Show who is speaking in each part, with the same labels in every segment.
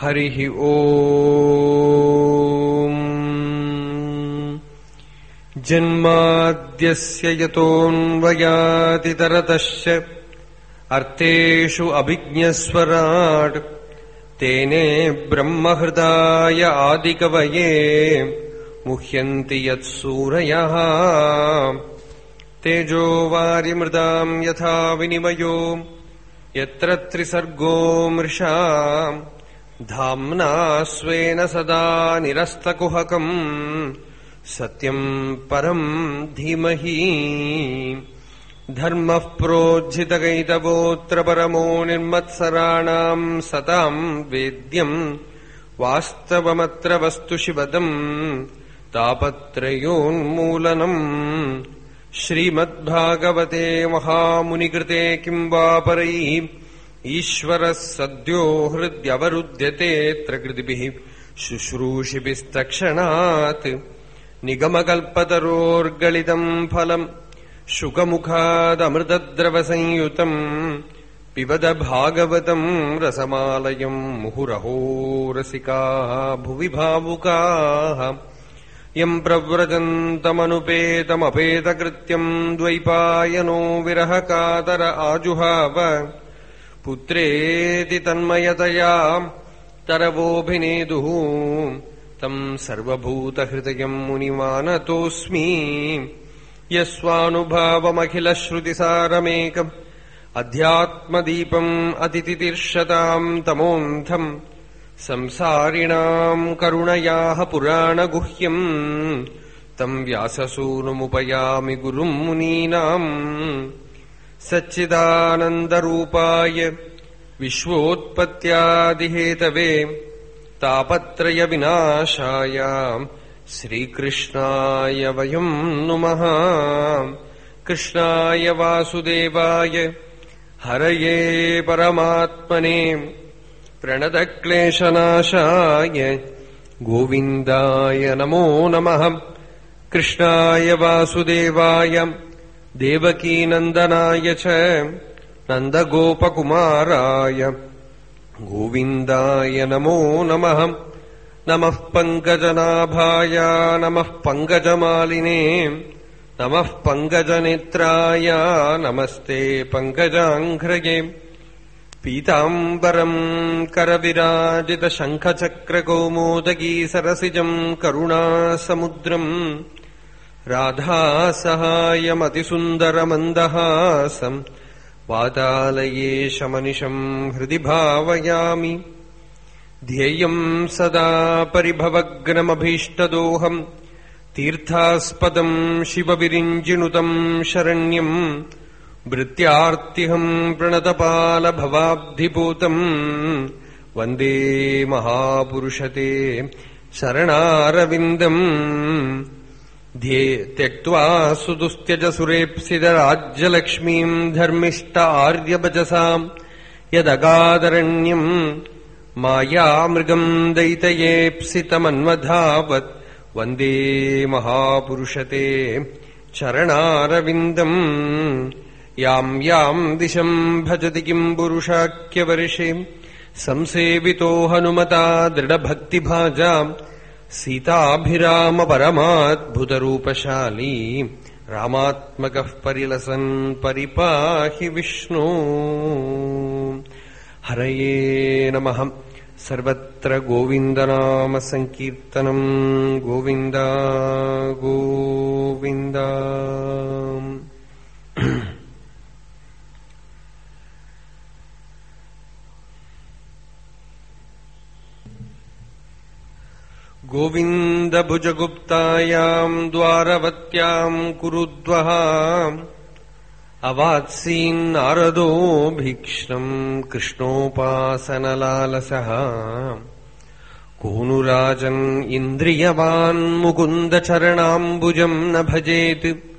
Speaker 1: हरिः ओम् जन्माद्यस्य यतोऽन्वयातितरतश्च अर्थेषु अभिज्ञस्वराट् तेने ब्रह्महृदाय आदिकवये मुह्यन्ति यत्सूरयः तेजो वारिमृदाम् यथा विनिमयो यत्र त्रिसर्गो मृषा धाम्ना स्वेन सदा निरस्तकुहकम् सत्यम् परम् धीमहि धर्मः प्रोज्झितकैतवोऽत्र परमो निर्मत्सराणाम् सताम् वेद्यम् वास्तवमत्र वस्तु शिवदम् तापत्रयोन्मूलनम् श्रीमद्भागवते महामुनिकृते किम् वा परैः ഈശ്വര സദ്യോ ഹൃദ്യവരുദ്ധ്യത്തെ ത്രകൃതിഭി ശുശ്രൂഷിഭിസ്തക്ഷണാത് നിഗമകൽപ്പതരോർഗളിതം ഫലം ശുഖമുഖാദമൃതദ്രവസംയുതം പിബത ഭാഗവതം രസമാലയം മുഹുരഹോ രസികാ ഭുവി ഭാവുകാ യം പ്രവ്രജന്തമനുപേതമഭേദകൃത്യം ദ്വൈപായനോ വിരഹകാതര ആജുഹാവ പുത്രേതി തന്മയതയാ തരവോഭിനേദുഃ തം സർവഭൂതഹൃദയം മുനിമാനതോസ്മി യസ്വാനുഭാവമഖിലശ്രുതിസാരമേകം അധ്യാത്മദീപം അതിതിതിർഷതാം തമോന്ധം സംസാരിണാം കരുണയാഹ പുരാണഗുഹ്യം തം വ്യാസസൂനുമുപയാമി ഗുരും മുനീനാം सच्चिदानन्दरूपाय विश्वोत्पत्त्यादिहेतवे तापत्रयविनाशाय श्रीकृष्णाय वयम् नुमः कृष्णाय वासुदेवाय हरये परमात्मने प्रणतक्लेशनाशाय गोविन्दाय नमो नमः कृष्णाय वासुदेवाय ദേവകീനന്ദനായ ച നന്ദഗോപകുമാരായ. ഗോവിന്ദായ നമോ നമ. നമ പങ്കജനാഭായ നമ പങ്കജമാലിനേ. നമ പങ്കജനേത്രായ നമസ്തേ പങ്കജാഘ്രയേ. പീതാംബരം കരവിരാജിതശംഖചക്രകൗമോദഗീ സരസിജം കരുണാസമുദ്രം. राधासहायमतिसुन्दरमन्दहासम् वातालये शमनिशम् हृदि भावयामि ध्येयम् सदा परिभवग्नमभीष्टदोहम् तीर्थास्पदम् शिवविरिञ्जिनुतम् शरण्यम् वृत्त्यार्तिहम् प्रणतपालभवाब्धिपूतम् वन्दे महापुरुषते शरणारविन्दम् त्यक्त्वा सुदुस्त्यजसुरेप्सितराज्यलक्ष्मीम् धर्मिष्ट आर्यवचसाम् यदगादरण्यम् मायामृगम् दयितयेप्सितमन्वधावत् वंदे महापुरुषते चरणारविन्दम् याम् याम् दिशम् भजति किम् पुरुषाख्यवर्षे। संसेवितो हनुमता दृढभक्तिभाजा। सीताभिरामपरमाद्भुतरूपशाली रामात्मकः परिलसन् परिपाहि विष्णु। हरये नमः। सर्वत्र गोविन्दनामसङ्कीर्तनम् गोविन्द गोविन्द गोविन्दभुजगुप्तायाम् द्वारवत्याम् कुरुद्वः अवात्सीन्नारदो भीक्ष्णम् कृष्णोपासनलालसः। कोनुराजन् इन्द्रियवान् मुकुन्दचरणाम्बुजम् न भजेत्।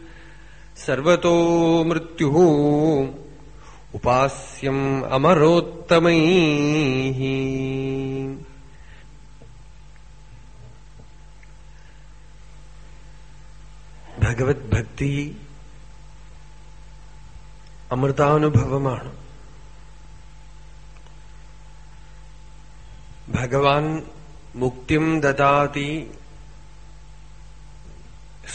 Speaker 1: सर्वतो मृत्युः उपास्यम् अमरोत्तमैः। ഭഗവത് ഭക്തി അമൃതാനുഭവമാണ്. ഭഗവാൻ മുക്തിം ദദാതി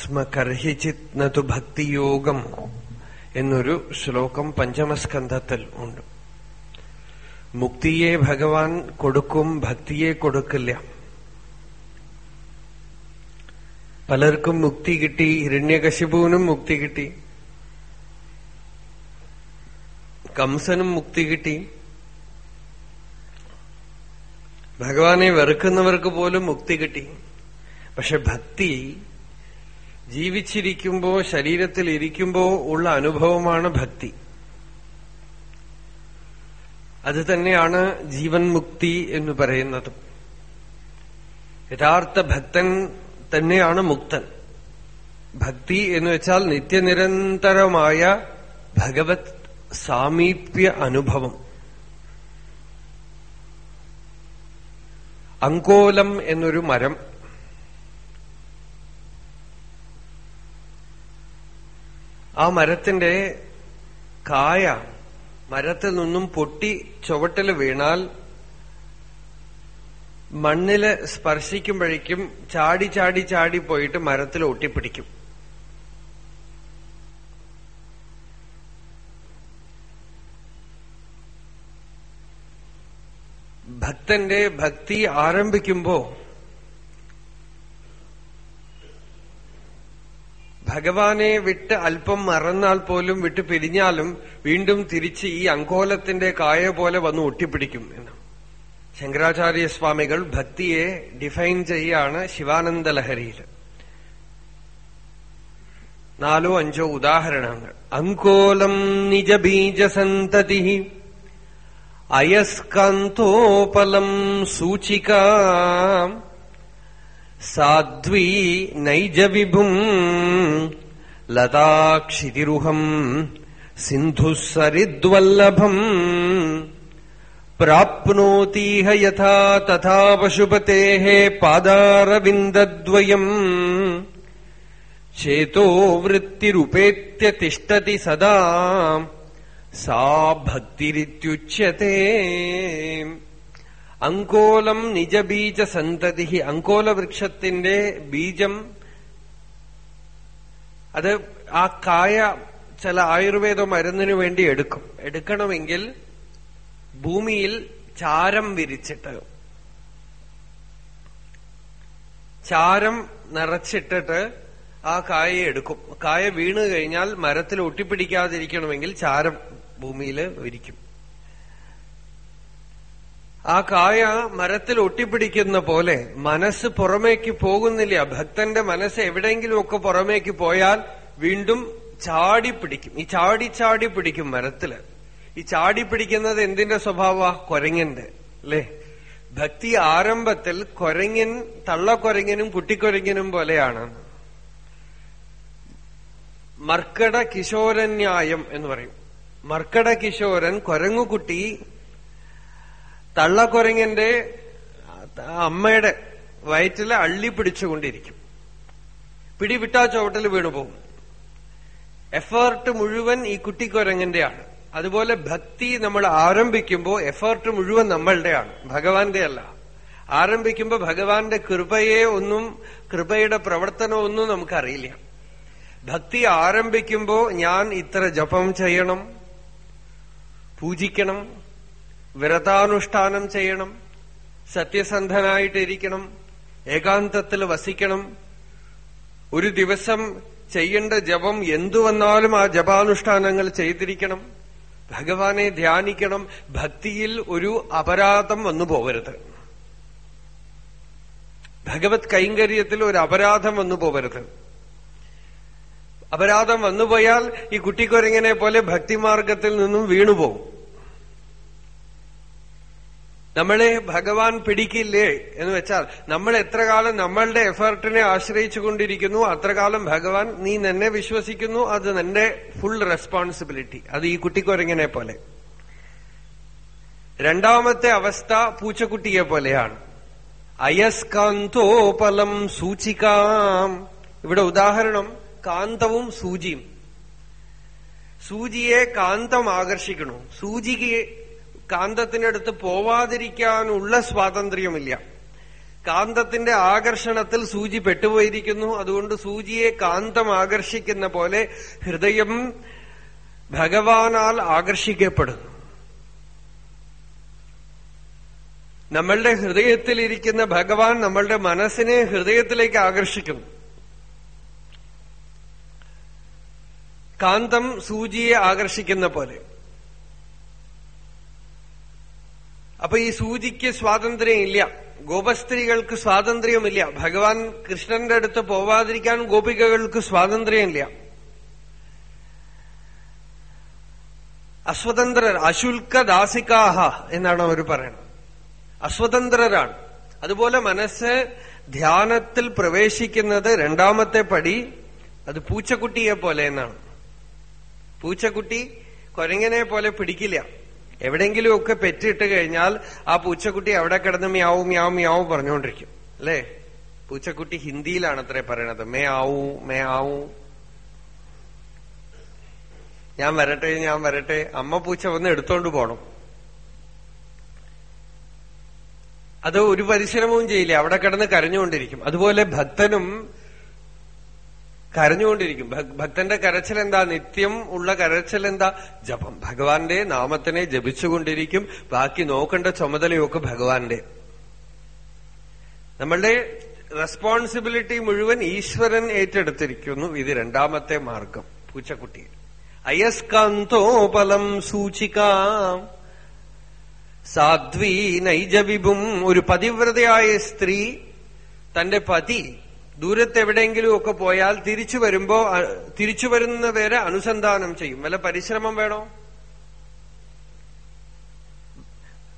Speaker 1: സ്മ കർഹിചിത്നതു ഭക്തിയോഗം എന്നൊരു ശ്ലോകം പഞ്ചമസ്കന്ധത്തിൽ ഉണ്ട്. മുക്തിയെ ഭഗവാൻ കൊടുക്കും ഭക്തിയെ കൊടുക്കില്ല. പലർക്കും മുക്തി കിട്ടി ഹിരണ്യകശിപുവിനും മുക്തി കിട്ടി. കംസനും മുക്തി കിട്ടി. ഭഗവാനെ വെറുക്കുന്നവർക്ക് പോലും മുക്തി കിട്ടി. പക്ഷെ ഭക്തി ജീവിച്ചിരിക്കുമ്പോ ശരീരത്തിൽ ഇരിക്കുമ്പോ ഉള്ള അനുഭവമാണ് ഭക്തി. അത് തന്നെയാണ് ജീവൻ മുക്തി എന്ന് പറയുന്നത്. യഥാർത്ഥ ഭക്തൻ തന്നെയാണ് മുക്തൻ. ഭക്തി എന്ന് വെച്ചാൽ നിത്യനിരന്തരമായ ഭഗവത് സാമീപ്യ അനുഭവം. അങ്കോലം എന്നൊരു മരം. ആ മരത്തിന്റെ കായ മരത്തിൽ നിന്നും പൊട്ടി ചുവട്ടിൽ വീണാൽ മണ്ണിൽ സ്പർശിക്കുമ്പോഴേക്കും ചാടി ചാടി ചാടി പോയിട്ട് മരത്തിൽ ഒട്ടിപ്പിടിക്കും. ഭക്തന്റെ ഭക്തി ആരംഭിക്കുമ്പോ ഭഗവാനെ വിട്ട് അല്പം മറന്നാൽ പോലും വിട്ട് പിരിഞ്ഞാലും വീണ്ടും തിരിച്ച് ഈ അങ്കോലത്തിന്റെ കായ പോലെ വന്ന് ഒട്ടിപ്പിടിക്കും എന്ന് ശങ്കരാചാര്യസ്വാമികൾ ഭക്തിയെ ഡിഫൈൻ ചെയ്യാണ് ശിവാനന്ദ ലഹരിയിൽ. നാലോ അഞ്ചോ ഉദാഹരണങ്ങൾ. അങ്കോലം നിജബീജസന്തതി അയസ്കാന്തോപലം സൂചിക സാധ്വീ നൈജവിഭും ലതാക്ഷിതിരുഹം സിന്ധുസരിദ്വല്ലഭം പ്രാപ്നോതീഹ യഥാ തഥാ പശുപത്തെ പാദാരവിന്ദദ്വയം ചേതോ വൃത്തിരുപേത്യ തിഷ്ടതി സദാ സാ ഭക്തിരിത്യുച്യത്തെ അങ്കോലം നിജബീജ സന്തതി അങ്കോല വൃക്ഷത്തിന്റെ ബീജം। അത് ആ കായ ചില ആയുർവേദ മരുന്നിനു വേണ്ടി എടുക്കും. എടുക്കണമെങ്കിൽ ഭൂമിയിൽ ചാരം വിരിച്ചിട്ട് ചാരം നിറച്ചിട്ടിട്ട് ആ കായ എടുക്കും. കായ വീണ് കഴിഞ്ഞാൽ മരത്തിൽ ഒട്ടിപ്പിടിക്കാതിരിക്കണമെങ്കിൽ ചാരം ഭൂമിയിൽ വിരിക്കും. ആ കായ മരത്തിൽ ഒട്ടിപ്പിടിക്കുന്ന പോലെ മനസ്സ് പുറമേക്ക് പോകുന്നില്ല. ഭക്തന്റെ മനസ്സ് എവിടെയെങ്കിലുമൊക്കെ പുറമേക്ക് പോയാൽ വീണ്ടും ചാടി പിടിക്കും. ഈ ചാടി ചാടി പിടിക്കും മരത്തിൽ. ഈ ചാടി പിടിക്കുന്നത് എന്തിന്റെ സ്വഭാവ കൊരങ്ങന്റെ അല്ലേ? ഭക്തി ആരംഭത്തിൽ കൊരങ്ങൻ തള്ളക്കൊരങ്ങനും കുട്ടിക്കൊരങ്ങനും പോലെയാണ്. മർക്കട കിശോരന്യായം എന്ന് പറയും. മർക്കട കിശോരൻ കൊരങ്ങുകുട്ടി തള്ളക്കൊരങ്ങന്റെ അമ്മയുടെ വയറ്റിൽ അള്ളി പിടിച്ചുകൊണ്ടിരിക്കും. പിടിവിട്ടാ ചുവട്ടിൽ വീണുപോകും. എഫേർട്ട് മുഴുവൻ ഈ കുട്ടിക്കൊരങ്ങന്റെയാണ്. അതുപോലെ ഭക്തി നമ്മൾ ആരംഭിക്കുമ്പോൾ എഫേർട്ട് മുഴുവൻ നമ്മളുടെയാണ്. ഭഗവാന്റെ അല്ല ആരംഭിക്കുമ്പോൾ ഭഗവാന്റെ കൃപയെ ഒന്നും കൃപയുടെ പ്രവർത്തനം ഒന്നും നമുക്കറിയില്ല. ഭക്തി ആരംഭിക്കുമ്പോൾ ഞാൻ ഇത്ര ജപം ചെയ്യണം പൂജിക്കണം വ്രതാനുഷ്ഠാനം ചെയ്യണം സത്യസന്ധനായിട്ടിരിക്കണം ഏകാന്തത്തിൽ വസിക്കണം. ഒരു ദിവസം ചെയ്യേണ്ട ജപം എന്തുവന്നാലും ആ ജപാനുഷ്ഠാനങ്ങൾ ചെയ്തിരിക്കണം. ഭഗവാനെ ധ്യാനിക്കണം ഭക്തിയിൽ ഒരു അപരാധം വന്നു പോകരുത്. ഭഗവത് കൈങ്കര്യത്തിൽ ഒരു അപരാധം വന്നു പോകരുത്. അപരാധം വന്നുപോയാൽ ഈ കുട്ടിക്കൊരങ്ങനെ പോലെ ഭക്തിമാർഗത്തിൽ നിന്നും വീണുപോകും. നമ്മളെ ഭഗവാൻ പിടിക്കില്ലേ എന്ന് വെച്ചാൽ നമ്മൾ എത്ര കാലം നമ്മളുടെ എഫേർട്ടിനെ ആശ്രയിച്ചുകൊണ്ടിരിക്കുന്നു അത്ര കാലം ഭഗവാൻ നീ നിന്നെ വിശ്വസിക്കുന്നു അത് നിന്റെ ഫുൾ റെസ്പോൺസിബിലിറ്റി അത് ഈ കുട്ടിക്കൊരങ്ങനെ പോലെ. രണ്ടാമത്തെ അവസ്ഥ പൂച്ചക്കുട്ടിയെ പോലെയാണ്. അയസ്കാന്തോപലം സൂചിക്കാം ഇവിടെ ഉദാഹരണം കാന്തവും സൂചിയും. സൂചിയെ കാന്തം ആകർഷിക്കണു സൂചിക്ക് കാന്തത്തിനടുത്ത് പോവാതിരിക്കാനുള്ള സ്വാതന്ത്ര്യമില്ല കാന്തത്തിന്റെ ആകർഷണത്തിൽ സൂചി പെട്ടുപോയിരിക്കുന്നു. അതുകൊണ്ട് സൂചിയെ കാന്തം ആകർഷിക്കുന്ന പോലെ ഹൃദയം ഭഗവാനാൽ ആകർഷിക്കപ്പെടുന്നു. നമ്മളുടെ ഹൃദയത്തിലിരിക്കുന്ന ഭഗവാൻ നമ്മളുടെ മനസ്സിനെ ഹൃദയത്തിലേക്ക് ആകർഷിക്കുന്നു. കാന്തം സൂചിയെ ആകർഷിക്കുന്ന പോലെ. അപ്പൊ ഈ സൂചിക്ക് സ്വാതന്ത്ര്യം ഇല്ല ഗോപസ്ത്രീകൾക്ക് സ്വാതന്ത്ര്യമില്ല ഭഗവാൻ കൃഷ്ണന്റെ അടുത്ത് പോവാതിരിക്കാൻ ഗോപികകൾക്ക് സ്വാതന്ത്ര്യമില്ല. അസ്വതന്ത്രർ അശുൽക്ക ദാസികാഹ എന്നാണ് അവർ പറയുന്നത്. അസ്വതന്ത്രരാണ്. അതുപോലെ മനസ്സ് ധ്യാനത്തിൽ പ്രവേശിക്കുന്നത് രണ്ടാമത്തെ പടി അത് പൂച്ചക്കുട്ടിയെ പോലെ എന്നാണ്. പൂച്ചക്കുട്ടി കൊരങ്ങനെ പോലെ പിടിക്കില്ല. എവിടെയെങ്കിലുമൊക്കെ പെറ്റിട്ട് കഴിഞ്ഞാൽ ആ പൂച്ചക്കുട്ടി അവിടെ കിടന്ന് മ്യാവും മ്യാവും മ്യാവും പറഞ്ഞുകൊണ്ടിരിക്കും. അല്ലേ? പൂച്ചക്കുട്ടി ഹിന്ദിയിലാണ് അത്രേ പറയണത്. മേ ആവൂ മേ ആവൂ ഞാൻ വരട്ടെ ഞാൻ വരട്ടെ. അമ്മ പൂച്ച വന്ന് എടുത്തോണ്ട് പോണം. അത് ഒരു പരിശ്രമവും ചെയ്യില്ല. അവിടെ കിടന്ന് കരഞ്ഞുകൊണ്ടിരിക്കും. അതുപോലെ ഭക്തനും കരഞ്ഞുകൊണ്ടിരിക്കും. ഭക്തന്റെ കരച്ചിൽ എന്താ നിത്യം ഉള്ള കരച്ചിൽ എന്താ ജപം. ഭഗവാന്റെ നാമത്തിനെ ജപിച്ചുകൊണ്ടിരിക്കും. ബാക്കി നോക്കേണ്ട ചുമതലയൊക്കെ ഭഗവാന്റെ. നമ്മളുടെ റെസ്പോൺസിബിലിറ്റി മുഴുവൻ ഈശ്വരൻ ഏറ്റെടുത്തിരിക്കുന്നു. ഇത് രണ്ടാമത്തെ മാർഗം. പൂച്ചക്കുട്ടി അയസ്കാന്തോപലം സൂചിക സാധ്വി നൈജവിഭും ഒരു പതിവ്രതയായ സ്ത്രീ തന്റെ പതി ദൂരത്തെവിടെയെങ്കിലും ഒക്കെ പോയാൽ തിരിച്ചു വരുമ്പോ തിരിച്ചു വരുന്നവരെ അനുസന്ധാനം ചെയ്യും. വല്ല പരിശ്രമം വേണോ?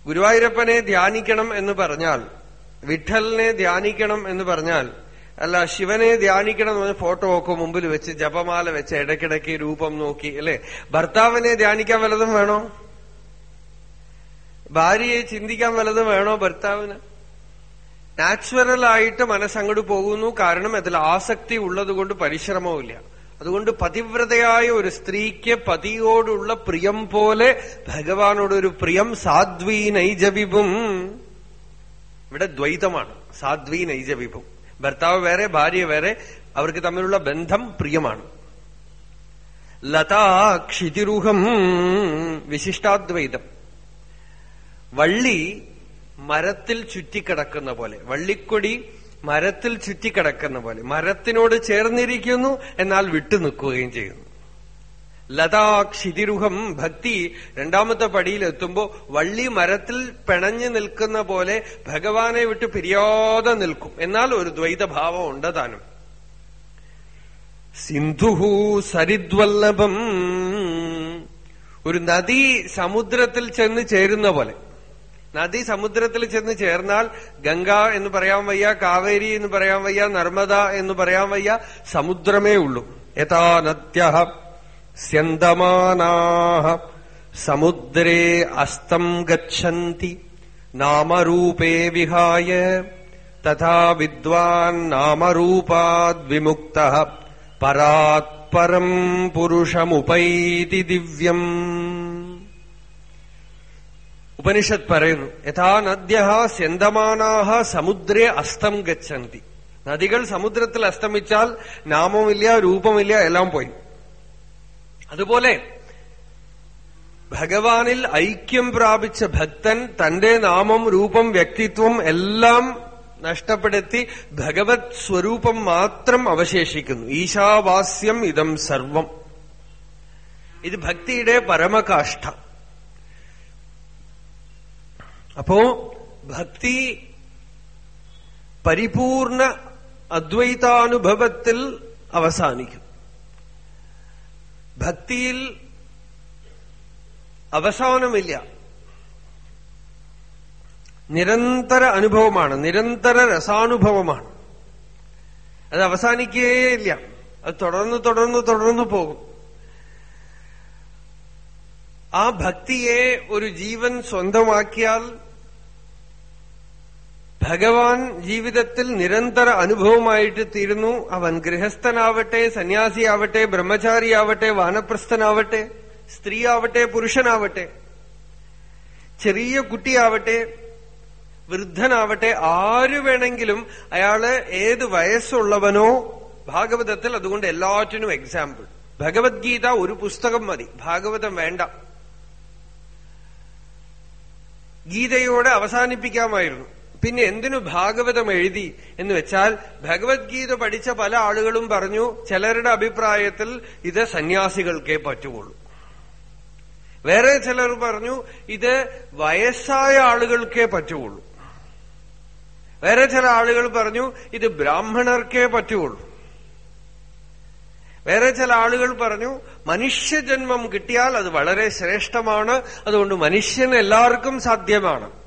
Speaker 1: ഗുരുവായൂരപ്പനെ ധ്യാനിക്കണം എന്ന് പറഞ്ഞാൽ വിഠലിനെ ധ്യാനിക്കണം എന്ന് പറഞ്ഞാൽ അല്ല ശിവനെ ധ്യാനിക്കണം എന്ന് ഫോട്ടോ ഒക്കെ മുമ്പിൽ വെച്ച് ജപമാല വെച്ച് ഇടയ്ക്കിടയ്ക്ക് രൂപം നോക്കി അല്ലെ? ഭർത്താവിനെ ധ്യാനിക്കാൻ വല്ലതും വേണോ? ഭാര്യയെ ചിന്തിക്കാൻ വല്ലതും വേണോ ഭർത്താവിന്? നാച്ചുറൽ ആയിട്ട് മനസ്സങ്ങോട്ട് പോകുന്നു. കാരണം അതിൽ ആസക്തി ഉള്ളതുകൊണ്ട് പരിശ്രമവുമില്ല. അതുകൊണ്ട് പതിവ്രതയായ ഒരു സ്ത്രീക്ക് പതിയോടുള്ള പ്രിയം പോലെ ഭഗവാനോടൊരു പ്രിയം സാധ്വീ നൈജവിപും ഇവിടെ ദ്വൈതമാണ്. സാധ്വീ നൈജവിപും ഭർത്താവ് വേറെ ഭാര്യ വേറെ അവർക്ക് തമ്മിലുള്ള ബന്ധം പ്രിയമാണ്. ലതാ ക്ഷിതിരുഹം വിശിഷ്ടാദ്വൈതം. വള്ളി മരത്തിൽ ചുറ്റിക്കിടക്കുന്ന പോലെ. വള്ളിക്കൊടി മരത്തിൽ ചുറ്റിക്കിടക്കുന്ന പോലെ. മരത്തിനോട് ചേർന്നിരിക്കുന്നു എന്നാൽ വിട്ടു നിൽക്കുകയും ചെയ്യുന്നു. ലതാ ക്ഷിതിരുഹം ഭക്തി രണ്ടാമത്തെ പടിയിൽ എത്തുമ്പോൾ വള്ളി മരത്തിൽ പിണഞ്ഞു നിൽക്കുന്ന പോലെ ഭഗവാനെ വിട്ട് പിരിയാതെ നിൽക്കും. എന്നാൽ ഒരു ദ്വൈതഭാവം ഉണ്ട് താനും. സിന്ധുഹു സരിദ്വല്ലഭം. ഒരു നദി സമുദ്രത്തിൽ ചെന്ന് ചേരുന്ന പോലെ. നദി സമുദ്രത്തിൽ ചെന്ന് ചേർന്നാൽ ഗംഗ എന്ന് പറയാൻ വയ്യ കാവേരി എന്ന് പറയാൻ വയ്യ നർമ്മദ എന്ന് പറയാൻ വയ്യ സമുദ്രമേ ഉള്ളൂ. യഥാ നദ്യ സ്യന്തമാനാ സമുദ്രേ അസ്തം ഗച്ഛന്തി നാമരൂപേ വിഹായ. തഥാ വിദ്വാൻ നാമരൂപാദ് വിമുക്ത പരാത്പരം പുരുഷമുപൈതി ദിവ്യം. ഉപനിഷത്ത് പറയുന്നു യഥാ നദ്യ സ്യന്തമാനാഹ സമുദ്രേ അസ്തം ഗച്ഛന്തി. നദികൾ സമുദ്രത്തിൽ അസ്തമിച്ചാൽ നാമമില്ല രൂപമില്ല എല്ലാം പോയി. അതുപോലെ ഭഗവാനിൽ ഐക്യം പ്രാപിച്ച ഭക്തൻ തന്റെ നാമം രൂപം വ്യക്തിത്വം എല്ലാം നഷ്ടപ്പെടുത്തി ഭഗവത് സ്വരൂപം മാത്രം അവശേഷിക്കുന്നു. ഈശാവാസ്യം ഇതം സർവം. ഇത് ഭക്തിയുടെ പരമകാഷ്ഠ. അപ്പോ ഭക്തി പരിപൂർണ അദ്വൈതാനുഭവത്തിൽ അവസാനിക്കും. ഭക്തിയിൽ അവസാനമില്ല. നിരന്തര അനുഭവമാണ് നിരന്തര രസാനുഭവമാണ്. അത് അവസാനിക്കുകയില്ല അത് തുടർന്ന് തുടർന്ന് തുടർന്ന് പോകും. ആ ഭക്തിയെ ഒരു ജീവൻ സ്വന്തമാക്കിയാൽ ഭഗവാൻ ജീവിതത്തിൽ നിരന്തര അനുഭവമായിട്ട് തീരുന്നു. അവൻ ഗൃഹസ്ഥനാവട്ടെ സന്യാസിയാവട്ടെ ബ്രഹ്മചാരിയാവട്ടെ വാനപ്രസ്ഥനാവട്ടെ സ്ത്രീയാവട്ടെ പുരുഷനാവട്ടെ ചെറിയ കുട്ടിയാവട്ടെ വൃദ്ധനാവട്ടെ ആര് വേണമെങ്കിലും അയാൾ ഏത് വയസ്സുള്ളവനോ ഭാഗവതത്തിൽ അതുകൊണ്ട് എല്ലാറ്റിനും എക്സാമ്പിൾ ഭഗവത്ഗീത ഒരു പുസ്തകം മതി. ഭാഗവതം വേണ്ട. ഗീതയോടെ അവസാനിപ്പിക്കാമായിരുന്നു. പിന്നെ എന്തിനു ഭാഗവതം എഴുതി എന്ന് വെച്ചാൽ ഭഗവത്ഗീത പഠിച്ച പല ആളുകളും പറഞ്ഞു ചിലരുടെ അഭിപ്രായത്തിൽ ഇത് സന്യാസികൾക്കേ പറ്റുള്ളൂ വേറെ ചിലർ പറഞ്ഞു ഇത് വയസ്സായ ആളുകൾക്കേ പറ്റുള്ളൂ വേറെ ചില ആളുകൾ പറഞ്ഞു ഇത് ബ്രാഹ്മണർക്കേ പറ്റുള്ളൂ വേറെ ചില ആളുകൾ പറഞ്ഞു മനുഷ്യജന്മം കിട്ടിയാൽ അത് വളരെ ശ്രേഷ്ഠമാണ്. അതുകൊണ്ട് മനുഷ്യന് എല്ലാവർക്കും സാധ്യമാണ്.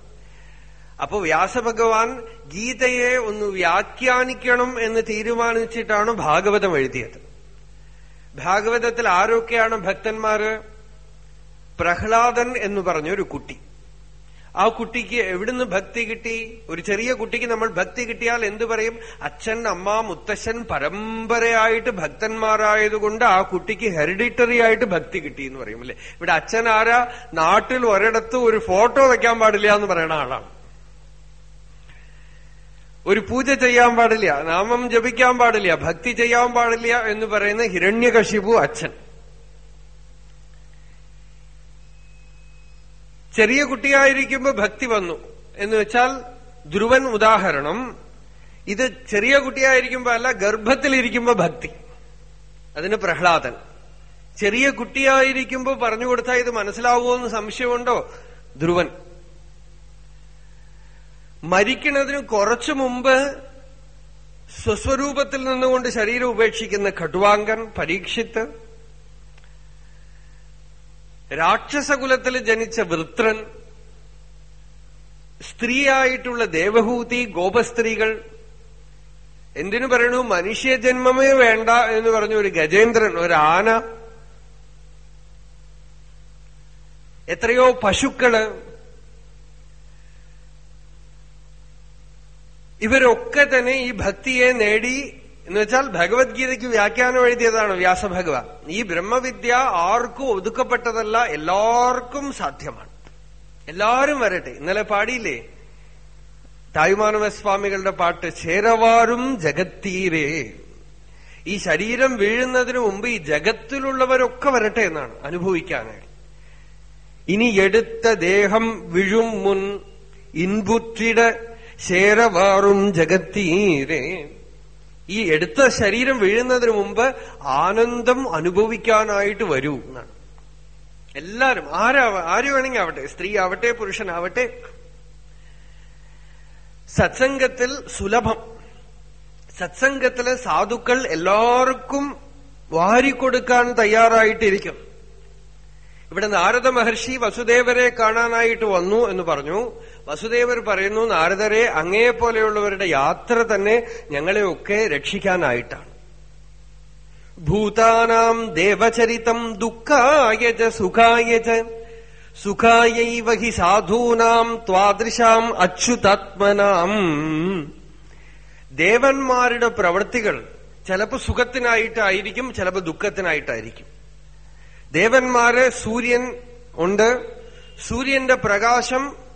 Speaker 1: അപ്പോ വ്യാസഭഗവാൻ ഗീതയെ ഒന്ന് വ്യാഖ്യാനിക്കണം എന്ന് തീരുമാനിച്ചിട്ടാണ് ഭാഗവതം എഴുതിയത്. ഭാഗവതത്തിൽ ആരൊക്കെയാണ് ഭക്തന്മാര്? പ്രഹ്ലാദൻ എന്ന് പറഞ്ഞൊരു കുട്ടി. ആ കുട്ടിക്ക് എവിടുന്ന് ഭക്തി കിട്ടി? ഒരു ചെറിയ കുട്ടിക്ക് നമ്മൾ ഭക്തി കിട്ടിയാൽ എന്തു പറയും? അച്ഛൻ അമ്മ മുത്തശ്ശൻ പരമ്പരയായിട്ട് ഭക്തന്മാരായതുകൊണ്ട് ആ കുട്ടിക്ക് ഹെറിഡിറ്ററി ആയിട്ട് ഭക്തി കിട്ടി എന്ന് പറയും അല്ലെ? ഇവിടെ അച്ഛൻ ആരാ? നാട്ടിൽ ഒരിടത്ത് ഒരു ഫോട്ടോ വെക്കാൻ പാടില്ല എന്ന് പറയുന്ന ആളാണ്. ഒരു പൂജ ചെയ്യാൻ പാടില്ല നാമം ജപിക്കാൻ പാടില്ല ഭക്തി ചെയ്യാൻ പാടില്ല എന്ന് പറയുന്ന ഹിരണ്യകശിപു അച്ഛൻ. ചെറിയ കുട്ടിയായിരിക്കുമ്പോ ഭക്തി വന്നു. എന്ന് വെച്ചാൽ ധ്രുവൻ ഉദാഹരണം ഇത് ചെറിയ കുട്ടിയായിരിക്കുമ്പോ അല്ല ഗർഭത്തിലിരിക്കുമ്പോ ഭക്തി. അതിന് പ്രഹ്ലാദൻ. ചെറിയ കുട്ടിയായിരിക്കുമ്പോ പറഞ്ഞു കൊടുത്താൽ ഇത് മനസ്സിലാവുമോ എന്ന് സംശയമുണ്ടോ? ധ്രുവൻ. മരിക്കുന്നതിന് കുറച്ചു മുമ്പ് സ്വസ്വരൂപത്തിൽ നിന്നുകൊണ്ട് ശരീരം ഉപേക്ഷിക്കുന്ന ഖഡ്വാങ്കൻ പരീക്ഷിത്ത് രാക്ഷസകുലത്തിൽ ജനിച്ച വൃത്രൻ സ്ത്രീയായിട്ടുള്ള ദേവഹൂതി ഗോപസ്ത്രീകൾ എന്തിനു പറയണു? മനുഷ്യജന്മമേ വേണ്ട എന്ന് പറഞ്ഞ ഒരു ഗജേന്ദ്രൻ ഒരു ആന എത്രയോ പശുക്കൾ ഇവരൊക്കെ തന്നെ ഈ ഭക്തിയെ നേടി എന്ന് വെച്ചാൽ ഭഗവത്ഗീതയ്ക്ക് വ്യാഖ്യാനം എഴുതിയതാണ് വ്യാസഭഗവാൻ. ഈ ബ്രഹ്മവിദ്യ ആർക്കും ഒതുക്കപ്പെട്ടതല്ല എല്ലാവർക്കും സാധ്യമാണ്. എല്ലാവരും വരട്ടെ. ഇന്നലെ പാടിയില്ലേ? തായ്മാനവസ്വാമികളുടെ പാട്ട് ചേരവാറും ജഗത്തീരേ ഈ ശരീരം വീഴുന്നതിന് മുമ്പ് ഈ ജഗത്തിലുള്ളവരൊക്കെ വരട്ടെ എന്നാണ് അനുഭവിക്കാനായി. ഇനി എടുത്ത ദേഹം വിഴും മുൻ ഇൻപുറ്റിട ശേരവാറും ജഗത്തീരെ. ഈ എടുത്ത ശരീരം വീഴുന്നതിന് മുമ്പ് ആനന്ദം അനുഭവിക്കാനായിട്ട് വരൂ എന്നാണ്. എല്ലാരും ആരാ ആര് വേണമെങ്കിൽ ആവട്ടെ സ്ത്രീ ആവട്ടെ പുരുഷനാവട്ടെ സത്സംഗത്തിൽ സുലഭം. സത്സംഗത്തിലെ സാധുക്കൾ എല്ലാവർക്കും വാരിക്കൊടുക്കാൻ തയ്യാറായിട്ടിരിക്കും. ഇവിടെ നാരദ മഹർഷി വസുദേവരെ കാണാനായിട്ട് വന്നു എന്ന് പറഞ്ഞു. വസുദേവർ പറയുന്നു നാരദരെ അങ്ങേപ്പോലെയുള്ളവരുടെ യാത്ര തന്നെ ഞങ്ങളെയൊക്കെ രക്ഷിക്കാനായിട്ടാണ്. ഭൂതാനാം ദേവചരിതം ദുഃഖായ ച സുഖായ ച. സുഖായൈവ ഹി സാധൂനാം ത്വാദൃശാം അച്യുതാത്മനാം. ദേവന്മാരുടെ പ്രവൃത്തികൾ ചിലപ്പോൾ സുഖത്തിനായിട്ടായിരിക്കും ചിലപ്പോ ദുഃഖത്തിനായിട്ടായിരിക്കും. ദേവന്മാര് സൂര്യൻ ഉണ്ട്. സൂര്യന്റെ പ്രകാശം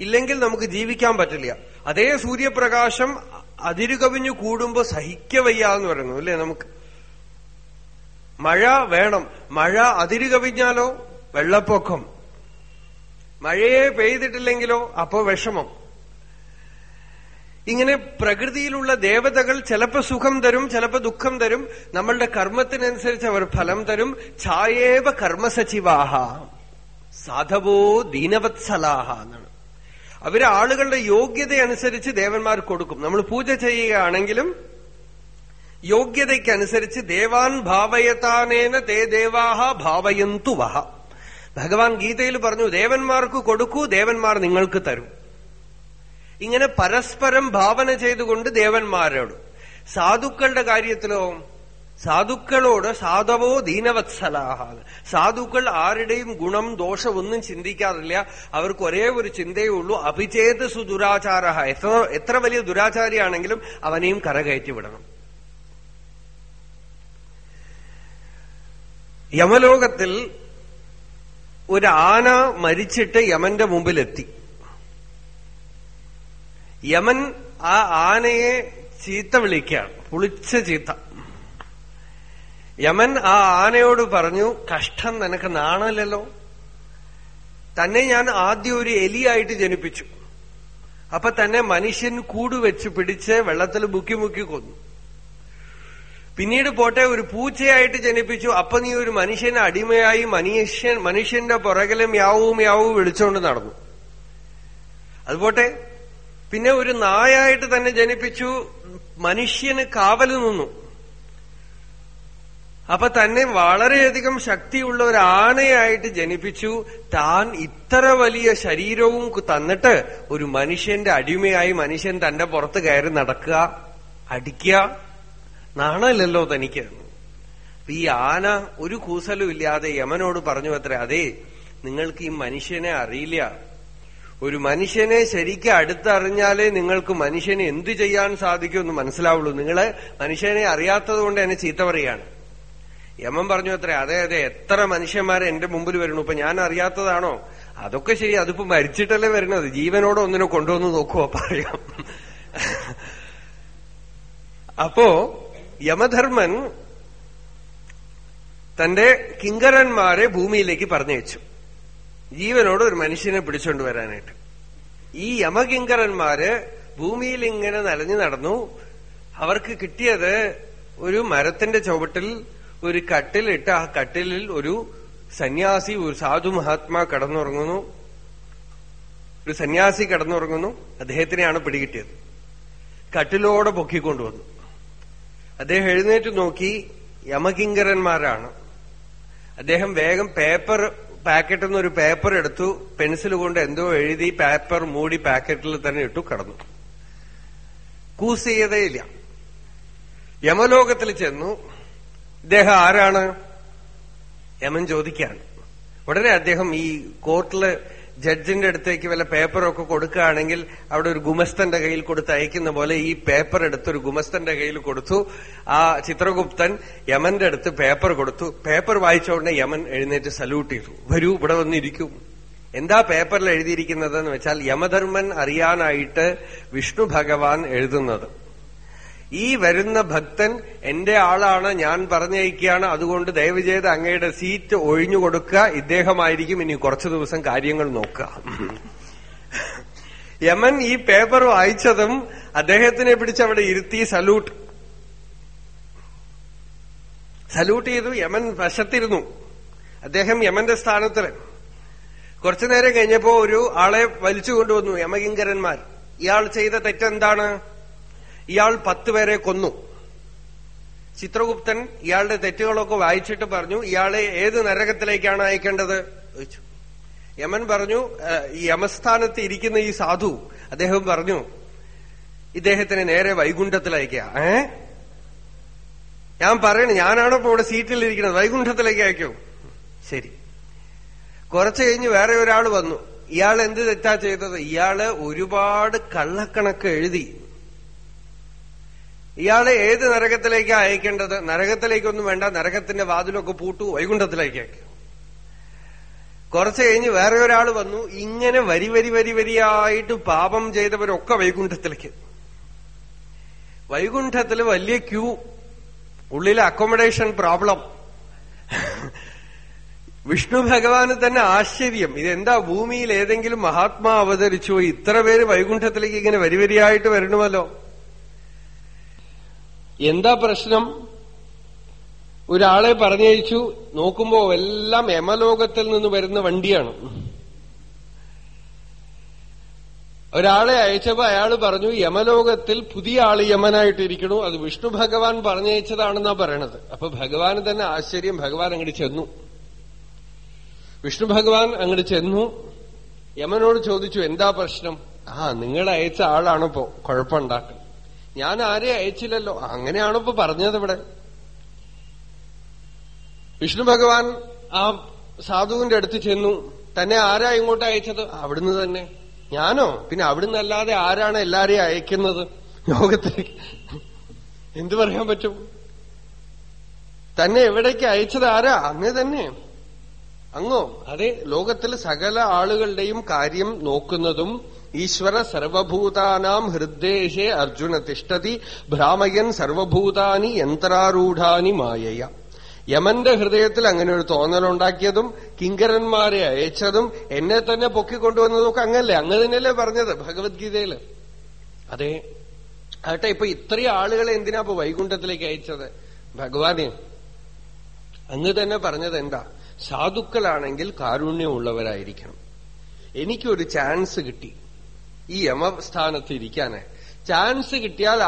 Speaker 1: ഇല്ലെങ്കിൽ നമുക്ക് ജീവിക്കാൻ പറ്റില്ല. അതേ സൂര്യപ്രകാശം അതിരുകവിഞ്ഞു കൂടുമ്പോ സഹിക്കവയ്യ എന്ന് പറയുന്നു അല്ലേ നമുക്ക്? മഴ വേണം. മഴ അതിരുകവിഞ്ഞാലോ? വെള്ളപ്പൊക്കം. മഴയെ പെയ്തിട്ടില്ലെങ്കിലോ? അപ്പോ വിഷമം. ഇങ്ങനെ പ്രകൃതിയിലുള്ള ദേവതകൾ ചിലപ്പോ സുഖം തരും ചിലപ്പോ ദുഃഖം തരും. നമ്മളുടെ കർമ്മത്തിനനുസരിച്ച് അവർ ഫലം തരും. ഛായേവ കർമ്മസചിവാഹ. സാധവോ ദീനവത്സലാഹ എന്നാണ്. അവർ ആളുകളുടെ യോഗ്യത അനുസരിച്ച് ദേവന്മാർ കൊടുക്കും. നമ്മൾ പൂജ ചെയ്യുകയാണെങ്കിലും യോഗ്യതയ്ക്കനുസരിച്ച് ദേവാൻ ഭാവയത്താനേന തേ ദേവാഹ ഭാവയന്തു വഹ. ഭഗവാൻ ഗീതയിൽ പറഞ്ഞു ദേവന്മാർക്ക് കൊടുക്കൂ ദേവന്മാർ നിങ്ങൾക്ക് തരും. ഇങ്ങനെ പരസ്പരം ഭാവന ചെയ്തുകൊണ്ട് ദേവന്മാരോട് സാധുക്കളുടെ കാര്യത്തിലോ സാധുക്കളോട് സാധവോ ദീനവത്സലാഹ സാധുക്കൾ ആരുടെയും ഗുണം ദോഷം ഒന്നും ചിന്തിക്കാറില്ല. അവർക്ക് ഒരേ ഒരു ചിന്തയേ ഉള്ളൂ അഭിചേത സുദുരാചാര എത്ര എത്ര വലിയ ദുരാചാരിയാണെങ്കിലും അവനെയും കരകയറ്റി വിടണം. യമലോകത്തിൽ ഒരു ആന മരിച്ചിട്ട് യമന്റെ മുമ്പിലെത്തി. യമൻ ആ ആനയെ ചീത്ത വിളിക്കുകയാണ്. പുളിച്ച ചീത്ത. യമൻ ആ ആനയോട് പറഞ്ഞു കഷ്ടം നിനക്ക് നാണല്ലോ തന്നെ ഞാൻ ആദ്യം ഒരു എലിയായിട്ട് ജനിപ്പിച്ചു. അപ്പൊ തന്നെ മനുഷ്യൻ കൂടുവെച്ച് പിടിച്ച് വെള്ളത്തിൽ മുക്കി മുക്കി കൊന്നു. പിന്നീട് പോട്ടെ ഒരു പൂച്ചയായിട്ട് ജനിപ്പിച്ചു. അപ്പൊ നീ ഒരു മനുഷ്യന് അടിമയായി മനുഷ്യൻ മനുഷ്യന്റെ പുറകിലും യാവും യാവും വിളിച്ചുകൊണ്ട് നടന്നു. അതുപോട്ടെ പിന്നെ ഒരു നായായിട്ട് തന്നെ ജനിപ്പിച്ചു. മനുഷ്യന് കാവൽ നിന്നു. അപ്പൊ തന്നെ വളരെയധികം ശക്തിയുള്ള ഒരു ആനയായിട്ട് ജനിപ്പിച്ചു. താൻ ഇത്ര വലിയ ശരീരവും തന്നിട്ട് ഒരു മനുഷ്യന്റെ അടിമയായി മനുഷ്യൻ തന്റെ പുറത്ത് കയറി നടക്കുക അടിക്കുക നാണല്ലോ തനിക്ക്. ഈ ആന ഒരു കൂസലും ഇല്ലാതെ യമനോട് പറഞ്ഞു അത്ര അതെ നിങ്ങൾക്ക് ഈ മനുഷ്യനെ അറിയില്ല. ഒരു മനുഷ്യനെ ശരിക്കും അടുത്തറിഞ്ഞാലേ നിങ്ങൾക്ക് മനുഷ്യനെ എന്തു ചെയ്യാൻ സാധിക്കുമെന്ന് മനസ്സിലാവുള്ളൂ. നിങ്ങൾ മനുഷ്യനെ അറിയാത്തത് കൊണ്ട് എന്നെ ചീത്ത പറയാണ് യമൻ പറഞ്ഞു അത്ര അതെ അതെ എത്ര മനുഷ്യന്മാരെ എന്റെ മുമ്പിൽ വരണു ഇപ്പൊ ഞാൻ അറിയാത്തതാണോ? അതൊക്കെ ശരി അതിപ്പോ മരിച്ചിട്ടല്ലേ വരുന്നത്. ജീവനോടെ ഒന്നിനെ കൊണ്ടുവന്ന് നോക്കുവോ പറയാം. അപ്പോ യമധർമ്മൻ തന്റെ കിങ്കരന്മാരെ ഭൂമിയിലേക്ക് പറഞ്ഞയച്ചു. ജീവനോട് ഒരു മനുഷ്യനെ പിടിച്ചോണ്ട് വരാനായിട്ട്. ഈ യമകിങ്കരന്മാര് ഭൂമിയിൽ ഇങ്ങനെ നലഞ്ഞു നടന്നു. അവർക്ക് കിട്ടിയത് ഒരു മരത്തിന്റെ ചുവട്ടിൽ ഒരു കട്ടിലിട്ട് ആ കട്ടിലിൽ ഒരു സന്യാസി ഒരു സാധു മഹാത്മാ കടന്നുറങ്ങുന്നു. ഒരു സന്യാസി കടന്നുറങ്ങുന്നു. അദ്ദേഹത്തിനെയാണ് പിടികിട്ടിയത്. കട്ടിലോടെ പൊക്കിക്കൊണ്ടുവന്നു. അദ്ദേഹം എഴുന്നേറ്റ് നോക്കി യമകിങ്കരന്മാരാണ്. അദ്ദേഹം വേഗം പേപ്പർ പാക്കറ്റിൽ നിന്ന് ഒരു പേപ്പർ എടുത്തു പെൻസിൽ കൊണ്ട് എന്തോ എഴുതി പേപ്പർ മൂടി പാക്കറ്റിൽ തന്നെ ഇട്ടു കടന്നു. കൂസ് ചെയ്തേയില്ല യമലോകത്തിൽ ചെന്നു. ഇദ്ദേഹം ആരാണ്? യമൻ ചോദിക്കാണ് ഉടനെ അദ്ദേഹം ഈ കോർട്ടിൽ ജഡ്ജിന്റെ അടുത്തേക്ക് വല്ല പേപ്പറൊക്കെ കൊടുക്കുകയാണെങ്കിൽ അവിടെ ഒരു ഗുമസ്തന്റെ കയ്യിൽ കൊടുത്ത് അയക്കുന്ന പോലെ ഈ പേപ്പർ എടുത്ത് ഒരു ഗുമസ്തന്റെ കയ്യിൽ കൊടുത്തു. ആ ചിത്രഗുപ്തൻ യമന്റെ അടുത്ത് പേപ്പർ കൊടുത്തു. പേപ്പർ വായിച്ച ഉടനെ യമൻ എഴുന്നേറ്റ് സല്യൂട്ട് ചെയ്തു. വരൂ ഇവിടെ വന്നിരിക്കും. എന്താ പേപ്പറിൽ എഴുതിയിരിക്കുന്നത് എന്ന് വെച്ചാൽ യമധർമ്മൻ അറിയാനായിട്ട് വിഷ്ണു ഭഗവാൻ എഴുതുന്നത്. ഈ വരുന്ന ഭക്തൻ എന്റെ ആളാണ് ഞാൻ പറഞ്ഞയക്കുകയാണ് അതുകൊണ്ട് ദയവ് ചെയ്ത് അങ്ങയുടെ സീറ്റ് ഒഴിഞ്ഞു കൊടുക്കുക. ഇദ്ദേഹമായിരിക്കും ഇനി കുറച്ചു ദിവസം കാര്യങ്ങൾ നോക്കുക. യമൻ ഈ പേപ്പർ വായിച്ചതും അദ്ദേഹത്തിനെ പിടിച്ച് അവിടെ ഇരുത്തി സല്യൂട്ട്. സല്യൂട്ട് ചെയ്തു യമൻ വശത്തിരുന്നു. അദ്ദേഹം യമന്റെ സ്ഥാനത്തിൽ കുറച്ചു നേരം കഴിഞ്ഞപ്പോ ഒരു ആളെ വലിച്ചു കൊണ്ടുവന്നു യമകിങ്കരന്മാർ. ഇയാൾ ചെയ്ത തെറ്റെന്താണ്? ഇയാൾ പത്ത് പേരെ കൊന്നു. ചിത്രഗുപ്തൻ ഇയാളുടെ തെറ്റുകളൊക്കെ വായിച്ചിട്ട് പറഞ്ഞു ഇയാളെ ഏത് നരകത്തിലേക്കാണ് അയക്കേണ്ടത്? ചോദിച്ചു. യമൻ പറഞ്ഞു ഈ യമസ്ഥാനത്ത് ഇരിക്കുന്ന ഈ സാധു അദ്ദേഹം പറഞ്ഞു ഇദ്ദേഹത്തിന് നേരെ വൈകുണ്ഠത്തിൽ അയക്കുക ഏ? ഞാൻ പറയണേ ഞാനാണോ ഇപ്പൊ ഇവിടെ സീറ്റിൽ ഇരിക്കുന്നത് വൈകുണ്ഠത്തിലേക്ക് അയക്കോ. ശരി. കുറച്ചു കഴിഞ്ഞ് വേറെ ഒരാൾ വന്നു. ഇയാൾ എന്ത് തെറ്റാ ചെയ്തത്? ഇയാൾ ഒരുപാട് കള്ളക്കണക്ക് എഴുതി. ഇയാളെ ഏത് നരകത്തിലേക്കാ അയക്കേണ്ടത്? നരകത്തിലേക്കൊന്നും വേണ്ട. നരകത്തിന്റെ വാതിലൊക്കെ പൂട്ടു വൈകുണ്ഠത്തിലേക്ക് അയക്കും. കുറച്ച് കഴിഞ്ഞ് വേറെ ഒരാൾ വന്നു. ഇങ്ങനെ വരി വരി വരി വരിയായിട്ട് പാപം ചെയ്തവരൊക്കെ വൈകുണ്ഠത്തിലേക്ക്. വൈകുണ്ഠത്തിൽ വലിയ ക്യൂ ഉള്ളിലെ അക്കോമഡേഷൻ പ്രോബ്ലം വിഷ്ണു ഭഗവാന് തന്നെ ആശ്ചര്യം. ഇതെന്താ ഭൂമിയിൽ ഏതെങ്കിലും മഹാത്മാ അവതരിച്ചു? ഇത്ര പേര് വൈകുണ്ഠത്തിലേക്ക് ഇങ്ങനെ വരി വരിയായിട്ട് വരണമല്ലോ. എന്താ പ്രശ്നം? ഒരാളെ പറഞ്ഞയച്ചു. നോക്കുമ്പോ എല്ലാം യമലോകത്തിൽ നിന്ന് വരുന്ന വണ്ടിയാണ്. ഒരാളെ അയച്ചപ്പോ അയാൾ പറഞ്ഞു യമലോകത്തിൽ പുതിയ ആൾ യമനായിട്ടിരിക്കണു. അത് വിഷ്ണു ഭഗവാൻ പറഞ്ഞയച്ചതാണെന്നാ പറയണത്. അപ്പൊ ഭഗവാന് തന്നെ ആശ്ചര്യം. ഭഗവാൻ അങ്ങോട്ട് ചെന്നു. വിഷ്ണു ഭഗവാൻ അങ്ങോട്ട് ചെന്നു. യമനോട് ചോദിച്ചു എന്താ പ്രശ്നം? ആ നിങ്ങൾ അയച്ച ആളാണിപ്പോ. കുഴപ്പമുണ്ടാക്കുന്നത് ഞാൻ ആരെ അയച്ചില്ലല്ലോ. അങ്ങനെയാണിപ്പോ പറഞ്ഞത് ഇവിടെ? വിഷ്ണു ഭഗവാൻ ആ സാധുവിന്റെ അടുത്ത് ചെന്നു. തന്നെ ആരാ ഇങ്ങോട്ട് അയച്ചത്? അവിടുന്ന് തന്നെ. ഞാനോ? പിന്നെ അവിടുന്ന് അല്ലാതെ ആരാണ് എല്ലാരെയും അയക്കുന്നത്? ലോകത്തിലേക്ക് എന്തു പറയാൻ പറ്റും? തന്നെ എവിടേക്ക് അയച്ചത് ആരാ? അങ്ങ് തന്നെ. അങ്ങോ? അതെ ലോകത്തിൽ സകല ആളുകളുടെയും കാര്യം നോക്കുന്നതും ഈശ്വര സർവഭൂതാനാം ഹൃദ്ദേശേ അർജുന തിഷ്ടതി ഭ്രാമയൻ സർവഭൂതാനി യന്ത്രാരൂഢാനി മായയ. യമന്റെ ഹൃദയത്തിൽ അങ്ങനെ ഒരു തോന്നലുണ്ടാക്കിയതും കിങ്കരന്മാരെ അയച്ചതും എന്നെ തന്നെ പൊക്കിക്കൊണ്ടുവന്നതും ഒക്കെ അങ്ങല്ലേ അങ്ങ് തന്നെയല്ലേ പറഞ്ഞത് ഭഗവത്ഗീതയിൽ? അതെ. ആട്ടെ ഇപ്പൊ ഇത്രയും ആളുകളെ എന്തിനാ ഇപ്പൊ വൈകുണ്ഠത്തിലേക്ക് അയച്ചത്? ഭഗവാനെ അങ്ങ് തന്നെ പറഞ്ഞത് എന്താ? സാധുക്കളാണെങ്കിൽ കാരുണ്യമുള്ളവരായിരിക്കണം. എനിക്കൊരു ചാൻസ് കിട്ടി. ഈ യമസ്ഥാനത്ത് ഇരിക്കാന് ചാൻസ് കിട്ടിയാൽ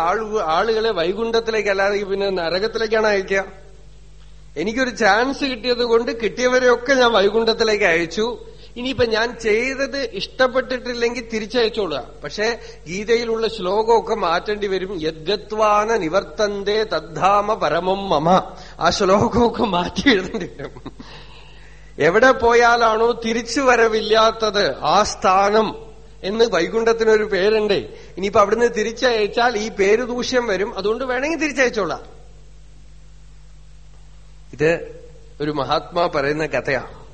Speaker 1: ആളുകളെ വൈകുണ്ഠത്തിലേക്ക് അല്ലാതെ പിന്നെ നരകത്തിലേക്കാണ് അയക്കുക എനിക്കൊരു ചാൻസ് കിട്ടിയത് കൊണ്ട് കിട്ടിയവരെയൊക്കെ ഞാൻ വൈകുണ്ഠത്തിലേക്ക് അയച്ചു. ഇനിയിപ്പൊ ഞാൻ ചെയ്തത് ഇഷ്ടപ്പെട്ടിട്ടില്ലെങ്കിൽ തിരിച്ചയച്ചോളുക. പക്ഷേ ഗീതയിലുള്ള ശ്ലോകമൊക്കെ മാറ്റേണ്ടി വരും. യദ്ഗത്വാന നിവർത്തന്തേ തദ്ധാമ പരമം മമ. ആ ശ്ലോകമൊക്കെ മാറ്റി എഴുതേണ്ടി വരും. എവിടെ പോയാലാണോ തിരിച്ചു വരവില്ലാത്തത്? ആ സ്ഥാനം. എന്ന് വൈകുണ്ഠത്തിനൊരു പേരുണ്ടേ. ഇനിയിപ്പോ അവിടുന്ന് തിരിച്ചയച്ചാൽ ഈ പേര് ദൂഷ്യം വരും. അതുകൊണ്ട് വേണമെങ്കിൽ തിരിച്ചയച്ചോളാം. ഇത് ഒരു മഹാത്മാ പറയുന്ന കഥയാണ്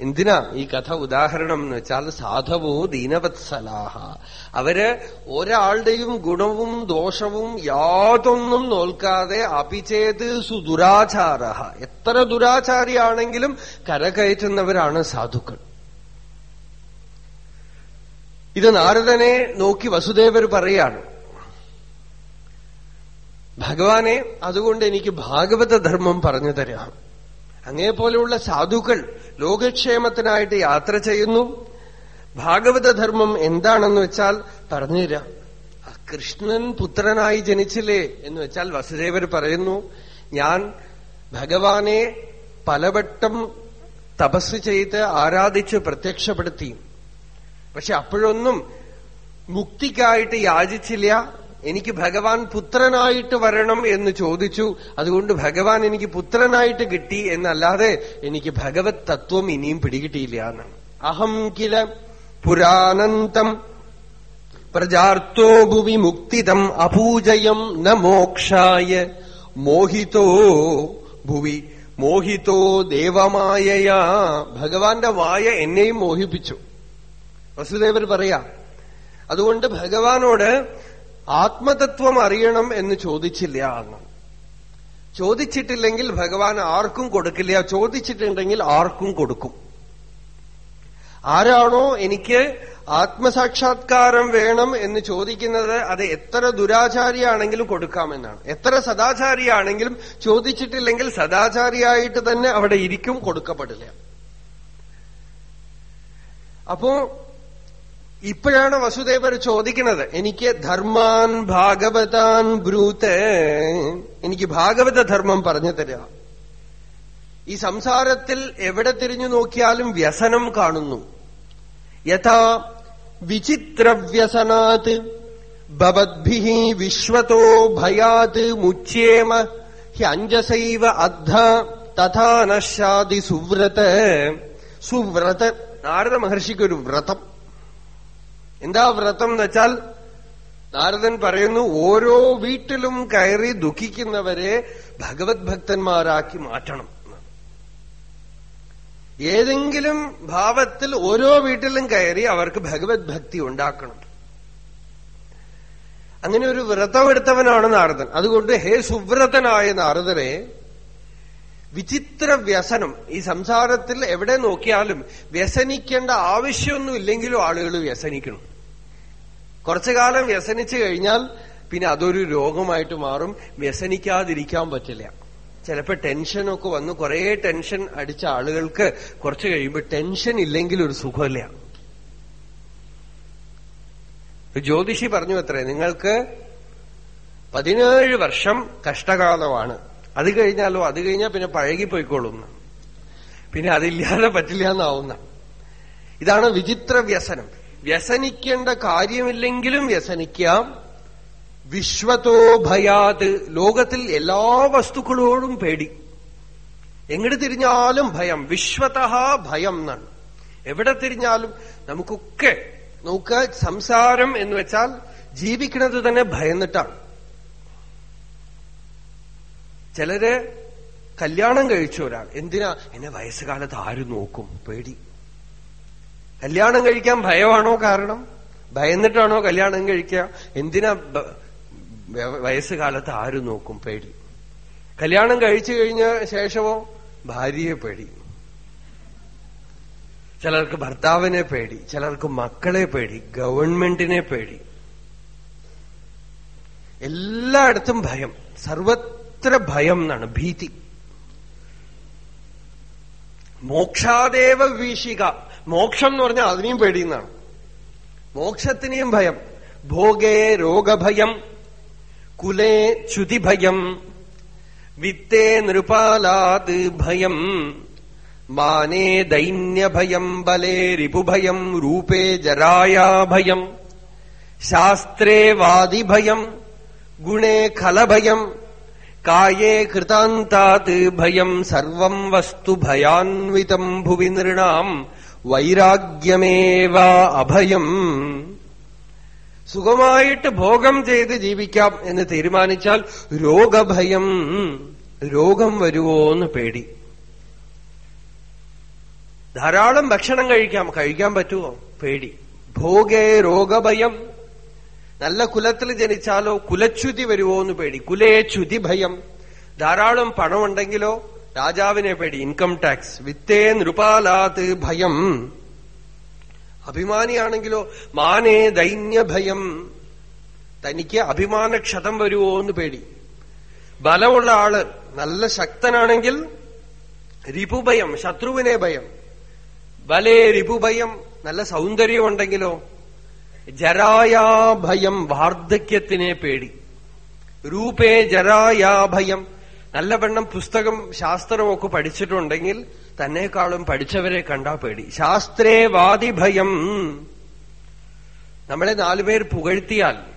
Speaker 1: എന്തിനാ ഈ കഥ ഉദാഹരണം എന്ന് വെച്ചാൽ സാധവോ ദീനവത്സലാഹ. അവർ ഒരാളുടെയും ഗുണവും ദോഷവും യാതൊന്നും നോൽക്കാതെ അപിചേത് സുദുരാചാര എത്ര ദുരാചാരിയാണെങ്കിലും കരകയറ്റുന്നവരാണ് സാധുക്കൾ. ഇത് നാരദനെ നോക്കി വസുദേവർ പറയാണ്. ഭഗവാനെ അതുകൊണ്ട് എനിക്ക് ഭാഗവത ധർമ്മം പറഞ്ഞു തരാം. അങ്ങേപോലെയുള്ള സാധുക്കൾ ലോകക്ഷേമത്തിനായിട്ട് യാത്ര ചെയ്യുന്നു. ഭാഗവത ധർമ്മം എന്താണെന്ന് വെച്ചാൽ പറഞ്ഞുതരാം കൃഷ്ണൻ പുത്രനായി ജനിച്ചില്ലേ എന്ന് വെച്ചാൽ വസുദേവർ പറയുന്നു ഞാൻ ഭഗവാനെ പലവട്ടം തപസ് ചെയ്ത് ആരാധിച്ച് പ്രത്യക്ഷപ്പെടുത്തി. പക്ഷെ അപ്പോഴൊന്നും മുക്തിക്കായിട്ട് യാചിച്ചില്ല. എനിക്ക് ഭഗവാൻ പുത്രനായിട്ട് വരണം എന്ന് ചോദിച്ചു. അതുകൊണ്ട് ഭഗവാൻ എനിക്ക് പുത്രനായിട്ട് കിട്ടി എന്നല്ലാതെ എനിക്ക് ഭഗവത് തത്വം ഇനിയും പിടികിട്ടിയില്ല എന്നാണ്. അഹം കില പുരാനന്തം പ്രജാർത്തോ ഭുവി മുക്തിതം അപൂജയം ന മോക്ഷായ മോഹിതോ ഭുവി മോഹിതോ ദേവമായയാ. ഭഗവാന്റെ വായ എന്നെയും മോഹിപ്പിച്ചു. വസുദേവർ പറയാ അതുകൊണ്ട് ഭഗവാനോട് ആത്മതത്വം അറിയണം എന്ന് ചോദിച്ചില്ല എന്ന്. ചോദിച്ചിട്ടില്ലെങ്കിൽ ഭഗവാൻ ആർക്കും കൊടുക്കില്ല. ചോദിച്ചിട്ടുണ്ടെങ്കിൽ ആർക്കും കൊടുക്കും. ആരാണോ എനിക്ക് ആത്മസാക്ഷാത്കാരം വേണം എന്ന് ചോദിക്കുന്നത് അത് എത്ര ദുരാചാരിയാണെങ്കിലും കൊടുക്കാമെന്നാണ്. എത്ര സദാചാരിയാണെങ്കിലും ചോദിച്ചിട്ടില്ലെങ്കിൽ സദാചാരിയായിട്ട് തന്നെ അവിടെ ഇരിക്കും കൊടുക്കപ്പെടില്ല. അപ്പോ ഇപ്പോഴാണ് വസുദേവർ ചോദിക്കുന്നത് എനിക്ക് ധർമാൻ ഭാഗവതാൻ ബ്രൂത്ത് എനിക്ക് ഭാഗവത ധർമ്മം പറഞ്ഞു തരിക ഈ സംസാരത്തിൽ എവിടെ തിരിഞ്ഞു നോക്കിയാലും വ്യസനം കാണുന്നു. യഥാ വിചിത്രവ്യസനാത് ഭവദ്ഭി വിശ്വത്തോ ഭയാത് മുച്യേമ ഹ്യഞ്ജസൈവ അദ്ധ തഥാനശാതി സുവ്രത. സുവ്രത നാരദ മഹർഷിക്കൊരു വ്രതം. എന്താ വ്രതം എന്ന് വെച്ചാൽ നാരദൻ പറയുന്നു ഓരോ വീട്ടിലും കയറി ദുഃഖിക്കുന്നവരെ ഭഗവത് ഭക്തന്മാരാക്കി മാറ്റണം ഏതെങ്കിലും ഭാവത്തിൽ ഓരോ വീട്ടിലും കയറി അവർക്ക് ഭഗവത് ഭക്തി ഉണ്ടാക്കണം. അങ്ങനെ ഒരു വ്രതം എടുത്തവനാണ് നാരദൻ. അതുകൊണ്ട് ഹേ സുവ്രതനായ നാരദരെ വിചിത്ര വ്യസനം. ഈ സംസാരത്തിൽ എവിടെ നോക്കിയാലും വ്യസനിക്കേണ്ട ആവശ്യമൊന്നും ഇല്ലെങ്കിലും ആളുകൾ വ്യസനിക്കണം. കുറച്ചു കാലം വ്യസനിച്ചു കഴിഞ്ഞാൽ പിന്നെ അതൊരു രോഗമായിട്ട് മാറും. വ്യസനിക്കാതിരിക്കാൻ പറ്റില്ല. ചിലപ്പോൾ ടെൻഷനൊക്കെ വന്ന് കുറെ ടെൻഷൻ അടിച്ച ആളുകൾക്ക് കുറച്ച് കഴിയുമ്പോൾ ടെൻഷൻ ഇല്ലെങ്കിൽ ഒരു സുഖമില്ല. ജ്യോതിഷി പറഞ്ഞു അത്രേ നിങ്ങൾക്ക് പതിനേഴ് വർഷം കഷ്ടകാലമാണ്. അത് കഴിഞ്ഞാലോ അത് കഴിഞ്ഞാൽ പിന്നെ പഴകിപ്പോയിക്കോളും. പിന്നെ അതില്ലാതെ പറ്റില്ല എന്നാവുന്ന. ഇതാണ് വിചിത്ര വ്യസനം. വ്യസനിക്കേണ്ട കാര്യമില്ലെങ്കിലും വ്യസനിക്കാം. വിശ്വത്തോ ഭയാത്. ലോകത്തിൽ എല്ലാ വസ്തുക്കളോടും പേടി. എങ്ങോട്ട് തിരിഞ്ഞാലും ഭയം. വിശ്വത ഭയം എന്നാണ്. എവിടെ തിരിഞ്ഞാലും നമുക്കൊക്കെ നോക്കുക സംസാരം എന്ന് വെച്ചാൽ ജീവിക്കുന്നത് തന്നെ ഭയന്നിട്ടാണ് ചിലര് കല്യാണം കഴിച്ച ഒരാൾ. എന്തിനാ? എന്നെ വയസ്സുകാലത്ത് ആര് നോക്കും? പേടി. കല്യാണം കഴിക്കാൻ ഭയമാണോ കാരണം? ഭയന്നിട്ടാണോ കല്യാണം കഴിക്കുക? എന്തിനാ വയസ്സുകാലത്ത് ആര് നോക്കും? പേടി. കല്യാണം കഴിച്ചു കഴിഞ്ഞ ശേഷമോ? ഭാര്യയെ പേടി. ചിലർക്ക് ഭർത്താവിനെ പേടി. ചിലർക്ക് മക്കളെ പേടി. ഗവൺമെന്റിനെ പേടി. എല്ലായിടത്തും ഭയം. സർവത്ര ഭയം എന്നാണ് ഭീതി മോക്ഷാദേവ വീശിക മോക്ഷം എന്ന് പറഞ്ഞാൽ അതിനെയും പേടിയെന്നാണ് മോക്ഷത്തിനെയും ഭയം ഭോഗേ രോഗഭയം കുലേ ച്യുതിഭയം വിത്തേ നൃപാലാത് ഭയം മാനേ ദൈന്യഭയം ബലേ രിപുഭയം രൂപേ ജരായാ ഭയം ശാസ്ത്രേ വാദിഭയം ഗുണേ ഖലഭയം കായേ കൃതാന്താത് ഭയം സർവം വസ്തു ഭയാൻവിതം ഭുവി നൃണാം വൈരാഗ്യമേവ അഭയം. സുഖമായിട്ട് ഭോഗം ചെയ്ത് ജീവിക്കാം എന്ന് തീരുമാനിച്ചാൽ രോഗഭയം രോഗം വരുമോ എന്ന് പേടി. ധാരാളം ഭക്ഷണം കഴിക്കാം കഴിക്കാൻ പറ്റുമോ പേടി. ഭോഗേ രോഗഭയം. നല്ല കുലത്തിൽ ജനിച്ചാലോ കുലച്യുതി വരുമോ എന്ന് പേടി. കുലേ ച്യുതി ഭയം. ധാരാളം പണമുണ്ടെങ്കിലോ രാജാവിനെ പേടി. Income tax. വിത്തേ നൃപാലാത് ഭയം. അഭിമാനിയാണെങ്കിലോ മാനേ ദൈന്യഭയം തനിക്ക് അഭിമാനക്ഷതം വരുമോ എന്ന് പേടി. ബലമുള്ള ആൾ നല്ല ശക്തനാണെങ്കിൽ രിപുഭയം ശത്രുവിനെ ഭയം. ബലേ രിപുഭയം. നല്ല സൗന്ദര്യമുണ്ടെങ്കിലോ ജരായാ ഭയം വാർദ്ധക്യത്തിനെ പേടി. രൂപേ ജരായാഭയം. നല്ലവണ്ണം നല്ല വണ്ണം പുസ്തകം ശാസ്ത്രമൊക്കെ പഠിച്ചിട്ടുണ്ടെങ്കിൽ തന്നെക്കാളും പഠിച്ചവരെ കണ്ടാ പേടി. ശാസ്ത്രേ വാദിഭയം നമ്മളെ നാലുപേർ പുകഴ്ത്തിയാൽ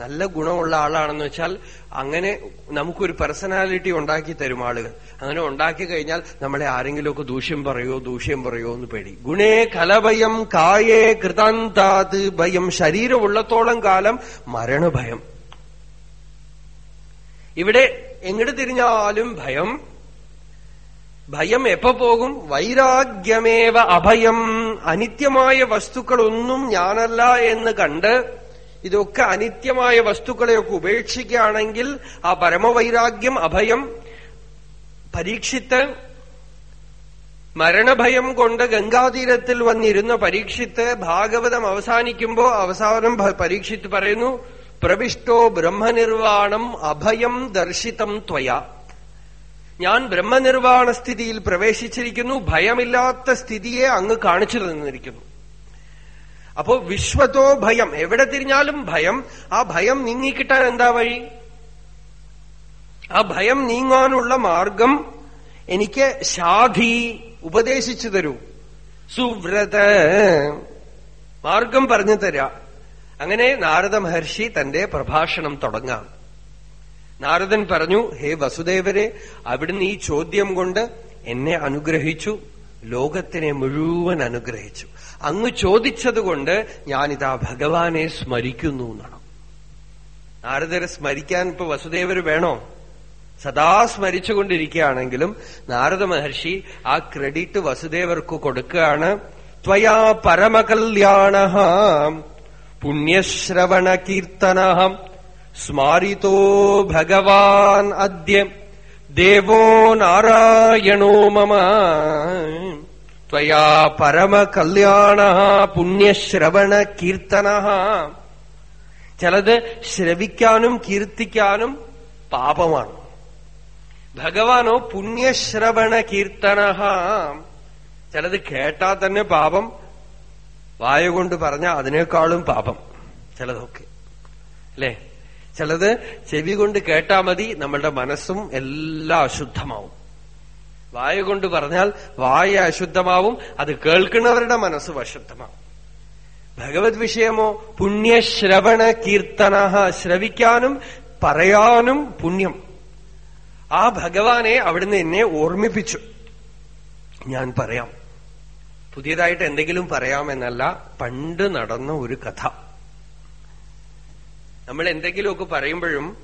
Speaker 1: നല്ല ഗുണമുള്ള ആളാണെന്ന് വെച്ചാൽ അങ്ങനെ നമുക്കൊരു പേഴ്സണാലിറ്റി ഉണ്ടാക്കി തരും ആളുകൾ. അങ്ങനെ ഉണ്ടാക്കി കഴിഞ്ഞാൽ നമ്മളെ ആരെങ്കിലുമൊക്കെ ദൂഷ്യം പറയോ ദൂഷ്യം പറയോ എന്ന് പേടി. ഗുണേ കലഭയം കായേ കൃതാന്താത് ഭയം. ശരീരമുള്ളത്തോളം കാലം മരണഭയം. ഇവിടെ എങ്ങോട്ട് തിരിഞ്ഞാലും ഭയം. ഭയം എപ്പോ പോകും? വൈരാഗ്യമേവ അഭയം. അനിത്യമായ വസ്തുക്കളൊന്നും ഞാനല്ല എന്ന് കണ്ട് ഇതൊക്കെ അനിത്യമായ വസ്തുക്കളെയൊക്കെ ഉപേക്ഷിക്കുകയാണെങ്കിൽ ആ പരമവൈരാഗ്യം അഭയം പരീക്ഷിത്ത് മരണഭയം കൊണ്ട് ഗംഗാതീരത്തിൽ വന്നിരുന്ന പരീക്ഷിത്ത് ഭാഗവതം അവസാനിക്കുമ്പോ അവസാനം പരീക്ഷിത്ത് പറയുന്നു പ്രവിഷ്ടോ ബ്രഹ്മനിർവാണം അഭയം ദർശിതം ത്വയ. ഞാൻ ബ്രഹ്മനിർവാണ സ്ഥിതിയിൽ പ്രവേശിച്ചിരിക്കുന്നു ഭയമില്ലാത്ത സ്ഥിതിയെ അങ്ങ് കാണിച്ചു തന്നിരിക്കുന്നു. അപ്പോ വിശ്വത്തോ ഭയം. എവിടെ തിരിഞ്ഞാലും ഭയം. ആ ഭയം നീങ്ങിക്കിട്ടാൻ എന്താ വഴി? ആ ഭയം നീങ്ങാനുള്ള മാർഗം എനിക്ക് ശാധി ഉപദേശിച്ചു തരൂ. സുവ്രത. മാർഗം പറഞ്ഞു തരാ. അങ്ങനെ നാരദ മഹർഷി തന്റെ പ്രഭാഷണം തുടങ്ങാം. നാരദൻ പറഞ്ഞു ഹേ വസുദേവരെ അവിടുന്ന് ഈ ചോദ്യം കൊണ്ട് എന്നെ അനുഗ്രഹിച്ചു. ലോകത്തിനെ മുഴുവൻ അനുഗ്രഹിച്ചു. അങ്ങ് ചോദിച്ചതുകൊണ്ട് ഞാനിതാ ഭഗവാനെ സ്മരിക്കുന്നു എന്നാണ്. നാരദരെ സ്മരിക്കാൻ ഇപ്പൊ വസുദേവര് വേണോ? സദാ സ്മരിച്ചുകൊണ്ടിരിക്കുകയാണെങ്കിലും നാരദ മഹർഷി ആ ക്രെഡിറ്റ് വസുദേവർക്ക് കൊടുക്കുകയാണ്. ത്വയാ പരമകല്യാണ പുണ്യശ്രവണ കീർത്തന സ്മാരിതോ ഭഗവാൻ അദ്യ ദേവോ നാരായണോ മമ. ത്വയാ പരമകല്യാണ പുണ്യശ്രവണ കീർത്തന. ചിലത് ശ്രവിക്കാനും കീർത്തിക്കാനും പാപമാണ്. ഭഗവാനോ പുണ്യശ്രവണ കീർത്തന. ചിലത് കേട്ടാ തന്നെ പാപം വായ കൊണ്ട് പറഞ്ഞ അതിനേക്കാളും പാപം ചിലതൊക്കെ. അല്ലേ? ചിലത് ചെവി കൊണ്ട് കേട്ടാ മതി നമ്മളുടെ മനസ്സും എല്ലാം അശുദ്ധമാവും. വായ കൊണ്ട് പറഞ്ഞാൽ വായ അശുദ്ധമാവും അത് കേൾക്കുന്നവരുടെ മനസ്സ് അശുദ്ധമാവും. ഭഗവത് വിഷയമോ? പുണ്യശ്രവണ കീർത്തന ശ്രവിക്കാനും പറയാനും പുണ്യം. ആ ഭഗവാനെ അവിടുന്ന് എന്നെ ഓർമ്മിപ്പിച്ചു. ഞാൻ പറയാം. പുതിയതായിട്ട് എന്തെങ്കിലും പറയാമെന്നല്ല പണ്ട് നടന്ന ഒരു കഥ. നമ്മൾ എന്തെങ്കിലുമൊക്കെ പറയുമ്പോഴും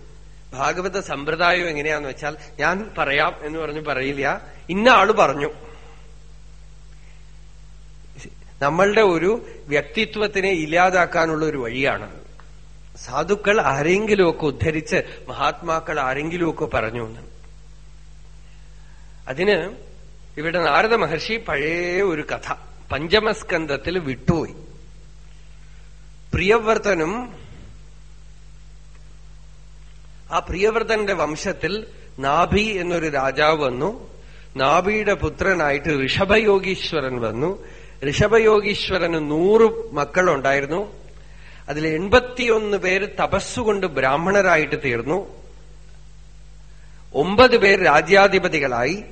Speaker 1: ഭാഗവത സമ്പ്രദായം എങ്ങനെയാന്ന് വെച്ചാൽ ഞാൻ പറയാം എന്ന് പറഞ്ഞു പറയില്ല. ഇന്ന ആൾ പറഞ്ഞു. നമ്മളുടെ ഒരു വ്യക്തിത്വത്തിനെ ഇല്ലാതാക്കാനുള്ള ഒരു വഴിയാണ്. സാധുക്കൾ ആരെങ്കിലുമൊക്കെ ഉദ്ധരിച്ച് മഹാത്മാക്കൾ ആരെങ്കിലുമൊക്കെ പറഞ്ഞു എന്ന്. അതിന് ഇവിടെ നാരദ മഹർഷി പഴയ ഒരു കഥ. പഞ്ചമസ്കന്ധത്തിൽ വിട്ടുപോയി. പ്രിയവർത്തനും ആ പ്രിയവ്രതന്റെ വംശത്തിൽ നാഭി എന്നൊരു രാജാവ് വന്നു. നാഭിയുടെ പുത്രനായിട്ട് ഋഷഭയോഗീശ്വരൻ വന്നു. ഋഷഭയോഗീശ്വരന് നൂറ് മക്കളുണ്ടായിരുന്നു. അതിൽ എൺപത്തിയൊന്ന് പേര് തപസ്സുകൊണ്ട് ബ്രാഹ്മണരായിട്ട് തീർന്നു. ഒമ്പത് പേർ രാജ്യാധിപതികളായി.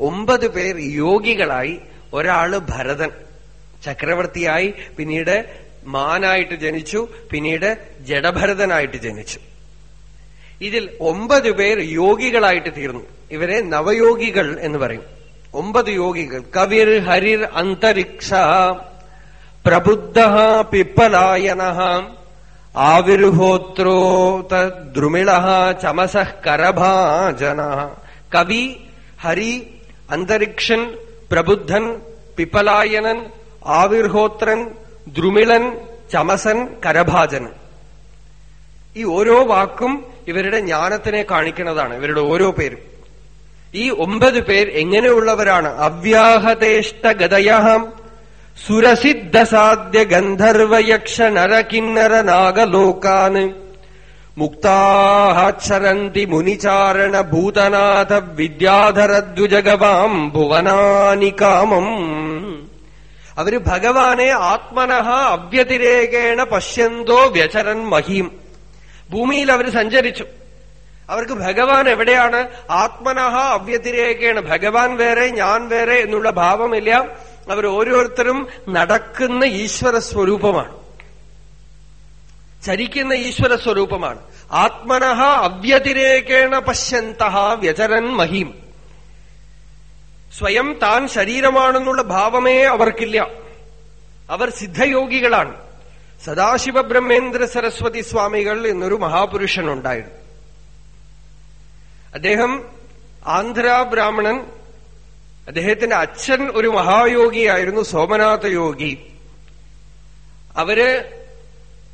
Speaker 1: ഒമ്പത് പേർ യോഗികളായി. ഒരാൾ ഭരതൻ. ചക്രവർത്തിയായി പിന്നീട് മാനായിട്ട് ജനിച്ചു പിന്നീട് ജഡഭരതനായിട്ട് ജനിച്ചു. ഇതിൽ ഒമ്പത് പേർ യോഗികളായിട്ട് തീർന്നു. ഇവരെ നവയോഗികൾ എന്ന് പറയും. ഒമ്പത് യോഗികൾ. കവിർ ഹരിർ അന്തരിക്ഷ പ്രബുദ്ധ പിപ്പലായന ആവിർഹോത്രോത ദ്രുമിള ചമസ കരഭാജന. കവി ഹരി അന്തരിക്ഷൻ പ്രബുദ്ധൻ പിപ്പലായനൻ ആവിർഹോത്രൻ ദ്രുമിളൻ ചമസൻ കരഭാജനൻ. ഈ ഓരോ വാക്കും ഇവരുടെ ജ്ഞാനത്തിനെ കാണിക്കുന്നതാണ് ഇവരുടെ ഓരോ പേരും. ഈ ഒമ്പത് പേർ എങ്ങനെയുള്ളവരാണ്? അവ്യാഹതേഷ്ടഗതയം സുരസിദ്ധസാധ്യ ഗന്ധർവയക്ഷ നരകിന്നര നാഗലോകാന് മുക്താഹരന്തി മുനിചാരണ ഭൂതനാഥ വിദ്യാധരദ്വിജഗവാം ഭുവനാനി കാമം അവർ ഭഗവാനെ ആത്മനഃ അവ്യതിരേകേണ പശ്യന്തോ വ്യചരൻ മഹീം. ഭൂമിയിൽ അവർ സഞ്ചരിച്ചു. അവർക്ക് ഭഗവാൻ എവിടെയാണ്? ആത്മനഹ അവ്യതിരേകേണ. ഭഗവാൻ വേറെ ഞാൻ വേറെ എന്നുള്ള ഭാവമില്ല. അവർ ഓരോരുത്തരും നടക്കുന്ന ഈശ്വര സ്വരൂപമാണ്. ചരിക്കുന്ന ഈശ്വര സ്വരൂപമാണ്. ആത്മനഹ അവ്യതിരേകേണ പശ്യന്ത വ്യചരൻ മഹീം. സ്വയം താൻ ശരീരമാണെന്നുള്ള ഭാവമേ അവർക്കില്ല. അവർ സിദ്ധയോഗികളാണ്. സദാശിവ ബ്രഹ്മേന്ദ്ര സരസ്വതി സ്വാമികൾ എന്നൊരു മഹാപുരുഷൻ ഉണ്ടായിരുന്നു അദ്ദേഹം ആന്ധ്ര ബ്രാഹ്മണൻ അദ്ദേഹത്തിന്റെ അച്ഛൻ ഒരു മഹായോഗിയായിരുന്നു സോമനാഥ യോഗി. അവർ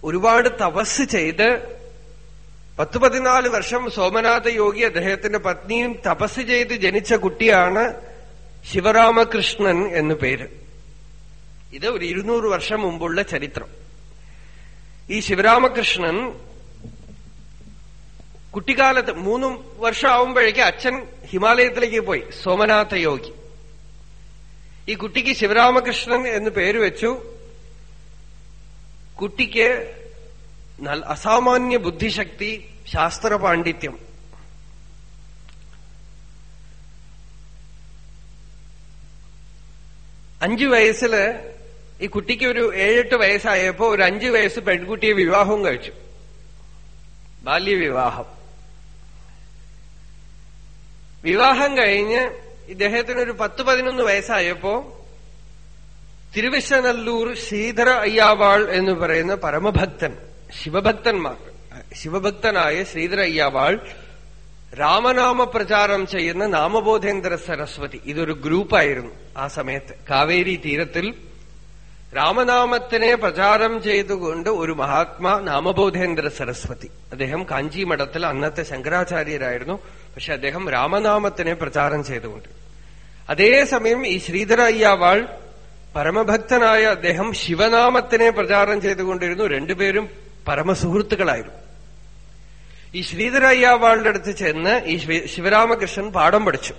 Speaker 1: ഒരുപാട് തപസ് ചെയ്ത് പത്ത് പതിനാല് വർഷം സോമനാഥ യോഗി അദ്ദേഹത്തിന്റെ പത്നിയും തപസ് ചെയ്ത് ജനിച്ച കുട്ടിയാണ് ശിവരാമകൃഷ്ണൻ എന്നു പേര്. ഇത് ഒരു ഇരുന്നൂറ് വർഷം മുമ്പുള്ള ചരിത്രം. ഈ ശിവരാമകൃഷ്ണൻ കുട്ടിക്കാലത്ത് മൂന്ന് വർഷമാവുമ്പോഴേക്ക് അച്ഛൻ ഹിമാലയത്തിലേക്ക് പോയി സോമനാഥ യോഗി. ഈ കുട്ടിക്ക് ശിവരാമകൃഷ്ണൻ എന്ന് പേര് വെച്ചു. കുട്ടിക്ക് അസാമാന്യ ബുദ്ധിശക്തി ശാസ്ത്ര പാണ്ഡിത്യം. അഞ്ചു വയസ്സിൽ ഈ കുട്ടിക്ക് ഒരു ഏഴെട്ട് വയസ്സായപ്പോ ഒരു അഞ്ചു വയസ്സ് പെൺകുട്ടിയെ വിവാഹവും കഴിച്ചു. ബാല്യവിവാഹം. വിവാഹം കഴിഞ്ഞ് ഇദ്ദേഹത്തിന് ഒരു പത്ത് പതിനൊന്ന് വയസ്സായപ്പോ തിരുവിശനല്ലൂർ ശ്രീധര അയ്യാവാൾ എന്ന് പറയുന്ന പരമഭക്തൻ ശിവഭക്തന്മാർ ശിവഭക്തനായ ശ്രീധര അയ്യാവാൾ രാമനാമ പ്രചാരം ചെയ്യുന്ന നാമബോധേന്ദ്ര സരസ്വതി ഇതൊരു ഗ്രൂപ്പായിരുന്നു ആ സമയത്ത്. കാവേരി തീരത്തിൽ രാമനാമത്തിനെ പ്രചാരം ചെയ്തുകൊണ്ട് ഒരു മഹാത്മാ നാമബോധേന്ദ്ര സരസ്വതി. അദ്ദേഹം കാഞ്ചി മഠത്തിൽ അന്നത്തെ ശങ്കരാചാര്യരായിരുന്നു. പക്ഷെ അദ്ദേഹം രാമനാമത്തിനെ പ്രചാരം ചെയ്തുകൊണ്ട്. അതേസമയം ഈ ശ്രീധര അയ്യാവാൾ പരമഭക്തനായ അദ്ദേഹം ശിവനാമത്തിനെ പ്രചാരം ചെയ്തുകൊണ്ടിരുന്നു. രണ്ടുപേരും പരമസുഹൃത്തുക്കളായിരുന്നു. ഈ ശ്രീധര അയ്യാവാളുടെ അടുത്ത് ചെന്ന് ഈ ശിവരാമകൃഷ്ണൻ പാഠം പഠിച്ചു.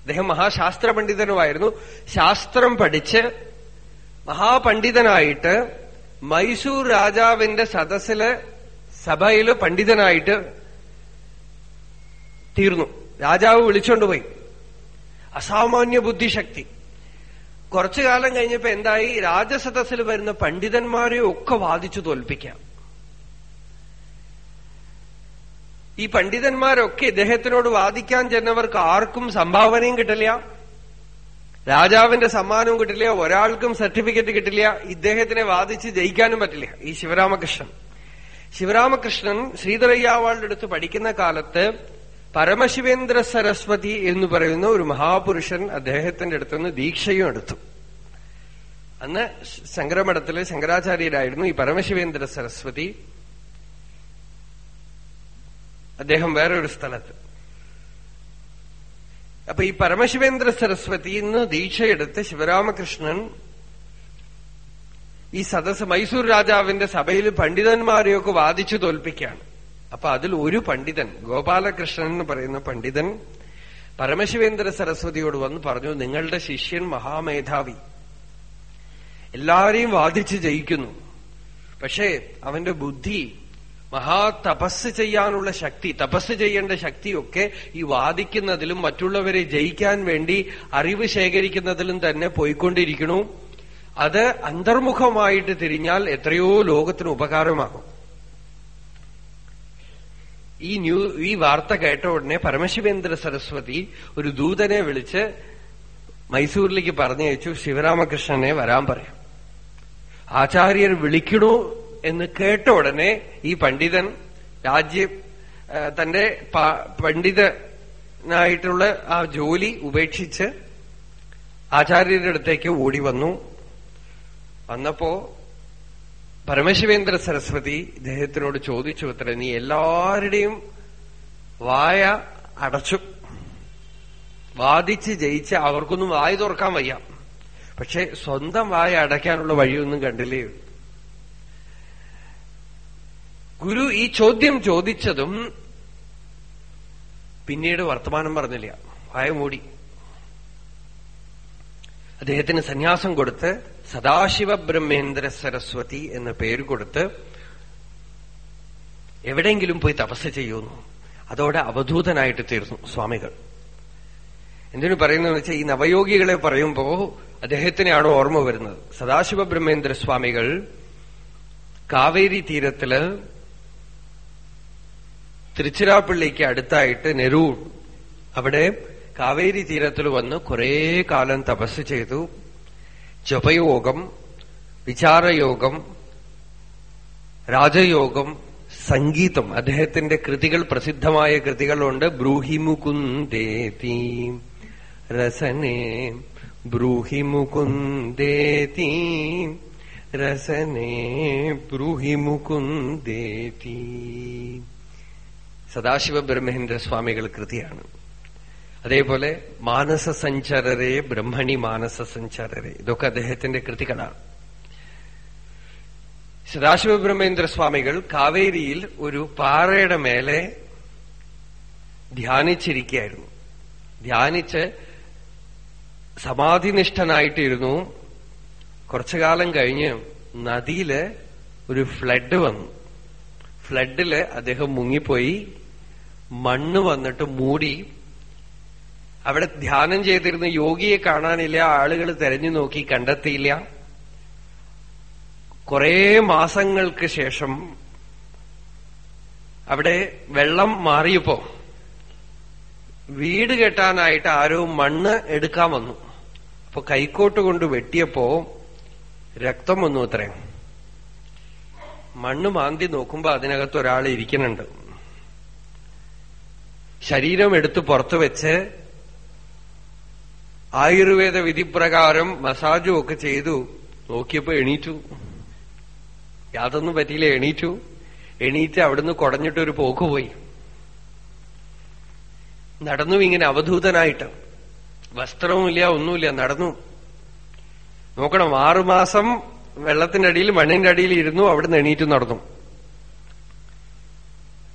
Speaker 1: അദ്ദേഹം മഹാശാസ്ത്ര പണ്ഡിതനുമായിരുന്നു ശാസ്ത്രം പഠിച്ച് മഹാപണ്ഡിതനായിട്ട് മൈസൂർ രാജാവിന്റെ സദസ്സിൽ സഭയിൽ പണ്ഡിതനായിട്ട് തീർന്നു. രാജാവ് വിളിച്ചോണ്ടുപോയി അസാമാന്യ ബുദ്ധിശക്തി. കുറച്ചു കാലം കഴിഞ്ഞപ്പോ എന്തായി? രാജസദസ്സിൽ വരുന്ന പണ്ഡിതന്മാരെ ഒക്കെ വാദിച്ചു തോൽപ്പിക്കാം. ഈ പണ്ഡിതന്മാരൊക്കെ ഇദ്ദേഹത്തിനോട് വാദിക്കാൻ ചെന്നവർക്ക് ആർക്കും സംഭാവനയും കിട്ടില്ല. രാജാവിന്റെ സമ്മാനവും കിട്ടില്ല ഒരാൾക്കും സർട്ടിഫിക്കറ്റ് കിട്ടില്ല ഇദ്ദേഹത്തിനെ വാദിച്ച് ജയിക്കാനും പറ്റില്ല. ഈ ശിവരാമകൃഷ്ണൻ. ശിവരാമകൃഷ്ണൻ ശ്രീധരയ്യാവാളുടെ അടുത്ത് പഠിക്കുന്ന കാലത്ത് പരമശിവേന്ദ്ര സരസ്വതി എന്ന് പറയുന്ന ഒരു മഹാപുരുഷൻ അദ്ദേഹത്തിന്റെ അടുത്തുനിന്ന് ദീക്ഷയും എടുത്തു. അന്ന് ശങ്കരമഠത്തിലെ ശങ്കരാചാര്യരായിരുന്നു ഈ പരമശിവേന്ദ്ര സരസ്വതി. അദ്ദേഹം വേറൊരു സ്ഥലത്ത്. അപ്പൊ ഈ പരമശിവേന്ദ്ര സരസ്വതി ഇന്ന് ദീക്ഷയെടുത്ത് ശിവരാമകൃഷ്ണൻ ഈ സദസ് മൈസൂർ രാജാവിന്റെ സഭയിൽ പണ്ഡിതന്മാരെയൊക്കെ വാദിച്ചു തോൽപ്പിക്കുകയാണ്. അപ്പൊ അതിൽ ഒരു പണ്ഡിതൻ ഗോപാലകൃഷ്ണൻ എന്ന് പറയുന്ന പണ്ഡിതൻ പരമശിവേന്ദ്ര സരസ്വതിയോട് വന്ന് പറഞ്ഞു നിങ്ങളുടെ ശിഷ്യൻ മഹാമേധാവി. എല്ലാരെയും വാദിച്ച് ജയിക്കുന്നു. പക്ഷേ അവന്റെ ബുദ്ധി മഹാ തപസ് ചെയ്യാനുള്ള ശക്തി തപസ് ചെയ്യേണ്ട ശക്തിയൊക്കെ ഈ വാദിക്കുന്നതിലും മറ്റുള്ളവരെ ജയിക്കാൻ വേണ്ടി അറിവ് ശേഖരിക്കുന്നതിലും തന്നെ പോയിക്കൊണ്ടിരിക്കണു അത് അന്തർമുഖമായിട്ട് തിരിഞ്ഞാൽ എത്രയോ ലോകത്തിന് ഉപകാരമാകും. ഈ ന്യൂ ഈ വാർത്ത കേട്ട ഉടനെ പരമശിവേന്ദ്ര സരസ്വതി ഒരു ദൂതനെ വിളിച്ച് മൈസൂരിലേക്ക് പറഞ്ഞയച്ചു ശിവരാമകൃഷ്ണനെ വരാൻ പറയാം. ആചാര്യർ വിളിക്കണു എന്ന് കേട്ട ഉടനെ ഈ പണ്ഡിതൻ രാജ്യ തന്റെ പണ്ഡിതനായിട്ടുള്ള ആ ജോലി ഉപേക്ഷിച്ച് ആചാര്യരുടെ അടുത്തേക്ക് ഓടി വന്നു. വന്നപ്പോ പരമശിവേന്ദ്ര സരസ്വതി ഇദ്ദേഹത്തിനോട് ചോദിച്ചു അത്ര നീ എല്ലാവരുടെയും വായ അടച്ചു. വാദിച്ച് ജയിച്ച് അവർക്കൊന്നും വായ തുറക്കാൻ വയ്യ. പക്ഷെ സ്വന്തം വായ അടയ്ക്കാനുള്ള വഴിയൊന്നും കണ്ടില്ലേ? ഗുരു ഈ ചോദ്യം ചോദിച്ചതും പിന്നീട് വർത്തമാനം പറഞ്ഞില്ല. വായ മൂടി. അദ്ദേഹത്തിന് സന്യാസം കൊടുത്ത് സദാശിവ ബ്രഹ്മേന്ദ്ര സരസ്വതി എന്ന പേര് കൊടുത്ത് എവിടെയെങ്കിലും പോയി തപസ് ചെയ്യുന്നു. അതോടെ അവധൂതനായിട്ട് തീർന്നു സ്വാമികൾ. എന്തിനു പറയുന്നതെന്ന് വെച്ചാൽ ഈ നവയോഗികളെ പറയുമ്പോ അദ്ദേഹത്തിനെയാണ് ഓർമ്മ വരുന്നത്? സദാശിവ ബ്രഹ്മേന്ദ്ര സ്വാമികൾ കാവേരി തീരത്തിൽ തിരുച്ചിറാപ്പള്ളിക്ക് അടുത്തായിട്ട് നെരൂർ അവിടെ കാവേരി തീരത്തിൽ വന്ന് കുറേ കാലം തപസ് ചെയ്തു. ജപയോഗം വിചാരയോഗം രാജയോഗം സംഗീതം. അദ്ദേഹത്തിന്റെ കൃതികൾ പ്രസിദ്ധമായ കൃതികളുണ്ട്. ബ്രൂഹിമുകുന്ദേതി രസനെ രസനെ ബ്രൂഹിമുകുന്ദേതി സദാശിവ ബ്രഹ്മേന്ദ്ര സ്വാമികൾ കൃതിയാണ്. അതേപോലെ മാനസ സഞ്ചാരരെ ബ്രഹ്മണി മാനസ സഞ്ചാരരെ. ഇതൊക്കെ അദ്ദേഹത്തിന്റെ കൃതികളാണ്. സദാശിവ ബ്രഹ്മേന്ദ്ര സ്വാമികൾ കാവേരിയിൽ ഒരു പാറയുടെ മേലെ ധ്യാനിച്ചിരിക്കുകയായിരുന്നു. ധ്യാനിച്ച് സമാധിനിഷ്ഠനായിട്ടിരുന്നു. കുറച്ചു കാലം കഴിഞ്ഞ് നദിയിൽ ഒരു ഫ്ലഡ് വന്നു. ഫ്ലഡിൽ അദ്ദേഹം മുങ്ങിപ്പോയി. മണ്ണ് വന്നിട്ട് മൂടി. അവിടെ ധ്യാനം ചെയ്തിരുന്ന യോഗിയെ കാണാനില്ല. ആളുകൾ തെരഞ്ഞു നോക്കി കണ്ടെത്തിയില്ല. കുറേ മാസങ്ങൾക്ക് ശേഷം അവിടെ വെള്ളം മാറിയപ്പോ വീട് കെട്ടാനായിട്ട് ആരോ മണ്ണ് എടുക്കാൻ വന്നു. അപ്പൊ കൈക്കോട്ട് കൊണ്ട് വെട്ടിയപ്പോ രക്തം വന്നു അത്രയും മണ്ണ് മാന്തി നോക്കുമ്പോ അതിനകത്ത് ഒരാൾ ഇരിക്കുന്നുണ്ട്. ശരീരം എടുത്ത് പുറത്തു വെച്ച് ആയുർവേദ വിധിപ്രകാരം മസാജും ഒക്കെ ചെയ്തു. നോക്കിയപ്പോ എണീറ്റു. യാതൊന്നും പറ്റിയില്ല എണീറ്റു. എണീറ്റ് അവിടുന്ന് കുടഞ്ഞിട്ടൊരു പോക്ക് പോയി. നടന്നു ഇങ്ങനെ അവധൂതനായിട്ട്. വസ്ത്രവുമില്ല ഒന്നുമില്ല നടന്നു. നോക്കണം ആറുമാസം വെള്ളത്തിന്റെ അടിയിൽ മണ്ണിന്റെ അടിയിൽ ഇരുന്നു അവിടുന്ന് എണീറ്റ് നടന്നു.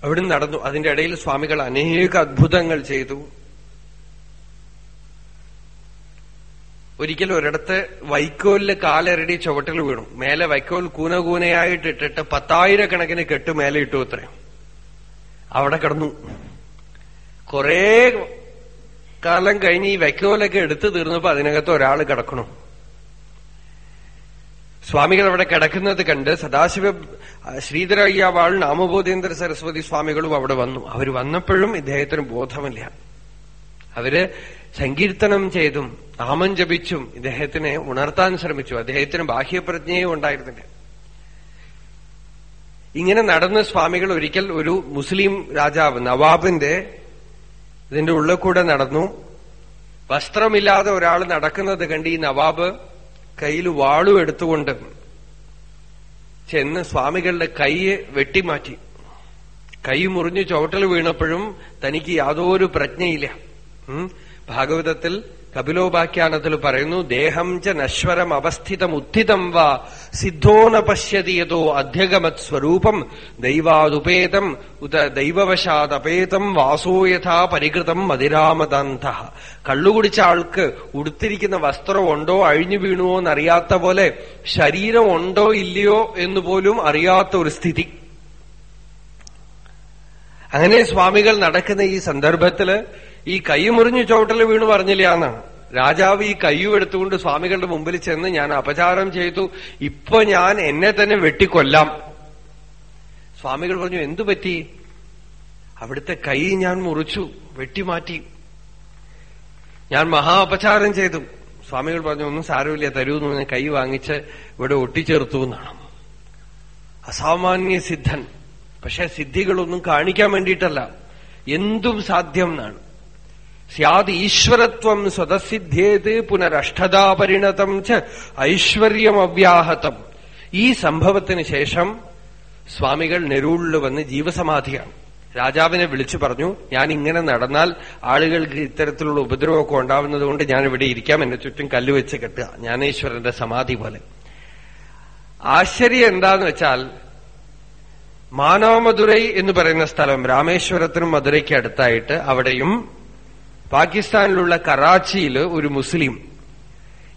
Speaker 1: അവിടുന്ന് നടന്നു. അതിന്റെ ഇടയിൽ സ്വാമികൾ അനേക അത്ഭുതങ്ങൾ ചെയ്തു. ഒരിക്കലും ഒരിടത്ത് വൈക്കോലിൽ കാലരടി ചുവട്ടിൽ വീണു. മേലെ വൈക്കോൽ കൂനകൂനയായിട്ട് ഇട്ടിട്ട് പത്തായിരക്കണക്കിന് കെട്ട് മേലെ ഇട്ടു അത്രയും അവിടെ കിടന്നു. കുറേ കാലം കഴിഞ്ഞ് ഈ വൈക്കോലൊക്കെ എടുത്തു തീർന്നപ്പോ അതിനകത്ത് ഒരാൾ കിടക്കണു. സ്വാമികൾ അവിടെ കിടക്കുന്നത് കണ്ട് സദാശിവ ശ്രീധരയ്യാവാൾ നാമബോധേന്ദ്ര സരസ്വതി സ്വാമികളും അവിടെ വന്നു. അവർ വന്നപ്പോഴും ഇദ്ദേഹത്തിന് ബോധമില്ല. അവർ സങ്കീർത്തനം ചെയ്തും നാമം ജപിച്ചും ഇദ്ദേഹത്തിനെ ഉണർത്താൻ ശ്രമിച്ചു. അദ്ദേഹത്തിന് ബാഹ്യപ്രജ്ഞയും ഉണ്ടായിരുന്നില്ല. ഇങ്ങനെ നടന്ന സ്വാമികൾ ഒരിക്കൽ ഒരു മുസ്ലിം രാജാവ് നവാബിന്റെ ഇതിന്റെ ഉള്ളിൽ കൂടെ നടന്നു. വസ്ത്രമില്ലാതെ ഒരാൾ നടക്കുന്നത് കണ്ട് ഈ നവാബ് കയ്യിൽ വാളും എടുത്തുകൊണ്ട് ചെന്ന് സ്വാമികളുടെ കൈയെ വെട്ടിമാറ്റി. കൈ മുറിഞ്ഞ് ചോട്ടൽ വീണപ്പോഴും തനിക്ക് യാതൊരു പ്രജ്ഞയില്ല. ഭാഗവതത്തിൽ കപിലോപാഖ്യാനത്തിൽ പറയുന്നു ദേഹം ച നശ്വരം അവസ്ഥിതം ഉത്ഥിതം വാ സിദ്ധോ ന പശ്യതിയതോ അധ്യഗമത് സ്വരൂപം ദൈവാദുപേതം ഉത ദൈവവശാദപേതം വാസോ യഥാ പരികൃതം മതിരാമദാന്ത. കള്ളുകുടിച്ച ആൾക്ക് ഉടുത്തിരിക്കുന്ന വസ്ത്രം ഉണ്ടോ അഴിഞ്ഞു വീണുവോ എന്നറിയാത്ത പോലെ ശരീരം ഉണ്ടോ ഇല്ലയോ എന്ന് പോലും അറിയാത്ത ഒരു സ്ഥിതി. അങ്ങനെ സ്വാമികൾ നടക്കുന്ന ഈ സന്ദർഭത്തിൽ ഈ കൈ മുറിഞ്ഞു ചോട്ടൽ വീണു പറഞ്ഞില്ല രാജാവ് ഈ കയ്യും എടുത്തുകൊണ്ട് സ്വാമികളുടെ മുമ്പിൽ ചെന്ന് ഞാൻ അപചാരം ചെയ്തു. ഇപ്പൊ ഞാൻ എന്നെ തന്നെ വെട്ടിക്കൊല്ലാം. സ്വാമികൾ പറഞ്ഞു എന്തു പറ്റി? അവിടുത്തെ കൈ ഞാൻ മുറിച്ചു വെട്ടിമാറ്റി. ഞാൻ മഹാ അപചാരം ചെയ്തു. സ്വാമികൾ പറഞ്ഞു ഒന്നും സാരമില്ല തരൂ എന്ന് പറഞ്ഞ് കൈ വാങ്ങിച്ച് ഇവിടെ ഒട്ടിച്ചേർത്തു എന്നാണ്. അസാമാന്യ സിദ്ധൻ. പക്ഷെ സിദ്ധികളൊന്നും കാണിക്കാൻ വേണ്ടിയിട്ടല്ല. എന്തും സാധ്യം എന്നാണ്. സ്യാത് ഈശ്വരത്വം സ്വതസിദ്ധ്യേത് പുനരഷ്ടതാ പരിണതം ച ഐശ്വര്യം അവ്യാഹതം ഈ സംഭവത്തിന് ശേഷം സ്വാമികൾ നെരൂളിൽ വന്ന് ജീവസമാധിയാണ്. രാജാവിനെ വിളിച്ചു പറഞ്ഞു ഞാൻ ഇങ്ങനെ നടന്നാൽ ആളുകൾക്ക് ഇത്തരത്തിലുള്ള ഉപദ്രവമൊക്കെ ഉണ്ടാവുന്നതുകൊണ്ട് ഞാൻ ഇവിടെ ഇരിക്കാം. എന്നെ ചുറ്റും കല്ലുവെച്ച് കെട്ടുക. ജ്ഞാനേശ്വരന്റെ സമാധി പോലെ. ആശ്ചര്യം എന്താന്ന് വെച്ചാൽ മാനാമധുരൈ എന്ന് പറയുന്ന സ്ഥലം രാമേശ്വരത്തിനും മധുരയ്ക്ക് അടുത്തായിട്ട് അവിടെയും പാകിസ്ഥാനിലുള്ള കറാച്ചിയിൽ ഒരു മുസ്ലിം.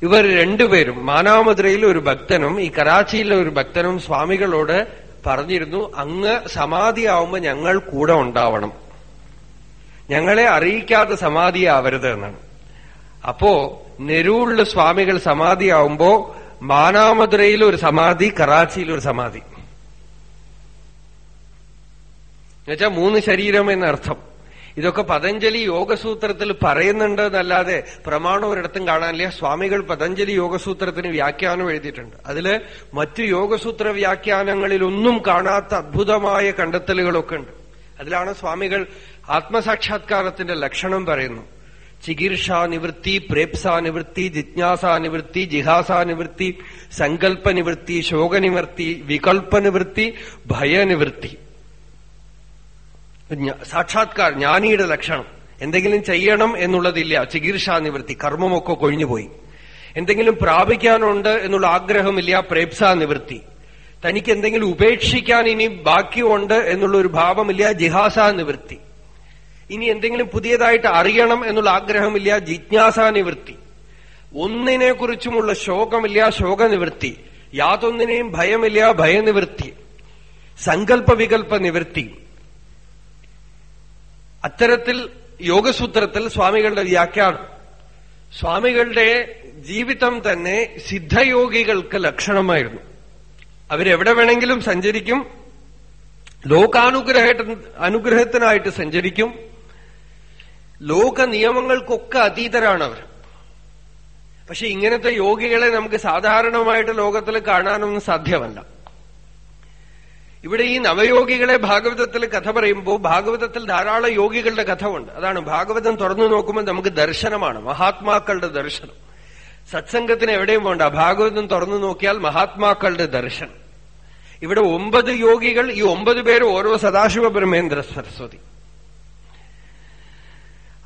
Speaker 1: ഇവർ രണ്ടുപേരും മാനാമധുരയിൽ ഒരു ഭക്തനും ഈ കറാച്ചിയിലെ ഒരു ഭക്തനും സ്വാമികളോട് പറഞ്ഞിരുന്നു അങ്ങ് സമാധിയാവുമ്പോൾ ഞങ്ങൾ കൂടെ ഉണ്ടാവണം. ഞങ്ങളെ അറിയിക്കാതെ സമാധിയാവരുത് എന്നാണ്. അപ്പോ നെരൂളിൽ സ്വാമികൾ സമാധിയാവുമ്പോ മാനാമുദ്രയിൽ ഒരു സമാധി കറാച്ചിയിൽ ഒരു സമാധി. എന്നുവെച്ചാൽ മൂന്ന് ശരീരം എന്നർത്ഥം. ഇതൊക്കെ പതഞ്ജലി യോഗസൂത്രത്തിൽ പറയുന്നുണ്ട് എന്നല്ലാതെ പ്രമാണം ഒരിടത്തും കാണാനില്ല. സ്വാമികൾ പതഞ്ജലി യോഗസൂത്രത്തിന് വ്യാഖ്യാനം എഴുതിയിട്ടുണ്ട്. അതിൽ മറ്റു യോഗസൂത്ര വ്യാഖ്യാനങ്ങളിലൊന്നും കാണാത്ത അദ്ഭുതമായ കണ്ടെത്തലുകളൊക്കെ ഉണ്ട്. അതിലാണ് സ്വാമികൾ ആത്മസാക്ഷാത്കാരത്തിന്റെ ലക്ഷണം പറയുന്നു. ചികിത്സാനിവൃത്തി പ്രേപ്സാനിവൃത്തി ജിജ്ഞാസാനിവൃത്തി ജിഹാസാനിവൃത്തി സങ്കല്പനിവൃത്തി ശോകനിവൃത്തി വികൽപ്പനിവൃത്തി ഭയനിവൃത്തി. സാക്ഷാത്കാർ ജ്ഞാനിയുടെ ലക്ഷണം. എന്തെങ്കിലും ചെയ്യണം എന്നുള്ളതില്ല. ചികിത്സാ നിവൃത്തി കർമ്മമൊക്കെ കൊഴിഞ്ഞുപോയി. എന്തെങ്കിലും പ്രാപിക്കാനുണ്ട് എന്നുള്ള ആഗ്രഹമില്ല പ്രേപ്സാ നിവൃത്തി. തനിക്ക് എന്തെങ്കിലും ഉപേക്ഷിക്കാൻ ഇനി ബാക്കിയുണ്ട് എന്നുള്ള ഒരു ഭാവമില്ല ജിഹാസാ നിവൃത്തി. ഇനി എന്തെങ്കിലും പുതിയതായിട്ട് അറിയണം എന്നുള്ള ആഗ്രഹമില്ല ജിജ്ഞാസാ നിവൃത്തി. ഒന്നിനെ കുറിച്ചുമുള്ള ശോകമില്ല ശോകനിവൃത്തി. യാതൊന്നിനെയും ഭയമില്ല ഭയനിവൃത്തി. സങ്കല്പ വികല്പ നിവൃത്തി അത്തരത്തിൽ യോഗസൂത്രത്തിൽ സ്വാമികളുടെ വ്യാഖ്യാനം. സ്വാമികളുടെ ജീവിതം തന്നെ സിദ്ധയോഗികൾക്ക് ലക്ഷണമായിരുന്നു. അവരെവിടെ വേണമെങ്കിലും സഞ്ചരിക്കും. ലോകാനുഗ്രഹ അനുഗ്രഹത്തിനായിട്ട് സഞ്ചരിക്കും. ലോക നിയമങ്ങൾക്കൊക്കെ അതീതരാണ് അവർ പക്ഷെ ഇങ്ങനത്തെ യോഗികളെ നമുക്ക് സാധാരണമായിട്ട് ലോകത്തിൽ കാണാനൊന്നും സാധ്യമല്ല. ഇവിടെ ഈ നവയോഗികളെ ഭാഗവതത്തിൽ കഥ പറയുമ്പോൾ ഭാഗവതത്തിൽ ധാരാളം യോഗികളുടെ കഥ ഉണ്ട് അതാണ് ഭാഗവതം തുറന്നു നോക്കുമ്പോൾ നമുക്ക് ദർശനമാണ് മഹാത്മാക്കളുടെ ദർശനം. സത്സംഗത്തിന് എവിടെയും പോണ്ട ഭാഗവതം തുറന്നു നോക്കിയാൽ മഹാത്മാക്കളുടെ ദർശനം. ഇവിടെ ഒമ്പത് യോഗികൾ ഈ ഒമ്പത് പേര് ഓരോ സദാശിവ ബ്രഹ്മേന്ദ്ര സരസ്വതി.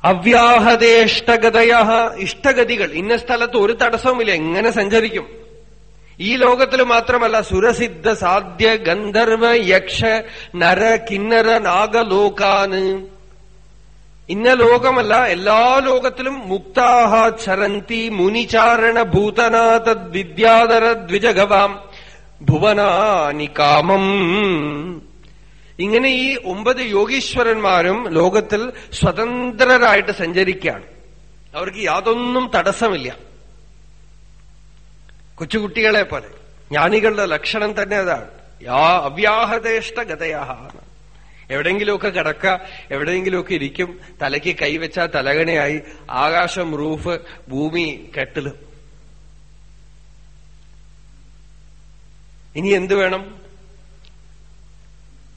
Speaker 1: അവ്യാഹതേഷ്ടഗതയ ഇഷ്ടഗതികൾ ഇന്ന സ്ഥലത്ത് ഒരു തടസ്സവുമില്ല എങ്ങനെ സഞ്ചരിക്കും? ഈ ലോകത്തിൽ മാത്രമല്ല സുരസിദ്ധ സാധ്യ ഗന്ധർവ യക്ഷ നര കിന്നര നാഗലോകാന്. ഇന്ന ലോകമല്ല എല്ലാ ലോകത്തിലും മുക്താഹ ചരന്തി മുനിചാരണ ഭൂതനാഥ വിദ്യാധര ദ്വിജഗവാം ഭുവനാനി കാമം. ഇങ്ങനെ ഈ ഒമ്പത് യോഗീശ്വരന്മാരും ലോകത്തിൽ സ്വതന്ത്രരായിട്ട് സഞ്ചരിക്കുകയാണ്. അവർക്ക് യാതൊന്നും തടസ്സമില്ല. കൊച്ചുകുട്ടികളെ പോലെ ജ്ഞാനികളുടെ ലക്ഷണം തന്നെ അതാണ്. യാ അവ്യാഹതേഷ്ട ഗതയാഹ എവിടെയെങ്കിലുമൊക്കെ കിടക്ക എവിടെയെങ്കിലുമൊക്കെ ഇരിക്കും തലയ്ക്ക് കൈവച്ച തലകണയായി ആകാശം റൂഫ് ഭൂമി കെട്ടിൽ. ഇനി എന്തു വേണം?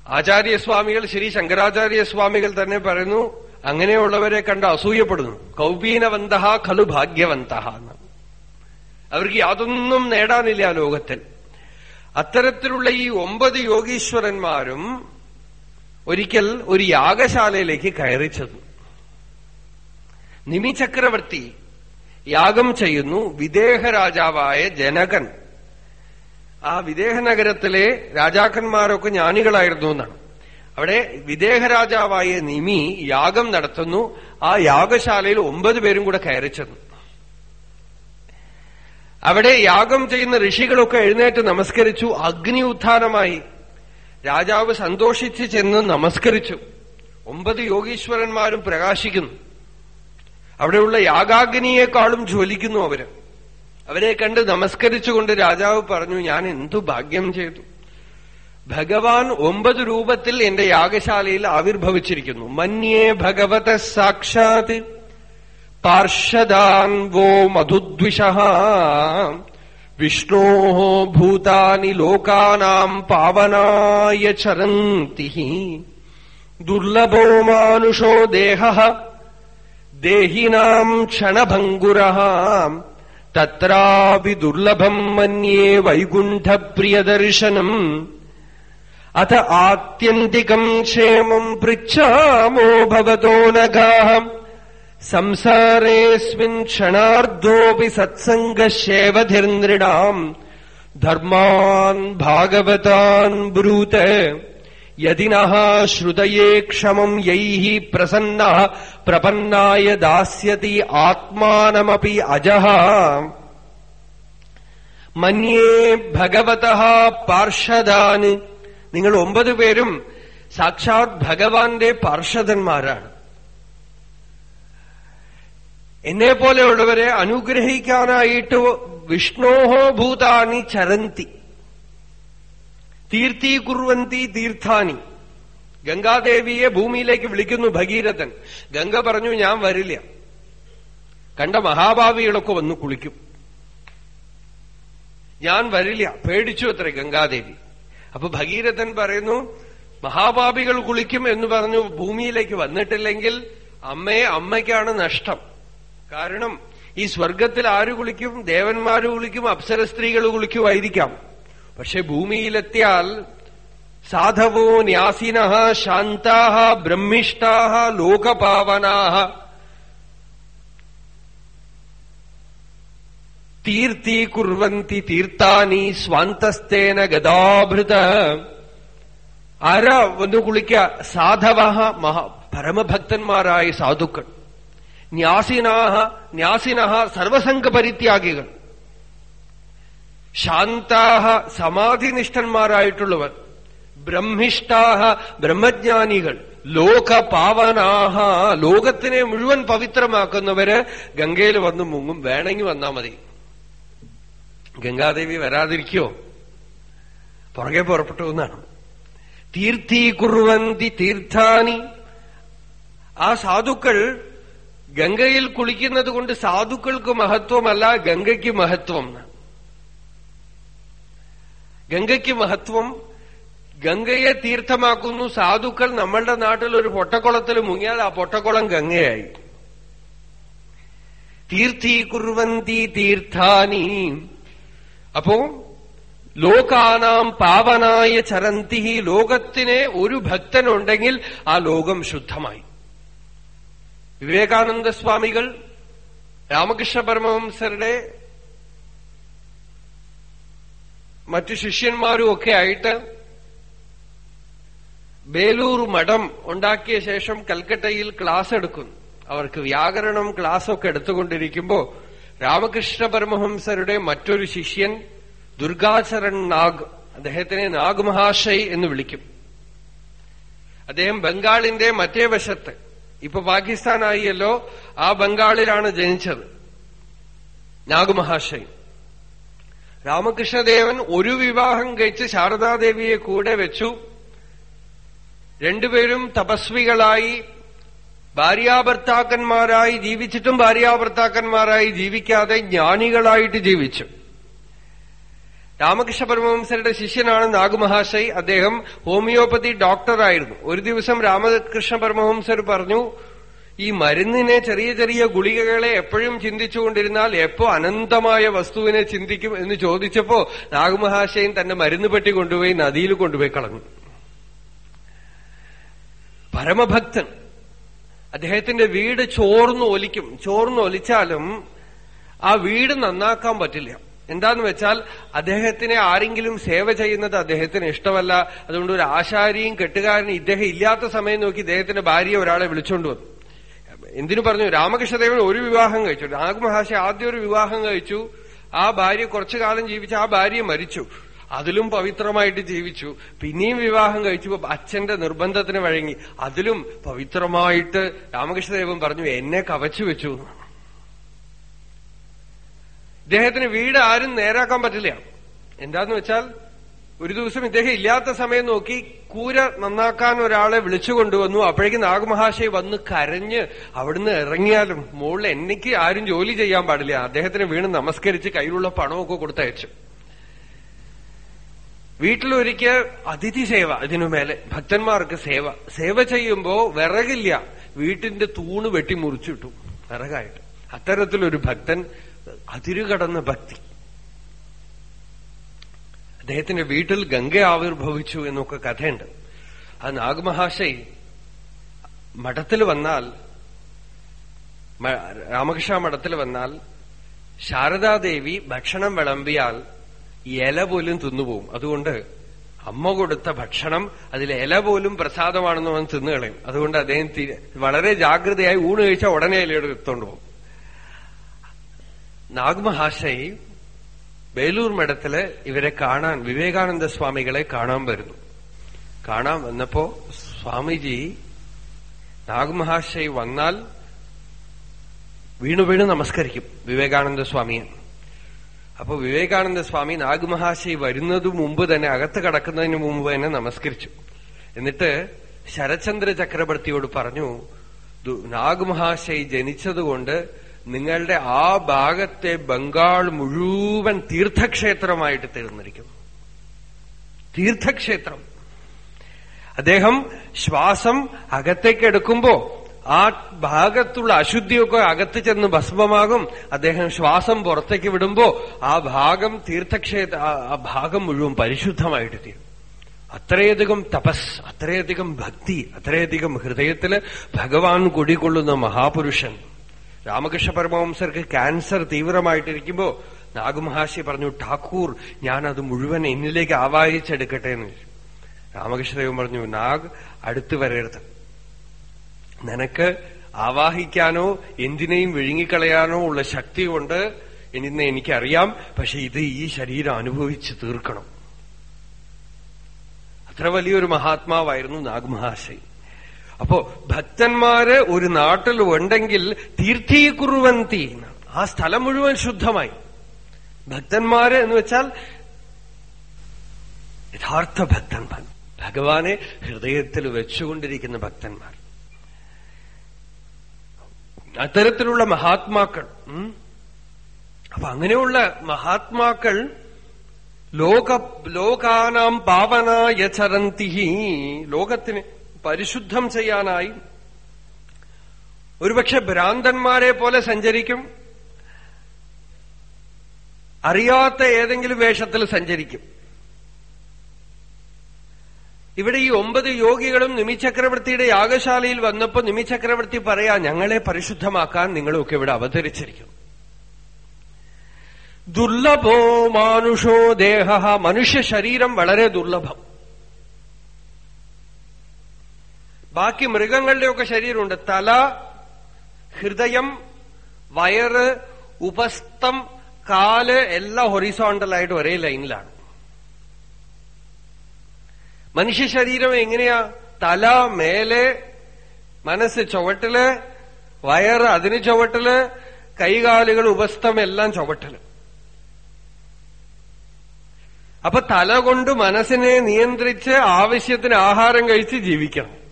Speaker 1: ആചാര്യസ്വാമികൾ ശ്രീ ശങ്കരാചാര്യസ്വാമികൾ തന്നെ പറയുന്നു അങ്ങനെയുള്ളവരെ കണ്ട് അസൂയപ്പെടുന്നു. കൗപീനവന്ത ഖലു ഭാഗ്യവന്ത എന്ന്. അവർക്ക് യാതൊന്നും നേടാനില്ല ലോകത്തിൽ. അത്തരത്തിലുള്ള ഈ ഒമ്പത് യോഗീശ്വരന്മാരും ഒരിക്കൽ ഒരു യാഗശാലയിലേക്ക് കയറി ചെന്നു. നിമി ചക്രവർത്തി യാഗം ചെയ്യുന്നു. വിദേഹ രാജാവായ ജനകൻ. ആ വിദേഹ നഗരത്തിലെ രാജാക്കന്മാരൊക്കെ ജ്ഞാനികളായിരുന്നു എന്നാണ്. അവിടെ വിദേഹ രാജാവായ നിമി യാഗം നടത്തുന്നു. ആ യാഗശാലയിൽ ഒമ്പത് പേരും കൂടെ കയറി ചെന്നു. അവിടെ യാഗം ചെയ്യുന്ന ഋഷികളൊക്കെ എഴുന്നേറ്റ് നമസ്കരിച്ചു. അഗ്നി ഉത്ഥാനമായി. രാജാവ് സന്തോഷിച്ച് ചെന്ന് നമസ്കരിച്ചു. ഒമ്പത് യോഗീശ്വരന്മാരും പ്രകാശിക്കുന്നു. അവിടെയുള്ള യാഗാഗ്നിയേക്കാളും ജ്വലിക്കുന്നു അവർ. അവരെ കണ്ട് നമസ്കരിച്ചുകൊണ്ട് രാജാവ് പറഞ്ഞു ഞാൻ എന്തു ഭാഗ്യം ചെയ്തു. ഭഗവാൻ ഒമ്പത് രൂപത്തിൽ എന്റെ യാഗശാലയിൽ ആവിർഭവിച്ചിരിക്കുന്നു. മന്യേ ഭഗവത സാക്ഷാത്. പാർഷദാൻ വോ മധുദ്വിഷ വിഷ്ണോ ഭൂതാനി ലോകാനാം പാവനായ ചരന്തി ദുർലഭോ മാനുഷോ ദേഹ ദേഹിനാം ക്ഷണഭംഗുര തത്രാപി ദുർലഭം മന്യേ വൈകുണ്ഠപ്രിയദർശനം അത ആത്യന്തികം ക്ഷേമം പൃച്ഛാമോ ഭവതോ നഗാഹം സംസാരേസ്മിൻ ക്ഷണാർദ്ധോപി സത്സംഗശേവധിർനൃണാം ധർമാൻ ഭാഗവതാൻ ബ്രൂത് യതിന ശ്രുതയേ ക്ഷമം യൈ പ്രസന്ന പ്രപന്നായ ദാസ്യതി ആത്മാനമപി അജഹ മന്യേ ഭഗവത പാർഷദാന്. നിങ്ങൾ ഒമ്പത് പേരും സാക്ഷാത് ഭഗവാന്റെ പാർഷദന്മാരാണ്. എന്നെ പോലെയുള്ളവരെ അനുഗ്രഹിക്കാനായിട്ട് വിഷ്ണോഹോ ഭൂതാനി ചരന്തി. തീർത്ഥീകുർവന്തി തീർത്ഥാനി. ഗംഗാദേവിയെ ഭൂമിയിലേക്ക് വിളിക്കുന്നു ഭഗീരഥൻ. ഗംഗ പറഞ്ഞു ഞാൻ വരില്ല. കണ്ട മഹാഭാവികളൊക്കെ വന്നു കുളിക്കും. ഞാൻ വരില്ല. പേടിച്ചു അത്ര ഗംഗാദേവി. അപ്പൊ ഭഗീരഥൻ പറയുന്നു മഹാഭാവികൾ കുളിക്കും എന്ന് പറഞ്ഞു ഭൂമിയിലേക്ക് വന്നിട്ടില്ലെങ്കിൽ അമ്മയെ അമ്മയ്ക്കാണ് നഷ്ടം. കാരണം ഈ സ്വർഗത്തിൽ ആര് കുളിക്കും? ദേവന്മാര് കുളിക്കും അപ്സര സ്ത്രീകൾ കുളിക്കുമായിരിക്കാം. പക്ഷെ ഭൂമിയിലെത്തിയാൽ സാധവോ ന്യാസിന ശാന്താ ബ്രഹ്മിഷ്ടാ ലോകപാവനാ തീർത്ഥീകുർവന്തി തീർത്ഥാനി സ്വാന്തസ്തേന ഗതാഭൃത ആരാ വന്നു കുളിക്ക? സാധവ മഹാ പരമഭക്തന്മാരായ സാധുക്കൾ. ന്യാസിനാഹ ന്യാസിനഹ സർവസംഘ പരിത്യാഗികൾ ശാന്താഹ സമാധിനിഷ്ഠന്മാരായിട്ടുള്ളവർ. ബ്രഹ്മിഷ്ടാഹ ബ്രഹ്മജ്ഞാനികൾ. ലോകപാവനാഹ ലോകത്തിനെ മുഴുവൻ പവിത്രമാക്കുന്നവര് ഗംഗയിൽ വന്ന് മുങ്ങും. വേണമെങ്കിൽ വന്നാ മതി. ഗംഗാദേവി വരാതിരിക്കോ? പുറകെ പുറപ്പെട്ടു എന്നാണ്. തീർത്ഥീകുറുവന്തി തീർത്ഥാനി. ആ സാധുക്കൾ ഗംഗയിൽ കുളിക്കുന്നത് കൊണ്ട് സാധുക്കൾക്ക് മഹത്വമല്ല ഗംഗയ്ക്ക് മഹത്വം. ഗംഗയ്ക്ക് മഹത്വം ഗംഗയെ തീർത്ഥമാക്കുന്നു. സാധുക്കൾ നമ്മളുടെ നാട്ടിൽ ഒരു പൊട്ടക്കുളത്തിൽ മുങ്ങിയാൽ ആ പൊട്ടക്കുളം ഗംഗയായി. തീർത്ഥീകുർവന്തി തീർത്ഥാനി. അപ്പോ ലോകാനാം പാവനായ ചരന്തി ലോകത്തിനെ ഒരു ഭക്തനുണ്ടെങ്കിൽ ആ ലോകം ശുദ്ധമായി. വിവേകാനന്ദ സ്വാമികൾ രാമകൃഷ്ണ പരമഹംസരുടെ മറ്റു ശിഷ്യന്മാരും ഒക്കെ ആയിട്ട് ബേലൂർ മഠം ഉണ്ടാക്കിയ ശേഷം കൽക്കട്ടയിൽ ക്ലാസ് എടുക്കുന്നു. അവർക്ക് വ്യാകരണം ക്ലാസ് ഒക്കെ എടുത്തുകൊണ്ടിരിക്കുമ്പോ രാമകൃഷ്ണ പരമഹംസരുടെ മറ്റൊരു ശിഷ്യൻ ദുർഗാചരൺ നാഗ് അദ്ദേഹത്തിനെ നാഗ് മഹാശയ് എന്ന് വിളിക്കും. അദ്ദേഹം ബംഗാളിന്റെ മറ്റേ വശത്ത് ഇപ്പൊ പാകിസ്ഥാനായിയല്ലോ ആ ബംഗാളിലാണ് ജനിച്ചത്. നാഗമഹാശയൻ രാമകൃഷ്ണദേവൻ ഒരു വിവാഹം കഴിച്ച് ശാരദാദേവിയെ കൂടെ വെച്ചു. രണ്ടുപേരും തപസ്വികളായി ഭാര്യാഭർത്താക്കന്മാരായി ജീവിച്ചിട്ടും ഭാര്യാഭർത്താക്കന്മാരായി ജീവിക്കാതെ ജ്ഞാനികളായിട്ട് ജീവിച്ചു. രാമകൃഷ്ണ പരമഹംസരുടെ ശിഷ്യനാണ് നാഗുമഹാശയ് അദ്ദേഹം ഹോമിയോപ്പതി ഡോക്ടറായിരുന്നു. ഒരു ദിവസം രാമകൃഷ്ണ പരമഹംസർ പറഞ്ഞു ഈ മരുന്നിനെ ചെറിയ ചെറിയ ഗുളികകളെ എപ്പോഴും ചിന്തിച്ചുകൊണ്ടിരുന്നാൽ എപ്പോ അനന്തമായ വസ്തുവിനെ ചിന്തിക്കും എന്ന് ചോദിച്ചപ്പോ നാഗമഹാശയൻ തന്റെ മരുന്ന് പെട്ടി കൊണ്ടുപോയി നദിയിൽ കൊണ്ടുപോയി കളഞ്ഞു. പരമഭക്തൻ അദ്ദേഹത്തിന്റെ വീട് ചോർന്ന് ഒലിക്കും ചോർന്ന് ഒലിച്ചാലും ആ വീട് നന്നാക്കാൻ പറ്റില്ല. എന്താന്ന് വെച്ചാൽ അദ്ദേഹത്തിനെ ആരെങ്കിലും സേവ ചെയ്യുന്നത് അദ്ദേഹത്തിന് ഇഷ്ടമല്ല. അതുകൊണ്ട് ഒരു ആശാരിയും കെട്ടുകാരനും ഇദ്ദേഹം ഇല്ലാത്ത സമയം നോക്കി ഇദ്ദേഹത്തിന്റെ ഭാര്യ ഒരാളെ വിളിച്ചോണ്ട് വന്നു. എന്തിനു പറഞ്ഞു? രാമകൃഷ്ണദേവൻ ഒരു വിവാഹം കഴിച്ചു. നാഗമഹാശ ആദ്യം ഒരു വിവാഹം കഴിച്ചു. ആ ഭാര്യ കുറച്ചു കാലം ജീവിച്ച ആ ഭാര്യ മരിച്ചു. അതിലും പവിത്രമായിട്ട് ജീവിച്ചു. പിന്നെയും വിവാഹം കഴിച്ചു അച്ഛന്റെ നിർബന്ധത്തിന് വഴങ്ങി. അതിലും പവിത്രമായിട്ട് രാമകൃഷ്ണദേവൻ പറഞ്ഞു എന്നെ കവച്ചു വെച്ചു. ഇദ്ദേഹത്തിന് വീട് ആരും നേരാക്കാൻ പറ്റില്ല. എന്താന്ന് വെച്ചാൽ ഒരു ദിവസം ഇദ്ദേഹം ഇല്ലാത്ത സമയം നോക്കി കൂര നന്നാക്കാൻ ഒരാളെ വിളിച്ചു കൊണ്ടുവന്നു. അപ്പോഴേക്കും നാഗമഹാശയ വന്ന് കരഞ്ഞ് അവിടുന്ന് ഇറങ്ങിയാലും മുകളിൽ എനിക്ക് ആരും ജോലി ചെയ്യാൻ പാടില്ല. അദ്ദേഹത്തിന് വീണ് നമസ്കരിച്ച് കയ്യിലുള്ള പണമൊക്കെ കൊടുത്തയച്ചു. വീട്ടിലൊരിക്കൽ അതിഥി സേവ ഇതിനു മേലെ ഭക്തന്മാർക്ക് സേവ. സേവ ചെയ്യുമ്പോ വിറകില്ല. വീട്ടിന്റെ തൂണ് വെട്ടി മുറിച്ചിട്ടു. വിറകായിട്ട്. അത്തരത്തിലൊരു ഭക്തൻ അതിരുകടന്ന ഭക്തി. അദ്ദേഹത്തിന്റെ വീട്ടിൽ ഗംഗ ആവിർഭവിച്ചു എന്നൊക്കെ കഥയുണ്ട്. ആ നാഗമഹാശൈ മഠത്തിൽ വന്നാൽ രാമകൃഷ്ണ മഠത്തിൽ വന്നാൽ ശാരദാദേവി ഭക്ഷണം വിളമ്പിയാൽ ഇല പോലും തിന്നുപോകും. അതുകൊണ്ട് അമ്മ കൊടുത്ത ഭക്ഷണം അതിൽ ഇല പോലും പ്രസാദമാണെന്ന് അവൻ തിന്നുകളയും. അതുകൊണ്ട് അദ്ദേഹം വളരെ ജാഗ്രതയായി ഊണ് കഴിച്ചാൽ ഉടനെ ഇലയുടെ എത്തുകൊണ്ട് പോകും നാഗ്മഹാശയി ബേലൂർ മഠത്തിൽ ഇവരെ കാണാൻ വിവേകാനന്ദ സ്വാമികളെ കാണാൻ വരുന്നു. കാണാൻ വന്നപ്പോ സ്വാമിജി നാഗ്മഹാശയി വന്നാൽ വീണു വീണ് നമസ്കരിക്കും വിവേകാനന്ദ സ്വാമിയെ. അപ്പൊ വിവേകാനന്ദ സ്വാമി നാഗ്മഹാശയി വരുന്നതു മുമ്പ് തന്നെ അകത്ത് കടക്കുന്നതിന് മുമ്പ് തന്നെ നമസ്കരിച്ചു. എന്നിട്ട് ശരചന്ദ്ര ചക്രവർത്തിയോട് പറഞ്ഞു നാഗ്മഹാശയി ജനിച്ചതുകൊണ്ട് നിങ്ങളുടെ ആ ഭാഗത്തെ ബംഗാൾ മുഴുവൻ തീർത്ഥക്ഷേത്രമായിട്ട് തീർന്നിരിക്കും. തീർത്ഥക്ഷേത്രം. അദ്ദേഹം ശ്വാസം അകത്തേക്ക് എടുക്കുമ്പോ ആ ഭാഗത്തുള്ള അശുദ്ധിയൊക്കെ അകത്ത് ചെന്ന് ഭസ്മമാകും. അദ്ദേഹം ശ്വാസം പുറത്തേക്ക് വിടുമ്പോ ആ ഭാഗം തീർത്ഥക്ഷേത്ര ആ ഭാഗം മുഴുവൻ പരിശുദ്ധമായിട്ട് തീരും. അത്രയധികം തപസ് അത്രയധികം ഭക്തി അത്രയധികം ഹൃദയത്തിൽ ഭഗവാൻ കുടികൊള്ളുന്ന മഹാപുരുഷൻ രാമകൃഷ്ണ പരമവംസർക്ക് ക്യാൻസർ തീവ്രമായിട്ടിരിക്കുമ്പോ നാഗമഹാശി പറഞ്ഞു ഠാക്കൂർ ഞാനത് മുഴുവൻ എന്നിലേക്ക് ആവാഹിച്ചെടുക്കട്ടെ എന്ന് രാമകൃഷ്ണദേവൻ പറഞ്ഞു നാഗ് അടുത്തു വരരുത്. നിനക്ക് ആവാഹിക്കാനോ എന്തിനേയും വിഴുങ്ങിക്കളയാനോ ഉള്ള ശക്തി കൊണ്ട് ഇന്ന് എനിക്കറിയാം പക്ഷെ ഇത് ഈ ശരീരം അനുഭവിച്ച് തീർക്കണം. അത്ര വലിയൊരു മഹാത്മാവായിരുന്നു നാഗ്മഹാശയി അപ്പോ ഭക്തന്മാര് ഒരു നാട്ടിൽ ഉണ്ടെങ്കിൽ തീർത്ഥീകുറുവന്തി ആ സ്ഥലം മുഴുവൻ ശുദ്ധമായി. ഭക്തന്മാര് എന്ന് വെച്ചാൽ യഥാർത്ഥ ഭക്തന്മാർ. ഭഗവാനെ ഹൃദയത്തിൽ വെച്ചുകൊണ്ടിരിക്കുന്ന ഭക്തന്മാർ. അത്തരത്തിലുള്ള മഹാത്മാക്കൾ അപ്പൊ അങ്ങനെയുള്ള മഹാത്മാക്കൾ ലോക ലോകാനാം പാവന യചരന്തി ലോകത്തിന് പരിശുദ്ധം ചെയ്യാനായി ഒരുപക്ഷെ ഭ്രാന്തന്മാരെ പോലെ സഞ്ചരിക്കും. അറിയാത്ത ഏതെങ്കിലും വേഷത്തിൽ സഞ്ചരിക്കും. ഇവിടെ ഈ ഒമ്പത് യോഗികളും നിമിചക്രവർത്തിയുടെ യാഗശാലയിൽ വന്നപ്പോ നിമിചക്രവർത്തി പറയാ ഞങ്ങളെ പരിശുദ്ധമാക്കാൻ നിങ്ങളൊക്കെ ഇവിടെ അവതരിച്ചിരിക്കും ദുർലഭോ മാനുഷോ ദേഹ മനുഷ്യ ശരീരം വളരെ ദുർലഭം. ബാക്കി മൃഗങ്ങളുടെയൊക്കെ ശരീരമുണ്ട്. തല ഹൃദയം വയറ് ഉപസ്ഥം കാൽ എല്ലാം ഹൊറിസോണ്ടലായിട്ട് ഒരേ ലൈനിലാണ്. മനുഷ്യ ശരീരം എങ്ങനെയാ? തല മേലെ മനസ്സ് ചുവട്ടിൽ വയറ് അതിന് ചുവട്ടിൽ കൈകാലുകൾ ഉപസ്ഥം എല്ലാം ചുവട്ടിൽ. അപ്പൊ തല കൊണ്ട് മനസ്സിനെ നിയന്ത്രിച്ച് ആവശ്യത്തിന് ആഹാരം കഴിച്ച് ജീവിക്കണം.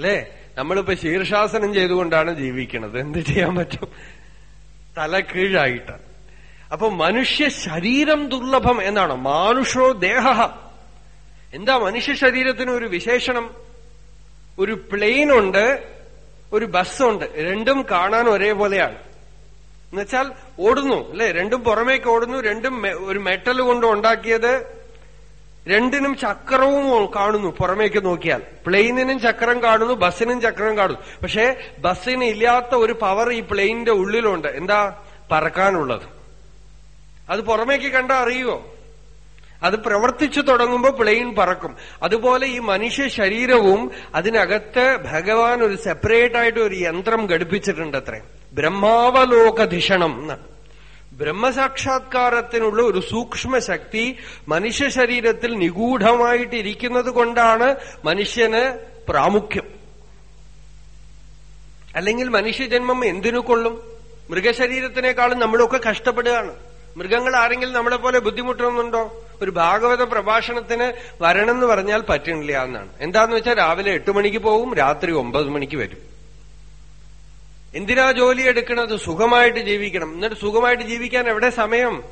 Speaker 1: അല്ലേ? നമ്മളിപ്പോ ശീർഷാസനം ചെയ്തുകൊണ്ടാണ് ജീവിക്കുന്നത് എന്ത് ചെയ്യാൻ പറ്റും? തല കീഴായിട്ട്. അപ്പൊ മനുഷ്യ ശരീരം ദുർലഭം എന്നാണ്? മാനുഷോ ദേഹ. എന്താ മനുഷ്യ ശരീരത്തിന് ഒരു വിശേഷണം? ഒരു പ്ലെയിൻ ഉണ്ട് ഒരു ബസ്സുണ്ട്. രണ്ടും കാണാൻ ഒരേപോലെയാണ്. എന്നുവെച്ചാൽ ഓടുന്നു അല്ലെ? രണ്ടും പുറമേക്ക് ഓടുന്നു രണ്ടും ഒരു മെറ്റൽ കൊണ്ട് ഉണ്ടാക്കിയത് രണ്ടിനും ചക്രവും കാണുന്നു. പുറമേക്ക് നോക്കിയാൽ. പ്ലെയിനിനും ചക്രം കാണുന്നു ബസ്സിനും ചക്രം കാണുന്നു. പക്ഷേ ബസ്സിന് ഇല്ലാത്ത ഒരു പവർ ഈ പ്ലെയിനിന്റെ ഉള്ളിലുണ്ട്. എന്താ? പറക്കാനുള്ളത്. അത് പുറമേക്ക് കണ്ട അറിയുമോ അത് പ്രവർത്തിച്ചു തുടങ്ങുമ്പോൾ പ്ലെയിൻ പറക്കും. അതുപോലെ ഈ മനുഷ്യ ശരീരവും അതിനകത്ത് ഭഗവാൻ ഒരു സെപ്പറേറ്റ് ആയിട്ട് ഒരു യന്ത്രം ഘടിപ്പിച്ചിട്ടുണ്ട് അത്രേ ബ്രഹ്മാവലോകധിഷണം എന്നാണ് ബ്രഹ്മസാക്ഷാത്കാരത്തിനുള്ള ഒരു സൂക്ഷ്മ ശക്തി മനുഷ്യ ശരീരത്തിൽ നിഗൂഢമായിട്ടിരിക്കുന്നത് കൊണ്ടാണ് മനുഷ്യന് പ്രാമുഖ്യം. അല്ലെങ്കിൽ മനുഷ്യജന്മം എന്തിനു കൊള്ളും? മൃഗശരീരത്തിനേക്കാളും നമ്മളൊക്കെ കഷ്ടപ്പെടുകയാണ്. മൃഗങ്ങൾ ആരെങ്കിലും നമ്മളെ പോലെ ബുദ്ധിമുട്ടുന്നുണ്ടോ? ഒരു ഭാഗവത പ്രഭാഷണത്തിന് വരണം എന്ന് പറഞ്ഞാൽ പറ്റണില്ല എന്നാണ്. എന്താന്ന് വെച്ചാൽ രാവിലെ എട്ട് മണിക്ക് പോവും രാത്രി ഒമ്പത് മണിക്ക് വരും. എന്തിനാ ജോലി എടുക്കണത്? സുഖമായിട്ട് ജീവിക്കണം. എന്നിട്ട് സുഖമായിട്ട് ജീവിക്കാൻ എവിടെ സമയം?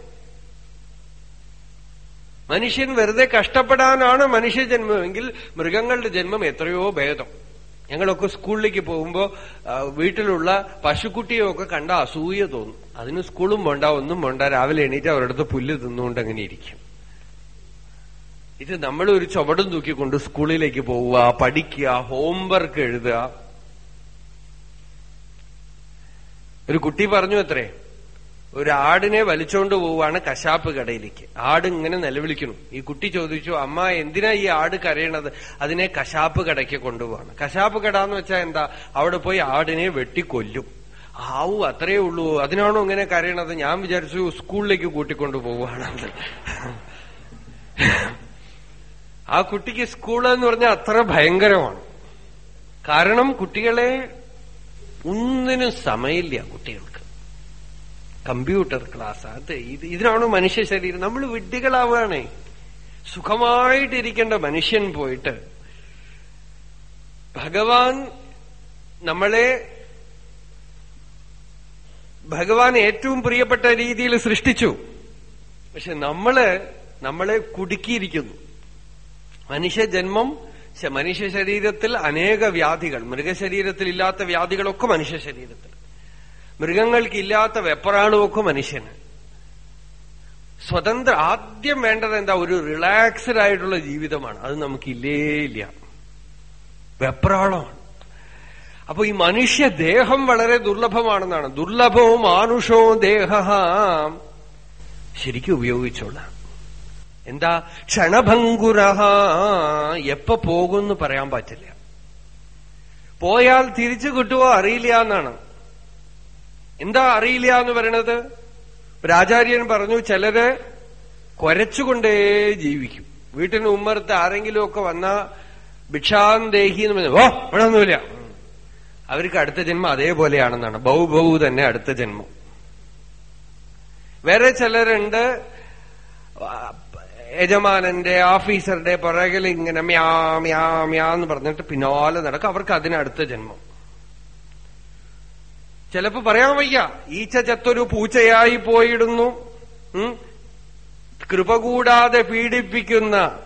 Speaker 1: മനുഷ്യൻ വെറുതെ കഷ്ടപ്പെടാനാണ് മനുഷ്യ ജന്മമെങ്കിൽ മൃഗങ്ങളുടെ ജന്മം എത്രയോ ഭേദം. ഞങ്ങളൊക്കെ സ്കൂളിലേക്ക് പോകുമ്പോ വീട്ടിലുള്ള പശുക്കുട്ടിയൊക്കെ കണ്ട അസൂയ തോന്നും. അതിന് സ്കൂളും വേണ്ട ഒന്നും വേണ്ട. രാവിലെ എണീറ്റ് അവരുടെ അടുത്ത് പുല്ല് തിന്നുകൊണ്ട് അങ്ങനെ ഇരിക്കും. ഇത് നമ്മൾ ഒരു ചുവടും തൂക്കിക്കൊണ്ട് സ്കൂളിലേക്ക് പോവുക പഠിക്കുക ഹോംവർക്ക് എഴുതുക. ഒരു കുട്ടി പറഞ്ഞു അത്രേ ഒരു ആടിനെ വലിച്ചോണ്ട് പോവാണ് കശാപ്പ് കടയിലേക്ക്. ആട് ഇങ്ങനെ നിലവിളിക്കുന്നു. ഈ കുട്ടി ചോദിച്ചു അമ്മ എന്തിനാ ഈ ആട് കരയണത്? അതിനെ കശാപ്പ് കടയ്ക്ക് കൊണ്ടുപോവാണ്. കശാപ്പ് കട എന്ന് വെച്ചാൽ എന്താ അവിടെ പോയി ആടിനെ വെട്ടിക്കൊല്ലും. ആവു അത്രയേ ഉള്ളൂ. അതിനാണോ ഇങ്ങനെ കരയണത്? ഞാൻ വിചാരിച്ചു സ്കൂളിലേക്ക് കൂട്ടിക്കൊണ്ടു പോവുകയാണെന്ന്. ആ കുട്ടിക്ക് സ്കൂൾ എന്ന് പറഞ്ഞാൽ അത്ര ഭയങ്കരമാണ്. കാരണം കുട്ടികളെ ഒന്നിനും സമയമില്ല കുട്ടികൾക്ക്. കമ്പ്യൂട്ടർ ക്ലാസ് അത് ഇത് ഇതിനാണോ മനുഷ്യ ശരീരം. നമ്മൾ വിഡ്ഢികളാവുകയാണേ. സുഖമായിട്ടിരിക്കേണ്ട മനുഷ്യൻ പോയിട്ട് ഭഗവാൻ നമ്മളെ ഭഗവാൻ ഏറ്റവും പ്രിയപ്പെട്ട രീതിയിൽ സൃഷ്ടിച്ചു. പക്ഷെ നമ്മൾ നമ്മളെ കുടുക്കിയിരിക്കുന്നു. മനുഷ്യജന്മം മനുഷ്യ ശരീരത്തിൽ അനേക വ്യാധികൾ മൃഗശരീരത്തിൽ ഇല്ലാത്ത വ്യാധികളൊക്കെ മനുഷ്യ ശരീരത്തിൽ. മൃഗങ്ങൾക്കില്ലാത്ത വെപ്പറാണുമൊക്കെ മനുഷ്യന്. സ്വതന്ത്ര ആദ്യം വേണ്ടത് എന്താ? ഒരു റിലാക്സ്ഡ് ആയിട്ടുള്ള ജീവിതമാണ്. അത് നമുക്കില്ലേ ഇല്ല. വെപ്രാളമാണ്. അപ്പൊ ഈ മനുഷ്യ ദേഹം വളരെ ദുർലഭമാണെന്നാണ്. ദുർലഭവും മാനുഷവും ദേഹ ശരിക്കും ഉപയോഗിച്ചോളാം. എന്താ? ക്ഷണഭങ്കുര എപ്പ പോകുമെന്ന് പറയാൻ പറ്റില്ല. പോയാൽ തിരിച്ചു കിട്ടുമോ അറിയില്ല എന്നാണ്. എന്താ അറിയില്ല എന്ന് പറയണത്? ഒരു ആചാര്യൻ പറഞ്ഞു ചിലര് കൊരച്ചുകൊണ്ടേ ജീവിക്കും. വീട്ടിന് ഉമ്മറത്ത് ആരെങ്കിലുമൊക്കെ വന്ന ഭിക്ഷാന്തേഹി എന്ന് പറഞ്ഞു ഓ ഇവിടെയൊന്നുമില്ല അവർക്ക് അടുത്ത ജന്മം അതേപോലെയാണെന്നാണ്. ബഹു ബഹു തന്നെ അടുത്ത ജന്മം. വേറെ ചിലരുണ്ട് യജമാനന്റെ ഓഫീസറുടെ പുറകിൽ ഇങ്ങനെ മ്യാ എന്ന് പറഞ്ഞിട്ട് പിന്നാലെ നടക്കും. അവർക്ക് അതിനടുത്ത ജന്മം. ചിലപ്പോ പറയാൻ വയ്യ ഈച്ച ചത്തൊരു പൂച്ചയായി പോയിടുന്നു. കൃപ കൂടാതെ പീഡിപ്പിക്കുന്ന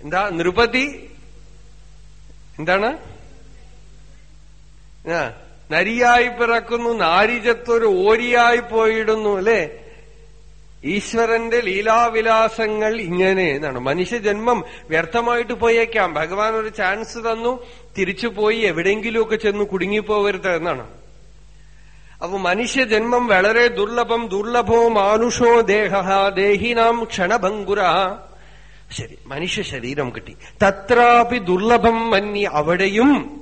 Speaker 1: എന്താ നൃപതി? എന്താണ്? നരിയായി പിറക്കുന്നു നാരിചത്തൊരു ഓരിയായി പോയിടുന്നു അല്ലെ? ഈശ്വരന്റെ ലീലാവിലാസങ്ങൾ ഇങ്ങനെ എന്നാണ്. മനുഷ്യജന്മം വ്യർത്ഥമായിട്ട് പോയേക്കാം. ഭഗവാൻ ഒരു ചാൻസ് തന്നു തിരിച്ചു പോയി എവിടെയെങ്കിലുമൊക്കെ ചെന്ന് കുടുങ്ങിപ്പോവരുത് എന്നാണ്. അപ്പൊ മനുഷ്യജന്മം വളരെ ദുർലഭം ദുർലഭോ മാനുഷോ ദേഹ ദേഹിനാം ക്ഷണഭങ്കുര. ശരി മനുഷ്യ ശരീരം കിട്ടി. തത്രാപി ദുർലഭം മന്യ അവിടെയും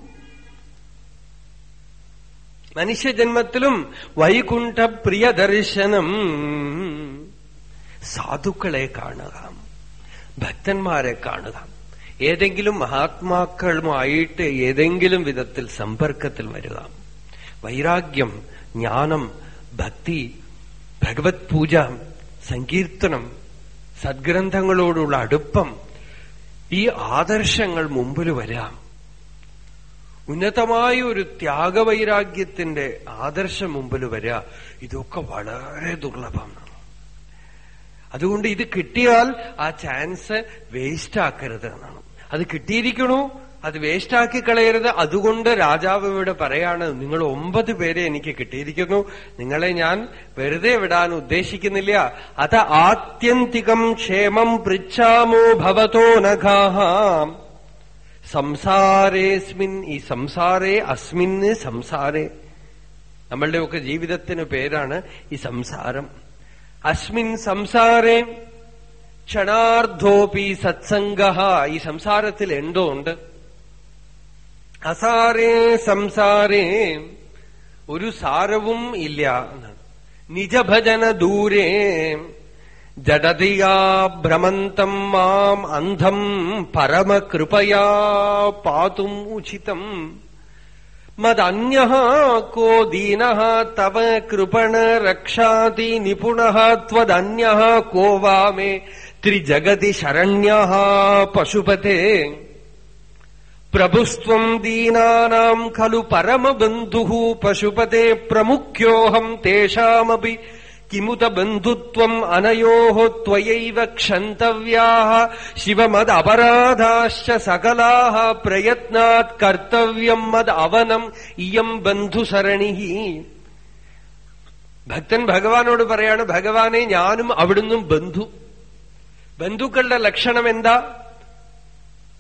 Speaker 1: മനുഷ്യജന്മത്തിലും വൈകുണ്ഠ പ്രിയദർശനം സാധുക്കളെ കാണുക ഭക്തന്മാരെ കാണുക. ഏതെങ്കിലും മഹാത്മാക്കളുമായിട്ട് ഏതെങ്കിലും വിധത്തിൽ സമ്പർക്കത്തിൽ വരിക. വൈരാഗ്യം ജ്ഞാനം ഭക്തി ഭഗവത് പൂജ സങ്കീർത്തനം സദ്ഗ്രന്ഥങ്ങളോടുള്ള അടുപ്പം ഈ ആദർശങ്ങൾ മുമ്പിൽ വരാം ഉന്നതമായ ഒരു ത്യാഗവൈരാഗ്യത്തിന്റെ ആദർശം മുമ്പിൽ വരിക. ഇതൊക്കെ വളരെ ദുർലഭമാണ്. അതുകൊണ്ട് ഇത് കിട്ടിയാൽ ആ ചാൻസ് വേസ്റ്റ് ആക്കരുത് എന്നാണ്. അത് കിട്ടിയിരിക്കണു അത് വേസ്റ്റാക്കി കളയരുത്. അതുകൊണ്ട് രാജാവ് ഇവിടെ പറയാണ് നിങ്ങൾ ഒമ്പത് പേരെ എനിക്ക് കിട്ടിയിരിക്കുന്നു. നിങ്ങളെ ഞാൻ വെറുതെ വിടാൻ ഉദ്ദേശിക്കുന്നില്ല. അത് ആത്യന്തികം ക്ഷേമം പൃച്ഛാമോ ഭവതോ നഖാഹ. സംസാരേസ്മിൻ ഈ സംസാരേ അസ്മിന് സംസാരേ. നമ്മളുടെയൊക്കെ ജീവിതത്തിന് പേരാണ് ഈ സംസാരം. അസ്മിൻ സംസാരേ ക്ഷണാർദ്ധോപി സത്സംഗ ഈ സംസാരത്തിൽ എന്തോ ഉണ്ട്. അസാരേ സംസാരേ ഒരു സാരവും ഇല്ല എന്നാണ്. നിജഭജന ദൂരേ ജഡതിയാ ഭ്രമന്തം മാം അന്ധം പരമകൃപയാ പാതും ഉചിതം. മദന്യ കോ ദീന തവ കൃപണ രക്ഷാതി നിപുണ ത്വദന്യ കോ വാ മേ ത്രിജഗതി ശരണ്യ പശുപതേ. പ്രഭുസ്വം ദീനാനാം ഖലു പരമബന്ധു പശുപതേ പ്രമുഖ്യോഹം തേഷാമപി കിമുത ബന്ധുത്വം അനയോ ത്വയൈവ ക്ഷന്തവ്യാ ശിവമദപരാധാശ്ച സകലാ പ്രയത്നാത് കർത്തവ്യം മത് അവനം ഇയം ബന്ധുസരണി ഭക്തൻ ഭഗവാനോട് പറയാണ് ഭഗവാനെ ഞാനും അവിടുന്നും ബന്ധു. ബന്ധുക്കളുടെ ലക്ഷണം എന്താ?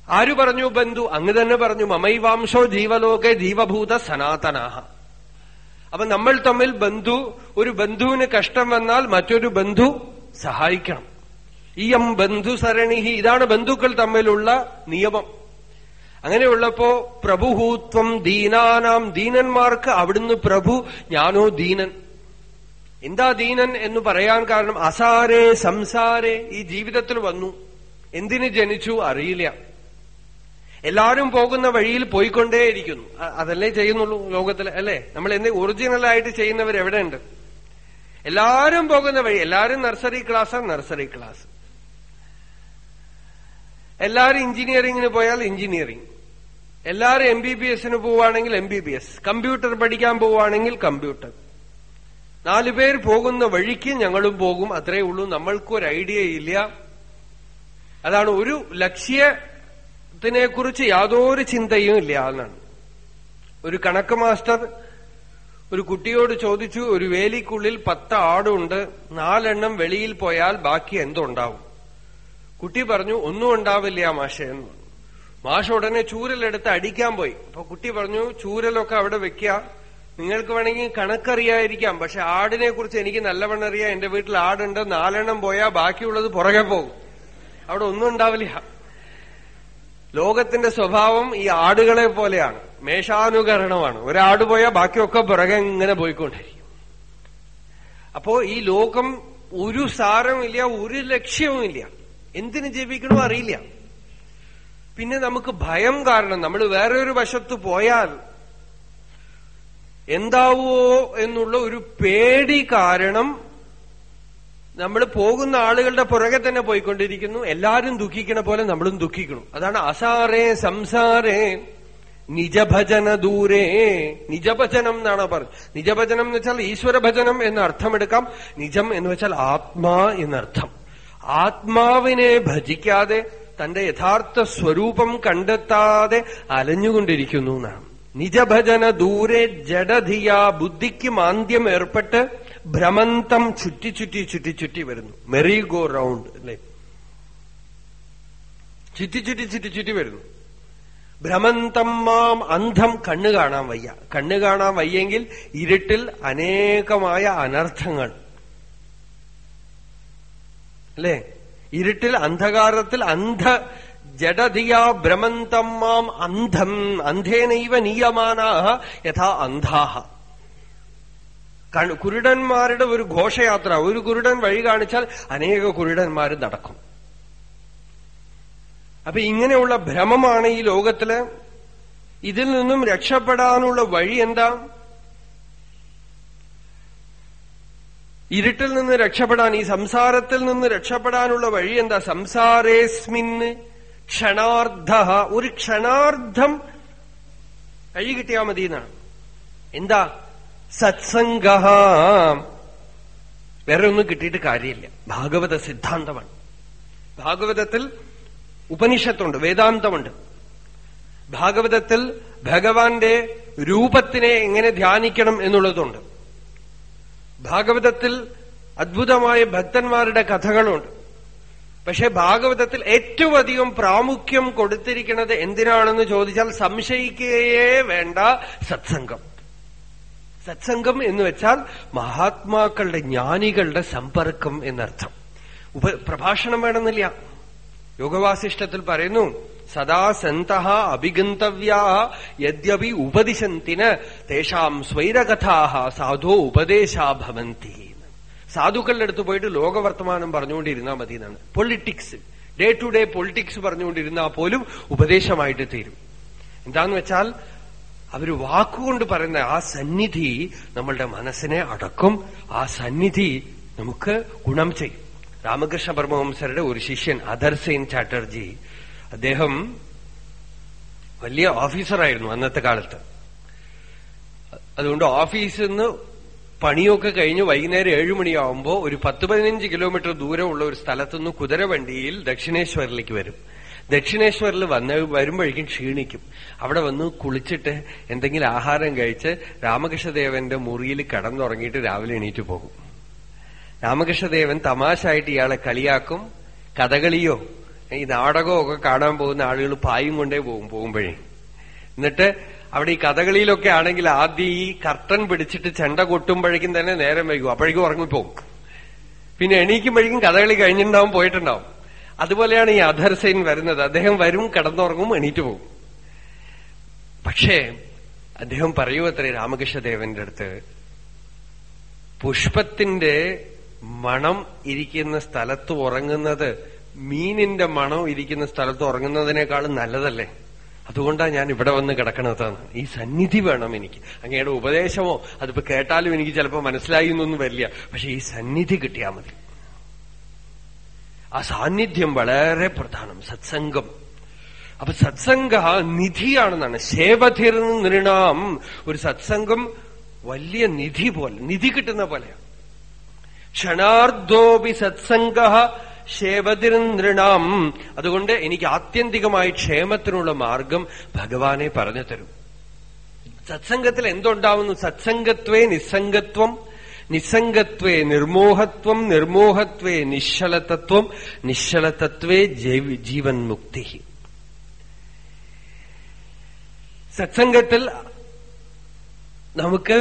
Speaker 1: ആര് പറഞ്ഞു ബന്ധു? അങ്ങ് തന്നെ പറഞ്ഞു മമൈവാംശോ ജീവലോകെ ജീവഭൂത സനാതനാഹ. അപ്പൊ നമ്മൾ തമ്മിൽ ബന്ധു ഒരു ബന്ധുവിന് കഷ്ടം വന്നാൽ മറ്റൊരു ബന്ധു സഹായിക്കണം. ഇയം ബന്ധു സരണിഹി ഇതാണ് ബന്ധുക്കൾ തമ്മിലുള്ള നിയമം. അങ്ങനെയുള്ളപ്പോ പ്രഭുഹൂത്വം ദീനാനാം ദീനന്മാർക്ക് അവിടുന്ന് പ്രഭു ഞാനോ ദീനൻ. എന്താ ദീനൻ എന്ന് പറയാൻ കാരണം അസാരേ സംസാരേ ഈ ജീവിതത്തിൽ വന്നു. എന്തിന് ജനിച്ചു അറിയില്ല. എല്ലാവരും പോകുന്ന വഴിയിൽ പോയിക്കൊണ്ടേയിരിക്കുന്നു. അതല്ലേ ചെയ്യുന്നുള്ളൂ ലോകത്തിൽ അല്ലേ? നമ്മൾ എന്ത് ഒറിജിനലായിട്ട് ചെയ്യുന്നവർ എവിടെയുണ്ട്? എല്ലാവരും പോകുന്ന വഴി എല്ലാവരും നഴ്സറി ക്ലാസ് നഴ്സറി ക്ലാസ്. എല്ലാവരും എഞ്ചിനീയറിംഗിന് പോയാൽ എഞ്ചിനീയറിംഗ് എല്ലാവരും എം ബി ബി എസിന് പോവുകയാണെങ്കിൽ M B B S computer പഠിക്കാൻ പോവുകയാണെങ്കിൽ കമ്പ്യൂട്ടർ. നാലു പേർ പോകുന്ന വഴിക്ക് ഞങ്ങളും പോകും അത്രേ ഉള്ളൂ. നമ്മൾക്കൊരു ഐഡിയ ഇല്ല. അതാണ് ഒരു ലക്ഷ്യത്തിനെ കുറിച്ച് യാതൊരു ചിന്തയും ഇല്ല എന്നാണ്. ഒരു കണക്ക് മാസ്റ്റർ ഒരു കുട്ടിയോട് ചോദിച്ചു ഒരു വേലിക്കുള്ളിൽ പത്ത് ആടുണ്ട് നാലെണ്ണം വെളിയിൽ പോയാൽ ബാക്കി എന്തുണ്ടാവും? കുട്ടി പറഞ്ഞു ഒന്നും ഉണ്ടാവില്ല മാഷെ എന്ന് പറഞ്ഞു. മാഷ ഉടനെ ചൂരലെടുത്ത് അടിക്കാൻ പോയി. അപ്പൊ കുട്ടി പറഞ്ഞു ചൂരലൊക്കെ അവിടെ വെക്കുക നിങ്ങൾക്ക് വേണമെങ്കിൽ കണക്കറിയായിരിക്കാം പക്ഷെ ആടിനെ കുറിച്ച് എനിക്ക് നല്ലവണ്ണം അറിയാം. എന്റെ വീട്ടിൽ ആടുണ്ട് നാലെണ്ണം പോയാൽ ബാക്കിയുള്ളത് പുറകെ പോകും. അവിടെ ഒന്നും ഉണ്ടാവില്ല. ലോകത്തിന്റെ സ്വഭാവം ഈ ആടുകളെ പോലെയാണ്. മേഷാനുകരണമാണ്. ഒരാട് പോയാൽ ബാക്കിയൊക്കെ പുറകെ ഇങ്ങനെ പോയിക്കൊണ്ടിരിക്കും. അപ്പോ ഈ ലോകം ഒരു സാരമില്ല ഒരു ലക്ഷ്യവുമില്ല. എന്തിനു ജീവിക്കണോ അറിയില്ല. പിന്നെ നമുക്ക് ഭയം കാരണം നമ്മൾ വേറെ ഒരു വശത്ത് പോയാൽ എന്താവോ എന്നുള്ള ഒരു പേടി കാരണം നമ്മൾ പോകുന്ന ആളുകളുടെ പുറകെ തന്നെ പോയിക്കൊണ്ടിരിക്കുന്നു. എല്ലാരും ദുഃഖിക്കണ പോലെ നമ്മളും ദുഃഖിക്കണം. അതാണ് അസാരേ സംസാരേ നിജഭജന ദൂരേ. നിജഭജനം എന്നാണ് പറഞ്ഞത് നിജഭജനം എന്ന് വെച്ചാൽ ഈശ്വരഭജനം എന്ന് അർത്ഥമെടുക്കാം. നിജം എന്ന് വെച്ചാൽ ആത്മാ എന്നർത്ഥം. ആത്മാവിനെ ഭജിക്കാതെ തന്റെ യഥാർത്ഥ സ്വരൂപം കണ്ടെത്താതെ അലഞ്ഞുകൊണ്ടിരിക്കുന്നു എന്നാണ്. നിജഭജന ദൂരെ ജഡധിയ ബുദ്ധിക്ക് മാന്ദ്യം ഏർപ്പെട്ട് ഭ്രമന്തം ചുറ്റി ചുറ്റി ചുറ്റി ചുറ്റി വരുന്നു. മെറി ഗോ റൗണ്ട് അല്ലെ? ചുറ്റി ചുറ്റി ചുറ്റി ചുറ്റി വരുന്നു. ഭ്രമന്തം മാം അന്ധം കണ്ണു കാണാൻ വയ്യ. കണ്ണു കാണാൻ വയ്യെങ്കിൽ ഇരുട്ടിൽ അനേകമായ അനർത്ഥങ്ങൾ. അല്ലേ? ഇരുട്ടിൽ അന്ധകാരത്തിൽ അന്ധ ജഡതിയാ ഭ്രമന്തം മാം അന്ധം. അന്ധേനൈവ നീയമാനാഹ യഥാ അന്ധാഹ. കുരുടന്മാരുടെ ഒരു ഘോഷയാത്ര ഒരു കുരുടൻ വഴി കാണിച്ചാൽ അനേക കുരുടന്മാർ നടക്കും. അപ്പൊ ഇങ്ങനെയുള്ള ഭ്രമമാണ് ഈ ലോകത്തിൽ. ഇതിൽ നിന്നും രക്ഷപ്പെടാനുള്ള വഴി എന്താ? ഇരുട്ടിൽ നിന്ന് രക്ഷപ്പെടാൻ ഈ സംസാരത്തിൽ നിന്ന് രക്ഷപ്പെടാനുള്ള വഴി എന്താ? സംസാരേസ്മിൻ ക്ഷണാർദ്ധ ഒരു ക്ഷണാർദ്ധം കൈ കിട്ടിയാൽ മതി എന്നാണ് എന്താ? സത്സംഗ വേറെ ഒന്നും കിട്ടിയിട്ട് കാര്യമില്ല. ഭാഗവത സിദ്ധാന്തമാണ്. ഭാഗവതത്തിൽ ഉപനിഷത്തുണ്ട് വേദാന്തമുണ്ട്. ഭാഗവതത്തിൽ ഭഗവാന്റെ രൂപത്തിനെ എങ്ങനെ ധ്യാനിക്കണം എന്നുള്ളതുണ്ട്. ഭാഗവതത്തിൽ അദ്ഭുതമായ ഭക്തന്മാരുടെ കഥകളുണ്ട്. പക്ഷെ ഭാഗവതത്തിൽ ഏറ്റവും അധികം പ്രാമുഖ്യം കൊടുത്തിരിക്കുന്നത് എന്തിനാണെന്ന് ചോദിച്ചാൽ സംശയിക്കുകയേ വേണ്ട സത്സംഗം. സത്സംഗം എന്ന് വെച്ചാൽ മഹാത്മാക്കളുടെ ജ്ഞാനികളുടെ സമ്പർക്കം എന്നർത്ഥം. ഉപ പ്രഭാഷണം വേണമെന്നില്ല. യോഗവാസിഷ്ടത്തിൽ പറയുന്നു സദാ സന്ത അഭിഗന്തവ്യാ ഉപദിശന്തിന് തേഷാം സ്വൈരകഥാ സാധോ ഉപദേശാ ഭവന്തി. സാധുക്കളുടെ അടുത്ത് പോയിട്ട് ലോകവർത്തമാനം പറഞ്ഞുകൊണ്ടിരുന്നാൽ മതി എന്നാണ്. Politics. Day to day politics പറഞ്ഞുകൊണ്ടിരുന്നാൽ പോലും ഉപദേശമായിട്ട് തീരും. എന്താന്ന് വെച്ചാൽ അവർ വാക്കുകൊണ്ട് പറയുന്ന ആ സന്നിധി നമ്മളുടെ മനസ്സിനെ അടക്കും. ആ സന്നിധി നമുക്ക് ഗുണം ചെയ്യും. രാമകൃഷ്ണ പരമഹംസരുടെ ഒരു ശിഷ്യൻ അധർസെയിൻ ചാറ്റർജി അദ്ദേഹം വലിയ ഓഫീസറായിരുന്നു അന്നത്തെ കാലത്ത്. അതുകൊണ്ട് ഓഫീസിൽ നിന്ന് പണിയൊക്കെ കഴിഞ്ഞ് വൈകുന്നേരം ഏഴുമണിയാവുമ്പോ ഒരു പത്ത് പതിനഞ്ച് കിലോമീറ്റർ ദൂരമുള്ള ഒരു സ്ഥലത്തുനിന്ന് കുതിരവണ്ടിയിൽ ദക്ഷിണേശ്വരിലേക്ക് വരും. ദക്ഷിണേശ്വരിൽ വന്ന് വരുമ്പോഴേക്കും ക്ഷീണിക്കും. അവിടെ വന്ന് കുളിച്ചിട്ട് എന്തെങ്കിലും ആഹാരം കഴിച്ച് രാമകൃഷ്ണദേവന്റെ മുറിയിൽ കടന്നുറങ്ങിയിട്ട് രാവിലെ എണീറ്റ് പോകും. രാമകൃഷ്ണദേവൻ തമാശായിട്ട് ഇയാളെ കളിയാക്കും കഥകളിയോ ഈ നാടകമോ ഒക്കെ കാണാൻ പോകുന്ന ആളുകൾ പായും കൊണ്ടേ പോകും പോകുമ്പോഴേ. എന്നിട്ട് അവിടെ ഈ കഥകളിയിലൊക്കെ ആണെങ്കിൽ ആദ്യം ഈ കർട്ടൻ പിടിച്ചിട്ട് ചെണ്ട കൊട്ടുമ്പോഴേക്കും തന്നെ നേരം വൈകും. അപ്പോഴേക്കും ഉറങ്ങിപ്പോകും. പിന്നെ എണീക്കുമ്പോഴേക്കും കഥകളി കഴിഞ്ഞിട്ടുണ്ടാവും പോയിട്ടുണ്ടാവും. അതുപോലെയാണ് ഈ അധർസൈൻ വരുന്നത്. അദ്ദേഹം വരും കിടന്നുറങ്ങും എണീറ്റ് പോകും. പക്ഷേ അദ്ദേഹം പറയൂ അത്രേ രാമകൃഷ്ണദേവന്റെ അടുത്ത് പുഷ്പത്തിന്റെ മണം ഇരിക്കുന്ന സ്ഥലത്ത് ഉറങ്ങുന്നത് മീനിന്റെ മണം ഇരിക്കുന്ന സ്ഥലത്ത് ഉറങ്ങുന്നതിനേക്കാളും നല്ലതല്ലേ? അതുകൊണ്ടാണ് ഞാൻ ഇവിടെ വന്ന് കിടക്കണതാണ് ഈ സന്നിധി വേണം എനിക്ക്. അങ്ങയുടെ ഉപദേശമോ? അതിപ്പോ കേട്ടാലും എനിക്ക് ചിലപ്പോൾ മനസ്സിലായി എന്നൊന്നും വരില്ല. പക്ഷെ ഈ സന്നിധി കിട്ടിയാൽ മതി. ആ സാന്നിധ്യം വളരെ പ്രധാനം സത്സംഗം. അപ്പൊ സത്സംഗ നിധിയാണെന്നാണ്. സേവധിർ നൃണാം. ഒരു സത്സംഗം വലിയ നിധി പോലെ നിധി കിട്ടുന്ന പോലെയാണ് ക്ഷണാർദ്ധോപി സത്സംഗ ശേവതിർനൃണാം അതുകൊണ്ട് എനിക്ക് ആത്യന്തികമായി ക്ഷേമത്തിനുള്ള മാർഗം ഭഗവാനെ പറഞ്ഞു തരും. സത്സംഗത്തിൽ എന്തുണ്ടാവുന്നു? സത്സംഗത്വേ നിസ്സംഗത്വം. നിസ്സംഗത്വേ നിർമോഹത്വം നിർമോഹത്വേ നിശ്ചലതത്വം നിശ്ചലതത്വേ ജീവൻ മുക്തി സത്സംഗത്തിൽ നമുക്ക്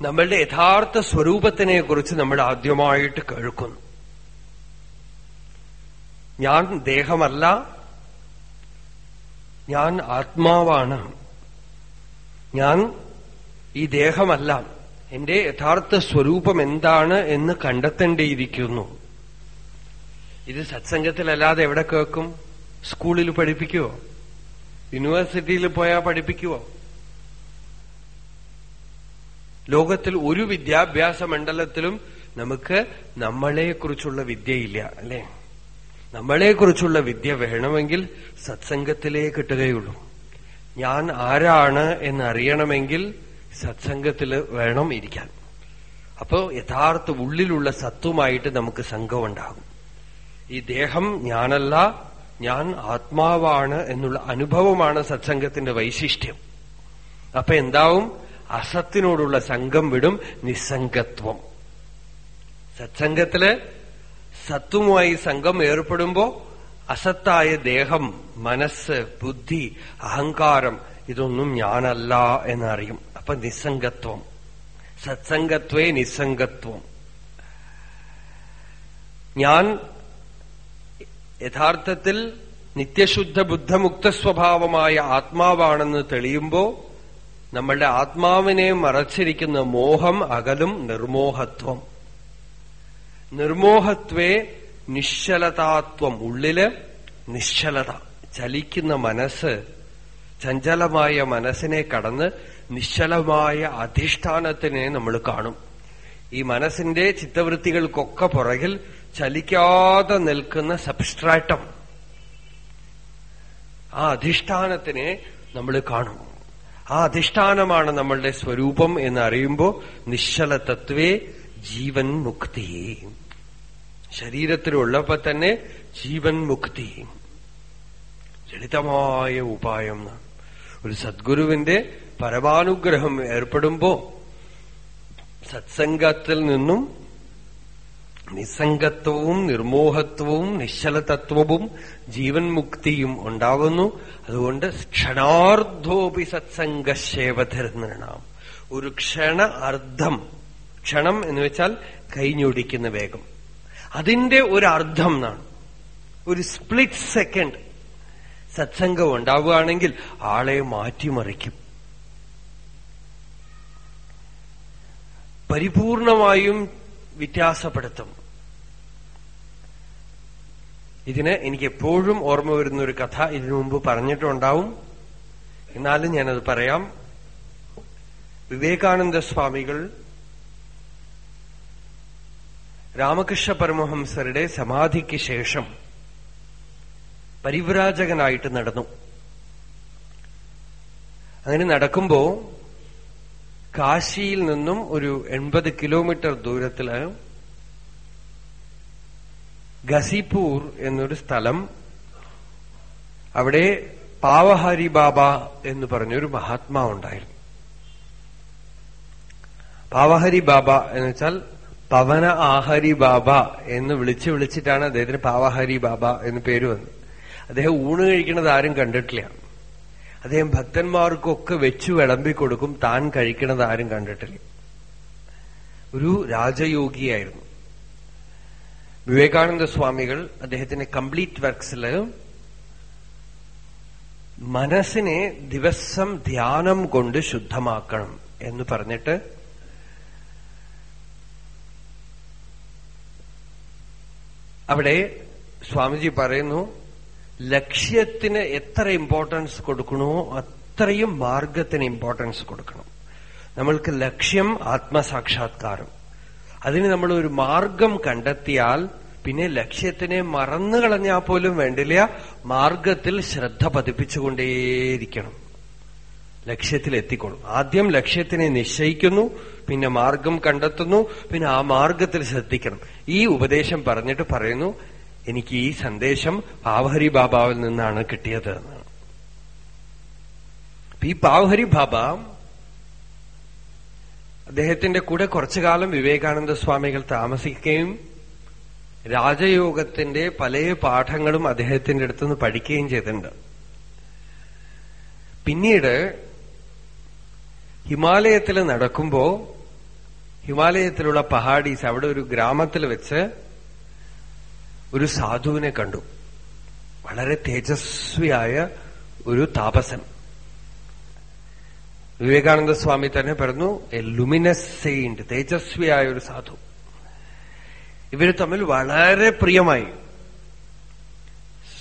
Speaker 1: നമ്മളുടെ യഥാർത്ഥ സ്വരൂപത്തിനെ കുറിച്ച് നമ്മൾ ആദ്യമായിട്ട് കേൾക്കുന്നു. ഞാൻ ദേഹമല്ല ഞാൻ ആത്മാവാണ് ഞാൻ ഈ ദേഹമല്ല. എന്റെ യഥാർത്ഥ സ്വരൂപം എന്താണ് എന്ന് കണ്ടെത്തേണ്ടിയിരിക്കുന്നു. ഇത് സത്സംഗത്തിലല്ലാതെ എവിടെ കേൾക്കും? സ്കൂളിൽ പഠിപ്പിക്കുവോ? യൂണിവേഴ്സിറ്റിയിൽ പോയാൽ പഠിപ്പിക്കുവോ? ലോകത്തിൽ ഒരു വിദ്യാഭ്യാസ മണ്ഡലത്തിലും നമുക്ക് നമ്മളെക്കുറിച്ചുള്ള വിദ്യയില്ല അല്ലേ? നമ്മളെക്കുറിച്ചുള്ള വിദ്യ വേണമെങ്കിൽ സത്സംഗത്തിലേ കിട്ടുകയുള്ളൂ. ഞാൻ ആരാണ് എന്നറിയണമെങ്കിൽ സത്സംഗത്തിൽ വേണം ഇരിക്കാൻ. അപ്പോ യഥാർത്ഥ ഉള്ളിലുള്ള സത്വമായിട്ട് നമുക്ക് സംഘം ഉണ്ടാകും ഈ ദേഹം ഞാനല്ല ഞാൻ ആത്മാവാണ് എന്നുള്ള അനുഭവമാണ് സത്സംഗത്തിന്റെ വൈശിഷ്ട്യം. അപ്പൊ എന്താവും? അസത്തിനോടുള്ള സംഘം വിടും നിസ്സംഗത്വം. സത്സംഗത്തിൽ സത്വമായി സംഘം ഏർപ്പെടുമ്പോ അസത്തായ ദേഹം മനസ്സ് ബുദ്ധി അഹങ്കാരം ഇതൊന്നും ഞാനല്ല എന്നറിയും. അപ്പൊ നിസ്സംഗത്വം. സത്സംഗത്വേ നിസ്സംഗത്വം. ഞാൻ യഥാർത്ഥത്തിൽ നിത്യശുദ്ധ ബുദ്ധമുക്ത സ്വഭാവമായ ആത്മാവാണെന്ന് തെളിയുമ്പോ നമ്മളുടെ ആത്മാവിനെ മറച്ചിരിക്കുന്ന മോഹം അകലും നിർമോഹത്വം. നിർമോഹത്വേ നിശ്ചലതാത്വം. ഉള്ളിൽ നിശ്ചലത. ചലിക്കുന്ന മനസ്സ് ചഞ്ചലമായ മനസ്സിനെ കടന്ന് നിശ്ചലമായ അധിഷ്ഠാനത്തിനെ നമ്മൾ കാണും. ഈ മനസ്സിന്റെ ചിത്തവൃത്തികൾക്കൊക്കെ പുറകിൽ ചലിക്കാതെ നിൽക്കുന്ന സബ്സ്ട്രാറ്റം ആ അധിഷ്ഠാനത്തിനെ നമ്മൾ കാണും. ആ അധിഷ്ഠാനമാണ് നമ്മളുടെ സ്വരൂപം എന്ന് അറിയുമ്പോൾ നിശ്ചല തത്വേ ജീവൻ മുക്തി. ശരീരത്തിലുള്ളപ്പോ തന്നെ ജീവൻ മുക്തി. ലളിതമായ ഉപായം. ഒരു സദ്ഗുരുവിന്റെ പരമാനുഗ്രഹം ഏർപ്പെടുമ്പോ സത്സംഗത്തിൽ നിന്നും നിസ്സംഗത്വവും നിർമോഹത്വവും നിശ്ചലതത്വവും ജീവൻ മുക്തിയും ഉണ്ടാവുന്നു. അതുകൊണ്ട് ക്ഷണാർദ്ധോപി സത്സംഗശേവധർന്നാം ഒരു ക്ഷണ അർദ്ധം ക്ഷണം എന്ന് വെച്ചാൽ കൈഞ്ഞൊടിക്കുന്ന വേഗം. അതിന്റെ ഒരു അർത്ഥം എന്നാണ്. ഒരു സ്പ്ലിറ്റ് സെക്കൻഡ് സത്സംഗം ഉണ്ടാവുകയാണെങ്കിൽ ആളെ മാറ്റിമറിക്കും. പരിപൂർണമായും വ്യത്യാസപ്പെടുത്തും. ഇതിന് എനിക്ക് എപ്പോഴും ഓർമ്മ വരുന്ന ഒരു കഥ ഇതിനു മുമ്പ് പറഞ്ഞിട്ടുണ്ടാവും. എന്നാലും ഞാനത് പറയാം. വിവേകാനന്ദ സ്വാമികൾ രാമകൃഷ്ണ പരമഹംസരുടെ സമാധിക്ക് ശേഷം പരിവ്രാജകനായിട്ട് നടന്നു. അങ്ങനെ നടക്കുമ്പോ കാശിയിൽ നിന്നും ഒരു എൺപത് കിലോമീറ്റർ ദൂരത്തിൽ ഗസിപൂർ എന്നൊരു സ്ഥലം അവിടെ പാവഹരി ബാബ എന്ന് പറഞ്ഞൊരു മഹാത്മാ ഉണ്ടായിരുന്നു പാവഹരി ബാബ എന്ന് വെച്ചാൽ പവന ആഹരി ബാബ എന്ന് വിളിച്ച് വിളിച്ചിട്ടാണ് അദ്ദേഹത്തിന് പാവഹരി ബാബ എന്ന് പേര് വന്നത്. അദ്ദേഹം ഊണ് കഴിക്കുന്നത് ആരും കണ്ടിട്ടില്ല. അദ്ദേഹം ഭക്തന്മാർക്കൊക്കെ വെച്ചു വിളമ്പി കൊടുക്കും താൻ കഴിക്കണത് ആരും കണ്ടിട്ടില്ല. ഒരു രാജയോഗിയായിരുന്നു. വിവേകാനന്ദ സ്വാമികൾ അദ്ദേഹത്തിന്റെ കംപ്ലീറ്റ് വർക്ക്സിൽ മനസ്സിനെ ദിവസം ധ്യാനം കൊണ്ട് ശുദ്ധമാക്കണം എന്ന് പറഞ്ഞിട്ട് അവിടെ സ്വാമിജി പറയുന്നു ലക്ഷ്യത്തിന് എത്ര ഇമ്പോർട്ടൻസ് കൊടുക്കണോ അത്രയും മാർഗത്തിന് ഇമ്പോർട്ടൻസ് കൊടുക്കണം. നമ്മൾക്ക് ലക്ഷ്യം ആത്മസാക്ഷാത്കാരം. അതിന് നമ്മൾ ഒരു മാർഗം കണ്ടെത്തിയാൽ പിന്നെ ലക്ഷ്യത്തിനെ മറന്നു കളഞ്ഞാൽ പോലും വേണ്ടില്ല മാർഗത്തിൽ ശ്രദ്ധ പതിപ്പിച്ചുകൊണ്ടേയിരിക്കണം. ലക്ഷ്യത്തിൽ എത്തിക്കൊള്ളും ആദ്യം ലക്ഷ്യത്തിനെ നിശ്ചയിക്കുന്നു പിന്നെ മാർഗം കണ്ടെത്തുന്നു പിന്നെ ആ മാർഗത്തിൽ ശ്രദ്ധിക്കണം. ഈ ഉപദേശം പറഞ്ഞിട്ട് പറയുന്നു എനിക്ക് ഈ സന്ദേശം പാവഹരി ബാബാവിൽ നിന്നാണ് കിട്ടിയത്. ഈ പാവഹരി ബാബ അദ്ദേഹത്തിന്റെ കൂടെ കുറച്ചു കാലം വിവേകാനന്ദ സ്വാമികൾ താമസിക്കുകയും രാജയോഗത്തിന്റെ പല പാഠങ്ങളും അദ്ദേഹത്തിന്റെ അടുത്തുനിന്ന് പഠിക്കുകയും ചെയ്തിട്ടുണ്ട്. പിന്നീട് ഹിമാലയത്തിൽ നടക്കുമ്പോ ഹിമാലയത്തിലുള്ള പഹാഡീസ് അവിടെ ഒരു ഗ്രാമത്തിൽ വെച്ച് ഒരു സാധുവിനെ കണ്ടു. വളരെ തേജസ്വിയായ ഒരു താപസൻ. വിവേകാനന്ദ സ്വാമി തന്നെ പറഞ്ഞു എ ലുമിനസ് സെയിന്റ് തേജസ്വിയായ ഒരു സാധു. ഇവർ തമ്മിൽ വളരെ പ്രിയമായി.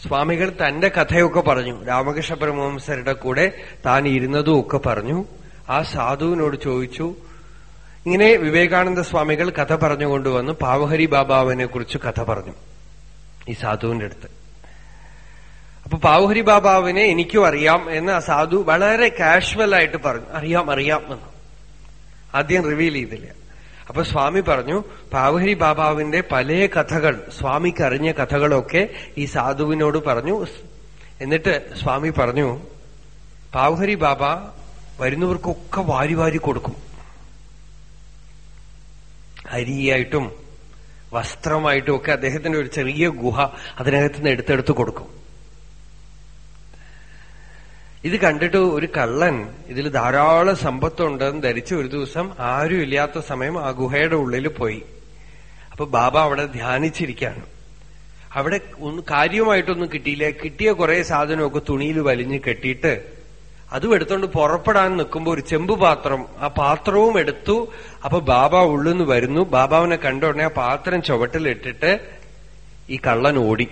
Speaker 1: സ്വാമികൾ തന്റെ കഥയൊക്കെ പറഞ്ഞു. രാമകൃഷ്ണ പരമഹംസരുടെ കൂടെ താൻ ഇരുന്നതും ഒക്കെ പറഞ്ഞു. ആ സാധുവിനോട് ചോദിച്ചു ഇങ്ങനെ വിവേകാനന്ദ സ്വാമികൾ കഥ പറഞ്ഞുകൊണ്ടുവന്ന് പാവഹരി ബാബാവിനെ കുറിച്ച് കഥ പറഞ്ഞു. ഈ സാധുവിന്റെ അടുത്ത്. അപ്പൊ പാവുഹരി ബാബാവിനെ എനിക്കും അറിയാം എന്ന് ആ സാധു വളരെ കാഷ്വൽ ആയിട്ട് പറഞ്ഞു. അറിയാം അറിയാം എന്ന്. ആദ്യം റിവീൽ ചെയ്തില്ല. അപ്പൊ സ്വാമി പറഞ്ഞു പാവഹരി ബാബാവിന്റെ പല കഥകൾ സ്വാമിക്ക് അറിഞ്ഞ കഥകളൊക്കെ ഈ സാധുവിനോട് പറഞ്ഞു. എന്നിട്ട് സ്വാമി പറഞ്ഞു പാവഹരി ബാബ വരുന്നവർക്കൊക്കെ വാരി വാരി കൊടുക്കും. അരിയായിട്ടും വസ്ത്രമായിട്ടും ഒക്കെ അദ്ദേഹത്തിന്റെ ഒരു ചെറിയ ഗുഹ അതിനകത്ത് നിന്ന് എടുത്തെടുത്ത് കൊടുക്കും. ഇത് കണ്ടിട്ട് ഒരു കള്ളൻ ഇതിൽ ധാരാളം സമ്പത്തുണ്ടെന്ന് ധരിച്ച് ഒരു ദിവസം ആരും ഇല്ലാത്ത സമയം ആ ഗുഹയുടെ ഉള്ളിൽ പോയി. അപ്പൊ ബാബ അവിടെ ധ്യാനിച്ചിരിക്കുകയാണ്. അവിടെ കാര്യമായിട്ടൊന്നും കിട്ടിയില്ല. കിട്ടിയ കുറെ സാധനമൊക്കെ തുണിയിൽ വലിഞ്ഞ് കെട്ടിയിട്ട് അതും എടുത്തോണ്ട് പുറപ്പെടാൻ നിൽക്കുമ്പോ ഒരു ചെമ്പ് പാത്രം ആ പാത്രവും എടുത്തു. അപ്പൊ ബാബ ഉള്ളിന്ന് വരുന്നു. ബാബാവിനെ കണ്ട ഉടനെ ആ പാത്രം ചുവട്ടിലിട്ടിട്ട് ഈ കള്ളൻ ഓടി.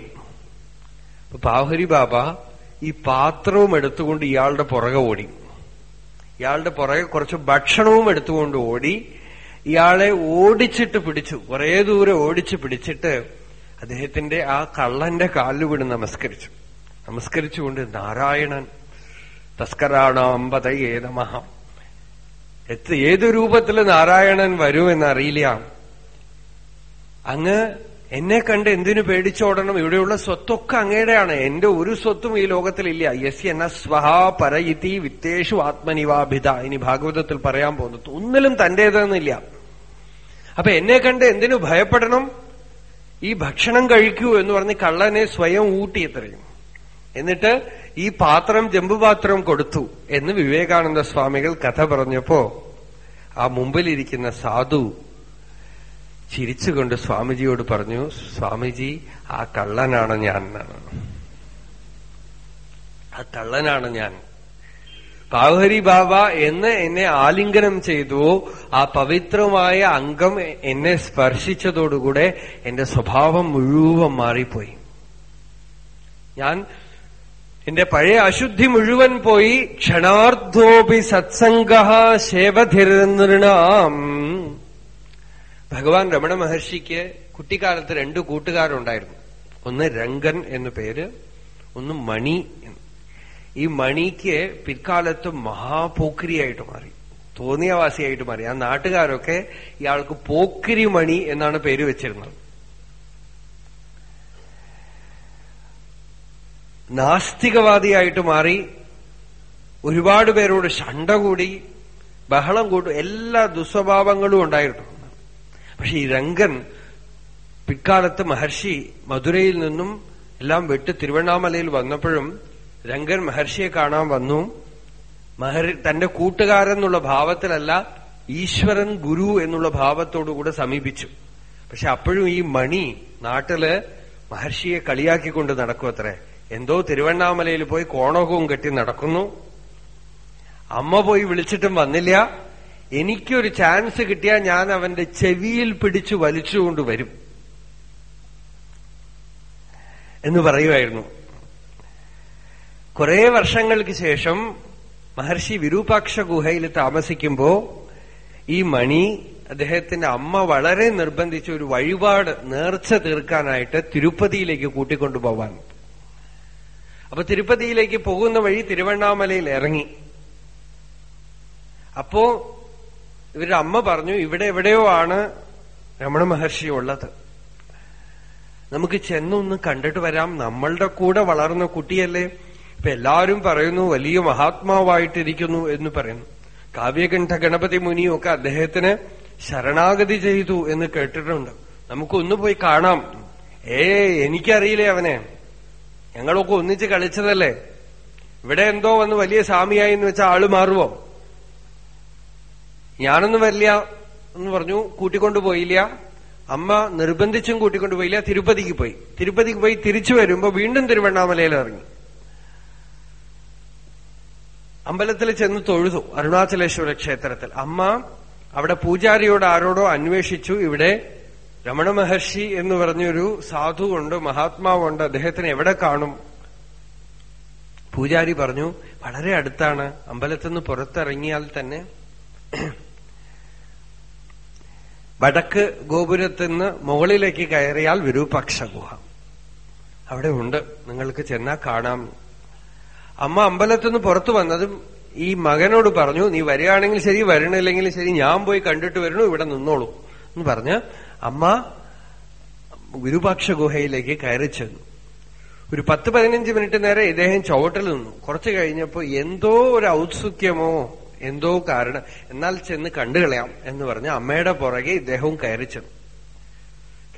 Speaker 1: അപ്പൊ പാവഹരി ബാബ ഈ പാത്രവും എടുത്തുകൊണ്ട് ഇയാളുടെ പുറകെ ഓടി. ഇയാളുടെ പുറകെ കുറച്ച് ഭക്ഷണവും എടുത്തുകൊണ്ട് ഓടി. ഇയാളെ ഓടിച്ചിട്ട് പിടിച്ചു. കുറേ ദൂരെ ഓടിച്ച് പിടിച്ചിട്ട് അദ്ദേഹത്തിന്റെ ആ കള്ളന്റെ വീണ് നമസ്കരിച്ചു. നമസ്കരിച്ചുകൊണ്ട് നാരായണൻ തസ്കരാണാമ്പതയേ നമ. എത്ര ഏത് രൂപത്തിൽ നാരായണൻ വരുമെന്നറിയില്ല. അങ്ങ് എന്നെ കണ്ട് എന്തിനു പേടിച്ചോടണം? ഇവിടെയുള്ള സ്വത്തൊക്കെ അങ്ങയുടെയാണ് എന്റെ ഒരു സ്വത്തും ഈ ലോകത്തിലില്ല. യസ് എന്ന സ്വഹാ പരയിതി വിത്തേഷു ആത്മനിവാഭിത. ഇനി ഭാഗവതത്തിൽ പറയാൻ പോകുന്നത് ഒന്നിലും തന്റേതെന്നില്ല. അപ്പൊ എന്നെ കണ്ട് എന്തിനു ഭയപ്പെടണം? ഈ ഭക്ഷണം കഴിക്കൂ എന്ന് പറഞ്ഞ് കള്ളനെ സ്വയം ഊട്ടിയത്രയും എന്നിട്ട് ഈ പാത്രം ജമ്പുപാത്രം കൊടുത്തു എന്ന് വിവേകാനന്ദ സ്വാമികൾ കഥ പറഞ്ഞപ്പോ ആ മുമ്പിലിരിക്കുന്ന സാധു ചിരിച്ചുകൊണ്ട് സ്വാമിജിയോട് പറഞ്ഞു സ്വാമിജി ആ കള്ളനാണ് ഞാൻ. എന്നാണ് ആ കള്ളനാണ് ഞാൻ. പാവഹരി ബാബ എന്ന് എന്നെ ആലിംഗനം ചെയ്തു. ആ പവിത്രമായ അംഗം എന്നെ സ്പർശിച്ചതോടുകൂടെ എന്റെ സ്വഭാവം മുഴുവൻ മാറിപ്പോയി. ഞാൻ എന്റെ പഴയ അശുദ്ധി മുഴുവൻ പോയി ക്ഷണാർദ്ധോപി സത്സംഗ ശേവധിർനൃണാം ഭഗവാൻ രമണ മഹർഷിക്ക് കുട്ടിക്കാലത്ത് രണ്ട് കൂട്ടുകാരുണ്ടായിരുന്നു. ഒന്ന് രംഗൻ എന്നു പേര് ഒന്ന് മണി എന്ന്. ഈ മണിക്ക് പിൽക്കാലത്ത് മഹാപോക്രിയായിട്ട് മാറി. തോന്നിയവാസിയായിട്ട് മാറി. ആ നാട്ടുകാരൊക്കെ ഇയാൾക്ക് പോക്കിരി മണി എന്നാണ് പേര് വെച്ചിരുന്നത്. നാസ്തികവാദിയായിട്ട് മാറി ഒരുപാട് പേരോട് ശണ്ട കൂടി ബഹളം കൂട്ടും എല്ലാ ദുസ്വഭാവങ്ങളും ഉണ്ടായിട്ടുണ്ട്. പക്ഷെ ഈ രംഗൻ പിക്കാലത്ത് മഹർഷി മധുരയിൽ നിന്നും എല്ലാം വിട്ട് തിരുവണ്ണാമലയിൽ വന്നപ്പോഴും രംഗൻ മഹർഷിയെ കാണാൻ വന്നു. മഹർ തന്റെ കൂട്ടുകാരെന്നുള്ള ഭാവത്തിലല്ല ഈശ്വരൻ ഗുരു എന്നുള്ള ഭാവത്തോടുകൂടെ സമീപിച്ചു. പക്ഷെ അപ്പോഴും ഈ മണി നാട്ടിൽ മഹർഷിയെ കളിയാക്കിക്കൊണ്ട് നടക്കും അത്രേ എന്തോ തിരുവണ്ണാമലയിൽ പോയി കോണകവും കെട്ടി നടക്കുന്നു. അമ്മ പോയി വിളിച്ചിട്ടും വന്നില്ല. എനിക്കൊരു ചാൻസ് കിട്ടിയാൽ ഞാൻ അവന്റെ ചെവിയിൽ പിടിച്ചു വലിച്ചുകൊണ്ട് വരും എന്ന് പറയുമായിരുന്നു. കുറെ വർഷങ്ങൾക്ക് ശേഷം മഹർഷി വിരൂപാക്ഷ ഗുഹയിൽ താമസിക്കുമ്പോ ഈ മണി അദ്ദേഹത്തിന്റെ അമ്മ വളരെ നിർബന്ധിച്ച ഒരു വഴിപാട് നേർച്ച തീർക്കാനായിട്ട് തിരുപ്പതിയിലേക്ക് കൂട്ടിക്കൊണ്ടുപോവാൻ അപ്പൊ തിരുപ്പതിയിലേക്ക് പോകുന്ന വഴി തിരുവണ്ണാമലയിൽ ഇറങ്ങി. അപ്പോ ഇവരുടെ അമ്മ പറഞ്ഞു ഇവിടെ എവിടെയോ ആണ് രമണ മഹർഷി ഉള്ളത്. നമുക്ക് ചെന്നൊന്ന് കണ്ടിട്ട് വരാം. നമ്മളുടെ കൂടെ വളർന്ന കുട്ടിയല്ലേ. ഇപ്പൊ എല്ലാവരും പറയുന്നു വലിയ മഹാത്മാവായിട്ടിരിക്കുന്നു എന്ന് പറയുന്നു. കാവ്യകണ്ഠ ഗണപതി മുനിയൊക്കെ അദ്ദേഹത്തിന് ശരണാഗതി ചെയ്തു എന്ന് കേട്ടിട്ടുണ്ട്. നമുക്കൊന്നു പോയി കാണാം. ഏ എനിക്കറിയില്ലേ അവനെ. ഞങ്ങളൊക്കെ ഒന്നിച്ച് കളിച്ചതല്ലേ? ഇവിടെ എന്തോ വന്ന് വലിയ സ്വാമിയായി എന്ന് വെച്ചാൽ ആൾ മാറുവോ? ഞാനൊന്നും വരില്ല എന്ന് പറഞ്ഞു കൂട്ടിക്കൊണ്ടുപോയില്ല അമ്മ നിർബന്ധിച്ചും കൂട്ടിക്കൊണ്ടുപോയില്ല തിരുപ്പതിക്ക് പോയി. തിരുപ്പതിക്ക് പോയി തിരിച്ചു വരുമ്പോ വീണ്ടും തിരുവണ്ണാമലയിൽ ഇറങ്ങി. അമ്പലത്തിൽ ചെന്ന് തൊഴുതു അരുണാചലേശ്വര ക്ഷേത്രത്തിൽ. അമ്മ അവിടെ പൂജാരിയോട് ആരോടോ അന്വേഷിച്ചു ഇവിടെ രമണ മഹർഷി എന്ന് പറഞ്ഞൊരു സാധുവുണ്ട് മഹാത്മാവുണ്ട് അദ്ദേഹത്തിന് എവിടെ കാണും? പൂജാരി പറഞ്ഞു വളരെ അടുത്താണ്. അമ്പലത്തിന്ന് പുറത്തിറങ്ങിയാൽ തന്നെ വടക്ക് ഗോപുരത്തിന്ന് മുകളിലേക്ക് കയറിയാൽ വിരൂപാക്ഷ ഗുഹ അവിടെ ഉണ്ട്. നിങ്ങൾക്ക് ചെന്നാൽ കാണാം. അമ്മ അമ്പലത്തിന്ന് പുറത്തു വന്നതും ഈ മകനോട് പറഞ്ഞു നീ വരികയാണെങ്കിൽ ശരി വരണില്ലെങ്കിൽ ശരി ഞാൻ പോയി കണ്ടിട്ട് വരണു ഇവിടെ നിന്നോളൂ. എന്ന് പറഞ്ഞ് അമ്മ വിരൂപാക്ഷ ഗുഹയിലേക്ക് കയറി ചെന്നു. ഒരു പത്ത് പതിനഞ്ച് മിനിറ്റ് നേരം ഇദ്ദേഹം ചുവട്ടിൽ നിന്നു. കുറച്ചു കഴിഞ്ഞപ്പോ എന്തോ ഒരു ഔത്സുക്യമോ എന്തോ കാരണം എന്നാൽ ചെന്ന് കണ്ടുകളയാം എന്ന് പറഞ്ഞ് അമ്മയുടെ പുറകെ ഇദ്ദേഹവും കയറി ചെന്നു.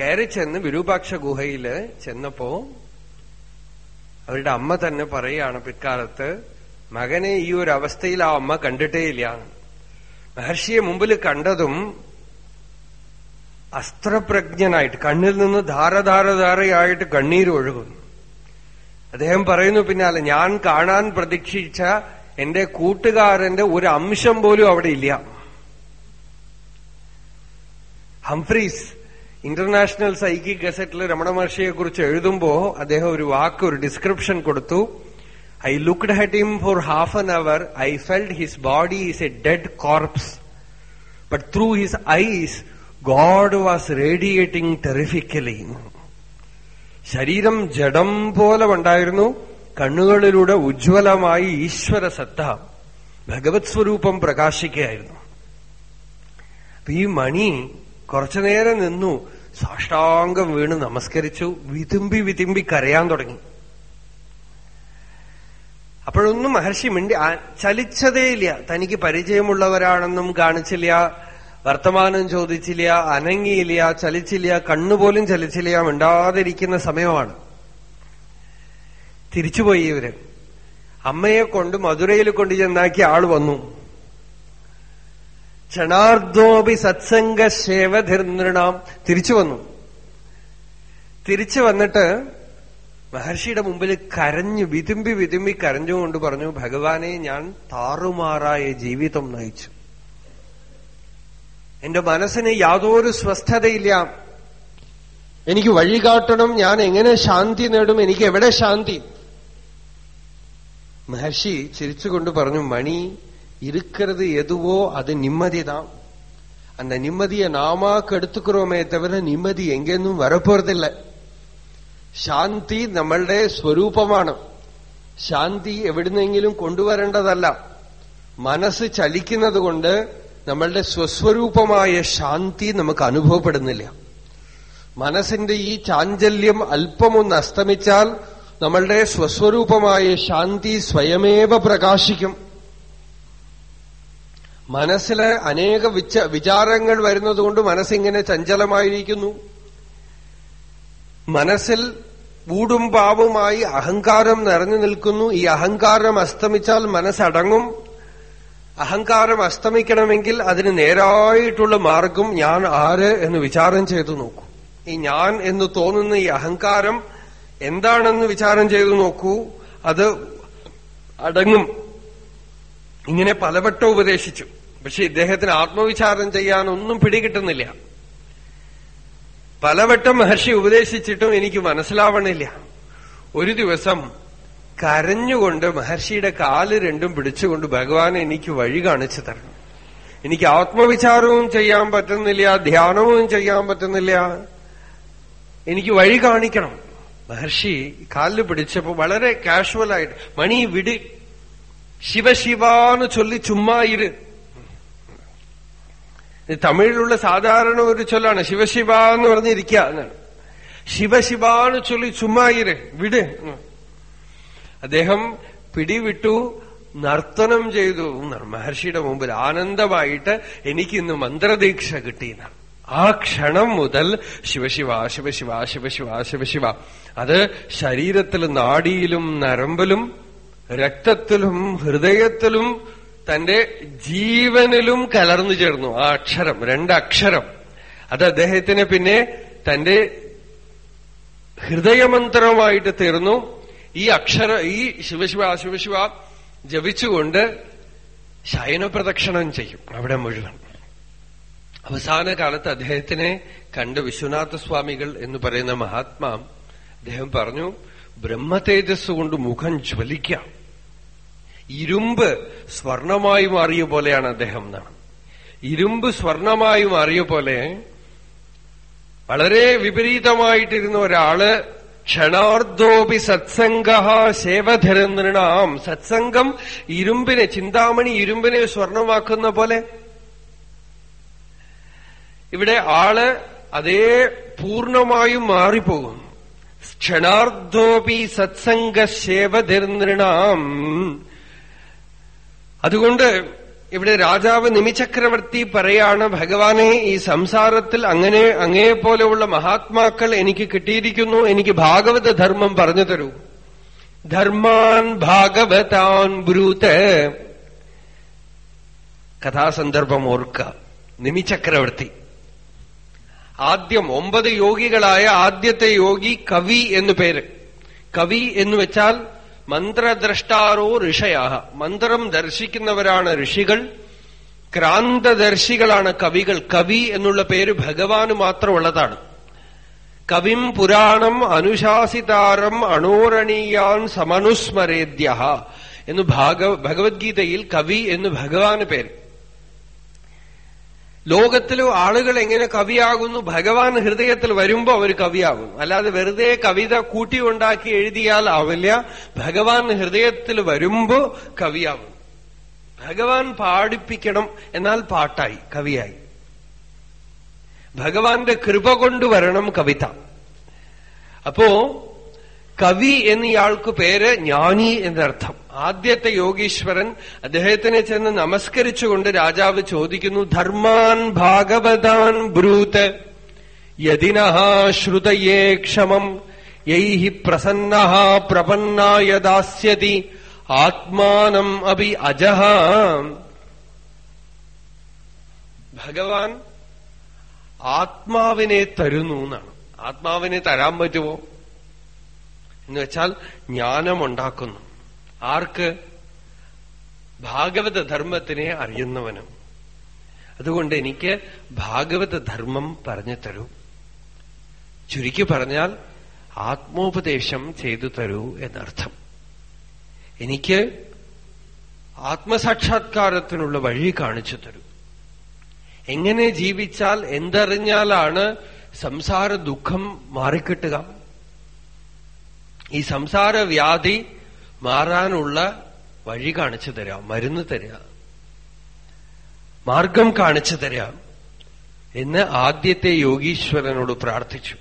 Speaker 1: കയറി ചെന്ന് വിരൂപാക്ഷ ഗുഹയിൽ ചെന്നപ്പോ അവരുടെ അമ്മ തന്നെ പറയുകയാണ് പിൽക്കാലത്ത് മകനെ ഈ ഒരു അവസ്ഥയിൽ ആ അമ്മ കണ്ടിട്ടേയില്ല. മഹർഷിയെ മുമ്പിൽ കണ്ടതും അസ്ത്രപ്രജ്ഞനായിട്ട് കണ്ണിൽ നിന്ന് ധാരധാരധാരയായിട്ട് കണ്ണീര് ഒഴുകുന്നു. അദ്ദേഹം പറയുന്നു പിന്നാലെ ഞാൻ കാണാൻ പ്രതീക്ഷിച്ച എന്റെ കൂട്ടുകാരന്റെ ഒരു അംശം പോലും അവിടെ ഇല്ല. ഹംഫ്രീസ് ഇന്റർനാഷണൽ സൈക്കിക് ഗസറ്റിൽ രമണ മഹർഷിയെ കുറിച്ച് എഴുതുമ്പോ അദ്ദേഹം ഒരു വാക്ക് ഒരു ഡിസ്ക്രിപ്ഷൻ കൊടുത്തു. I looked at him for half an hour. I felt his body is a dead corpse. But through his eyes God was radiating terrifically ശരീരം ജഡം പോലെ ഉണ്ടായിരുന്നു. കണ്ണുകളിലൂടെ ഉജ്ജ്വലമായി ഈശ്വര സത്ത ഭഗവത് സ്വരൂപം പ്രകാശിക്കുകയായിരുന്നു. ഈ മണി കുറച്ചുനേരം നിന്നു. സാഷ്ടാംഗം വീണ് നമസ്കരിച്ചു. വിതുമ്പി വിതുമ്പി കരയാൻ തുടങ്ങി. അപ്പോഴൊന്നും മഹർഷി മിണ്ടി ചലിച്ചതേയില്ല. തനിക്ക് പരിചയമുള്ളവരാണെന്നും കാണിച്ചില്ല. വർത്തമാനം ചോദിച്ചില്ല അനങ്ങിയില്ല ചലിച്ചില്ല കണ്ണുപോലും ചലിച്ചില്ല മിണ്ടാതിരിക്കുന്ന സമയമാണ്. തിരിച്ചുപോയി ഇവർ. അമ്മയെ കൊണ്ട് മധുരയിൽ കൊണ്ട് ചെന്നാക്കി ആൾ വന്നു. ക്ഷണാർദ്ധോപി സത്സംഗ സേവധിർനൃണാം തിരിച്ചു വന്നു. തിരിച്ചു വന്നിട്ട് മഹർഷിയുടെ മുമ്പിൽ കരഞ്ഞു വിതുമ്പി വിതുമ്പി കരഞ്ഞുകൊണ്ട് പറഞ്ഞു ഭഗവാനെ ഞാൻ താറുമാറായ ജീവിതം നയിച്ചു. എന്റെ മനസ്സിന് യാതൊരു സ്വസ്ഥതയില്ല. എനിക്ക് വഴികാട്ടണം ഞാൻ എങ്ങനെ ശാന്തി നേടും എനിക്ക് എവിടെ ശാന്തി? മഹർഷി ചിരിച്ചുകൊണ്ട് പറഞ്ഞു മണി இருக்கிறது അത് அது நிம்மதிதான் அந்த നിമ്മതിയെ നാമാക്ക് கெடுத்துக்கிறோமே தவிர നിമ്മതി எங்கேருந்தும் വരപ്പോറതില്ല ശാന്തി നമ്മളുടെ സ്വരൂപമാണ്. ശാന്തി എവിടുന്നെങ്കിലും കൊണ്ടുവരേണ്ടതല്ല. മനസ്സ് ചലിക്കുന്നത് കൊണ്ട് നമ്മളുടെ സ്വസ്വരൂപമായ ശാന്തി നമുക്ക് അനുഭവപ്പെടുന്നില്ല. മനസ്സിന്റെ ഈ ചാഞ്ചല്യം അല്പമൊന്ന് അസ്തമിച്ചാൽ നമ്മളുടെ സ്വസ്വരൂപമായ ശാന്തി സ്വയമേവ പ്രകാശിക്കും. മനസ്സിലെ അനേക വിച്ച വിചാരങ്ങൾ വരുന്നതുകൊണ്ട് മനസ്സിങ്ങനെ ചഞ്ചലമായിരിക്കുന്നു. മനസ്സിൽ ഊടും പാവുമായി അഹങ്കാരം നിറഞ്ഞു നിൽക്കുന്നു. ഈ അഹങ്കാരം അസ്തമിച്ചാൽ മനസ്സടങ്ങും. അഹങ്കാരം അസ്തമിക്കണമെങ്കിൽ അതിന് നേരായിട്ടുള്ള മാർഗം ഞാൻ ആര് എന്ന് വിചാരം ചെയ്തു നോക്കൂ. ഈ ഞാൻ എന്ന് തോന്നുന്ന ഈ അഹങ്കാരം എന്താണെന്ന് വിചാരം ചെയ്തു നോക്കൂ. അത് അടങ്ങും. ഇങ്ങനെ പലവട്ടം ഉപദേശിച്ചു. പക്ഷെ ഇദ്ദേഹത്തിന് ആത്മവിചാരം ചെയ്യാനൊന്നും പിടികിട്ടുന്നില്ല. പലവട്ടം മഹർഷി ഉപദേശിച്ചിട്ടും എനിക്ക് മനസ്സിലാവണില്ല. ഒരു ദിവസം കരഞ്ഞുകൊണ്ട് മഹർഷിയുടെ കാൽ രണ്ടും പിടിച്ചുകൊണ്ട് ഭഗവാൻ എനിക്ക് വഴി കാണിച്ചു തരണം. എനിക്ക് ആത്മവിചാരവും ചെയ്യാൻ പറ്റുന്നില്ല ധ്യാനവും ചെയ്യാൻ പറ്റുന്നില്ല. എനിക്ക് വഴി കാണിക്കണം. മഹർഷി കാലിൽ പിടിച്ചപ്പോ വളരെ കാഷ്വൽ ആയിട്ട് മണി വിട്. ശിവശിവാന്ന് ചൊല്ലി ചുമ്മാ ഇര്. ഇത് തമിഴിലുള്ള സാധാരണ ഒരു ചൊല്ലാണ് ശിവശിവ എന്ന് പറഞ്ഞിരിക്കുക എന്നാണ്. ശിവശിവാന്ന് ചൊല്ലി ചുമ്മാ ഇര്. വിട്. അദ്ദേഹം പിടിവിട്ടു നർത്തനം ചെയ്തു. മഹർഷിയുടെ മുമ്പിൽ ആനന്ദമായിട്ട് എനിക്കിന്ന് മന്ത്രദീക്ഷ കിട്ടിയെന്നാണ് ആ ക്ഷണം മുതൽ ശിവശിവ ശിവശിവ ശിവശിവ ശിവശിവ അത് ശരീരത്തിൽ നാടിയിലും നരമ്പിലും രക്തത്തിലും ഹൃദയത്തിലും തന്റെ ജീവനിലും കലർന്നു ചേർന്നു. ആ അക്ഷരം രണ്ടക്ഷരം. അത് അദ്ദേഹത്തിന് പിന്നെ തന്റെ ഹൃദയമന്ത്രമായിട്ട് തീർന്നു. ഈ അക്ഷര ഈ ശിവശിവ ശിവശിവ ജപിച്ചുകൊണ്ട് ശയനപ്രദക്ഷിണം ചെയ്യും അവിടെ മുഴുവൻ. അവസാന കാലത്ത് അദ്ദേഹത്തിനെ കണ്ട് വിശ്വനാഥ സ്വാമികൾ എന്ന് പറയുന്ന മഹാത്മാ അദ്ദേഹം പറഞ്ഞു ബ്രഹ്മതേജസ് കൊണ്ട് മുഖം ജ്വലിക്കാം. ഇരുമ്പ് സ്വർണമായി മാറിയ പോലെയാണ് അദ്ദേഹം എന്നാണ് ഇരുമ്പ് സ്വർണമായി മാറിയ പോലെ വളരെ വിപരീതമായിട്ടിരുന്ന ഒരാൾ ക്ഷണാർദ്ധോപി സത്സംഗ സേവധരനൃണാം സത്സംഗം ഇരുമ്പിനെ ചിന്താമണി ഇരുമ്പിനെ സ്വർണമാക്കുന്ന പോലെ. ഇവിടെ ആൾ അതേ പൂർണമായും മാറിപ്പോകും ക്ഷണാർദ്ധോപി സത്സംഗ സേവധർനൃണാം അതുകൊണ്ട് ഇവിടെ രാജാവ് നിമിചക്രവർത്തി പറയാണ് ഭഗവാനെ ഈ സംസാരത്തിൽ അങ്ങനെ അങ്ങേപോലെയുള്ള മഹാത്മാക്കൾ എനിക്ക് കിട്ടിയിരിക്കുന്നു. എനിക്ക് ഭാഗവത ധർമ്മം പറഞ്ഞു തരൂ. ധർമാൻ ഭാഗവതാൻ ബ്രൂത്ത് കഥാസന്ദർഭം ഓർക്കുക നിമിചക്രവർത്തി. ആദ്യം ഒമ്പത് യോഗികളായ ആദ്യത്തെ യോഗി കവി എന്നു പേര്. കവി എന്ന് വെച്ചാൽ മന്ത്രദ്രഷ്ടാരോ ഋഷയാഹ. മന്ത്രം ദർശിക്കുന്നവരാണ് ഋഷികൾ. ക്രാന്തദർശികളാണ് കവികൾ. കവി എന്നുള്ള പേര് ഭഗവാന് മാത്രമുള്ളതാണ്. കവിം പുരാണം അനുശാസിതാരം അണോരണീയാൻ സമനുസ്മരേദ്യ എന്ന് ഭാഗ ഭഗവത്ഗീതയിൽ കവി എന്ന് ഭഗവാന് പേര്. ലോകത്തിലും ആളുകൾ എങ്ങനെ കവിയാകുന്നു? ഭഗവാൻ ഹൃദയത്തിൽ വരുമ്പോ അവർ കവിയാകുന്നു. അല്ലാതെ വെറുതെ കവിത കൂട്ടിയുണ്ടാക്കി എഴുതിയാൽ ആവില്ല. ഭഗവാൻ ഹൃദയത്തിൽ വരുമ്പോ കവിയാകുന്നു. ഭഗവാൻ പാടിപ്പിക്കണം എന്നാൽ പാട്ടായി കവിയായി. ഭഗവാന്റെ കൃപ കൊണ്ടുവരണം കവിത. അപ്പോ കവി എന്നയാൾക്ക് പേര് ജ്ഞാനി എന്നർത്ഥം. ആദ്യത്തെ യോഗീശ്വരൻ അദ്ദേഹത്തിനെ ചെന്ന് നമസ്കരിച്ചുകൊണ്ട് രാജാവ് ചോദിക്കുന്നു ധർമാൻ ഭാഗവതാൻ ബ്രൂത്ത് യതിന ശ്രുതയേ ക്ഷമം യൈഹി പ്രസന്ന പ്രപന്നായ ദാസ്യതി ആത്മാനം അഭി അജഹ. ഭഗവാൻ ആത്മാവിനെ തരുന്നു എന്നാണ്. ആത്മാവിനെ തരാൻ പറ്റുമോ? എന്നുവെച്ചാൽ ജ്ഞാനമുണ്ടാക്കുന്നു. ആർക്ക്? ഭാഗവത ധർമ്മത്തിനെ അറിയുന്നവനും. അതുകൊണ്ട് എനിക്ക് ഭാഗവത ധർമ്മം പറഞ്ഞു തരൂ. ചുരുക്കി പറഞ്ഞാൽ ആത്മോപദേശം ചെയ്തു തരൂ എന്നർത്ഥം. എനിക്ക് ആത്മസാക്ഷാത്കാരത്തിനുള്ള വഴി കാണിച്ചു തരൂ. എങ്ങനെ ജീവിച്ചാൽ എന്തറിഞ്ഞാലാണ് സംസാര ദുഃഖം മാറിക്കിട്ടുക? ഈ സംസാര വ്യാധി മാറാനുള്ള വഴി കാണിച്ചു തരാം മരുന്ന് തരാം മാർഗം കാണിച്ചു തരാം എന്ന് ആദ്യത്തെ യോഗീശ്വരനോട് പ്രാർത്ഥിച്ചു.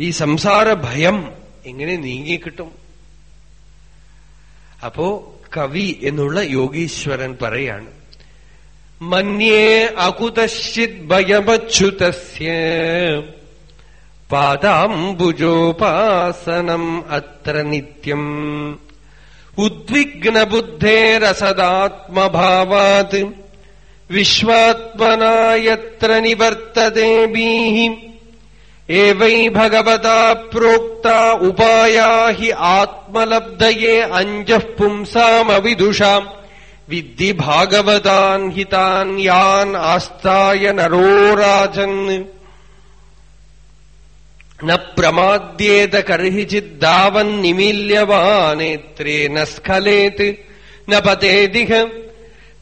Speaker 1: ഈ സംസാര ഭയം എങ്ങനെ നീങ്ങിക്കിട്ടും? അപ്പോ കവി എന്നുള്ള യോഗീശ്വരൻ പറയാണ് മന്യേ അകുതശ്ചിത് ഭയമച്യുതസ്യ പാദാംബുജോപാസനം അത്ര നിത്യം उद्विघ्न बुद्धे रसदात्म भावात् विश्वात्मना यत्र निवर्तते निवर्ततेभिः एवै भगवता प्रोक्ता उपाया हि आत्मलब्धये अञ्जः पुंसामविदुषाम्। विद्धि भागवतान् हितान् यान् आस्ताय नरो राजन्। പ്രമാദ്യേത കർഹിചിദ്ദാവൻ നിമീല്യവാനേത്രേ നസ്ഖലേത് സ്ഖലേത് ന പതേതിഹ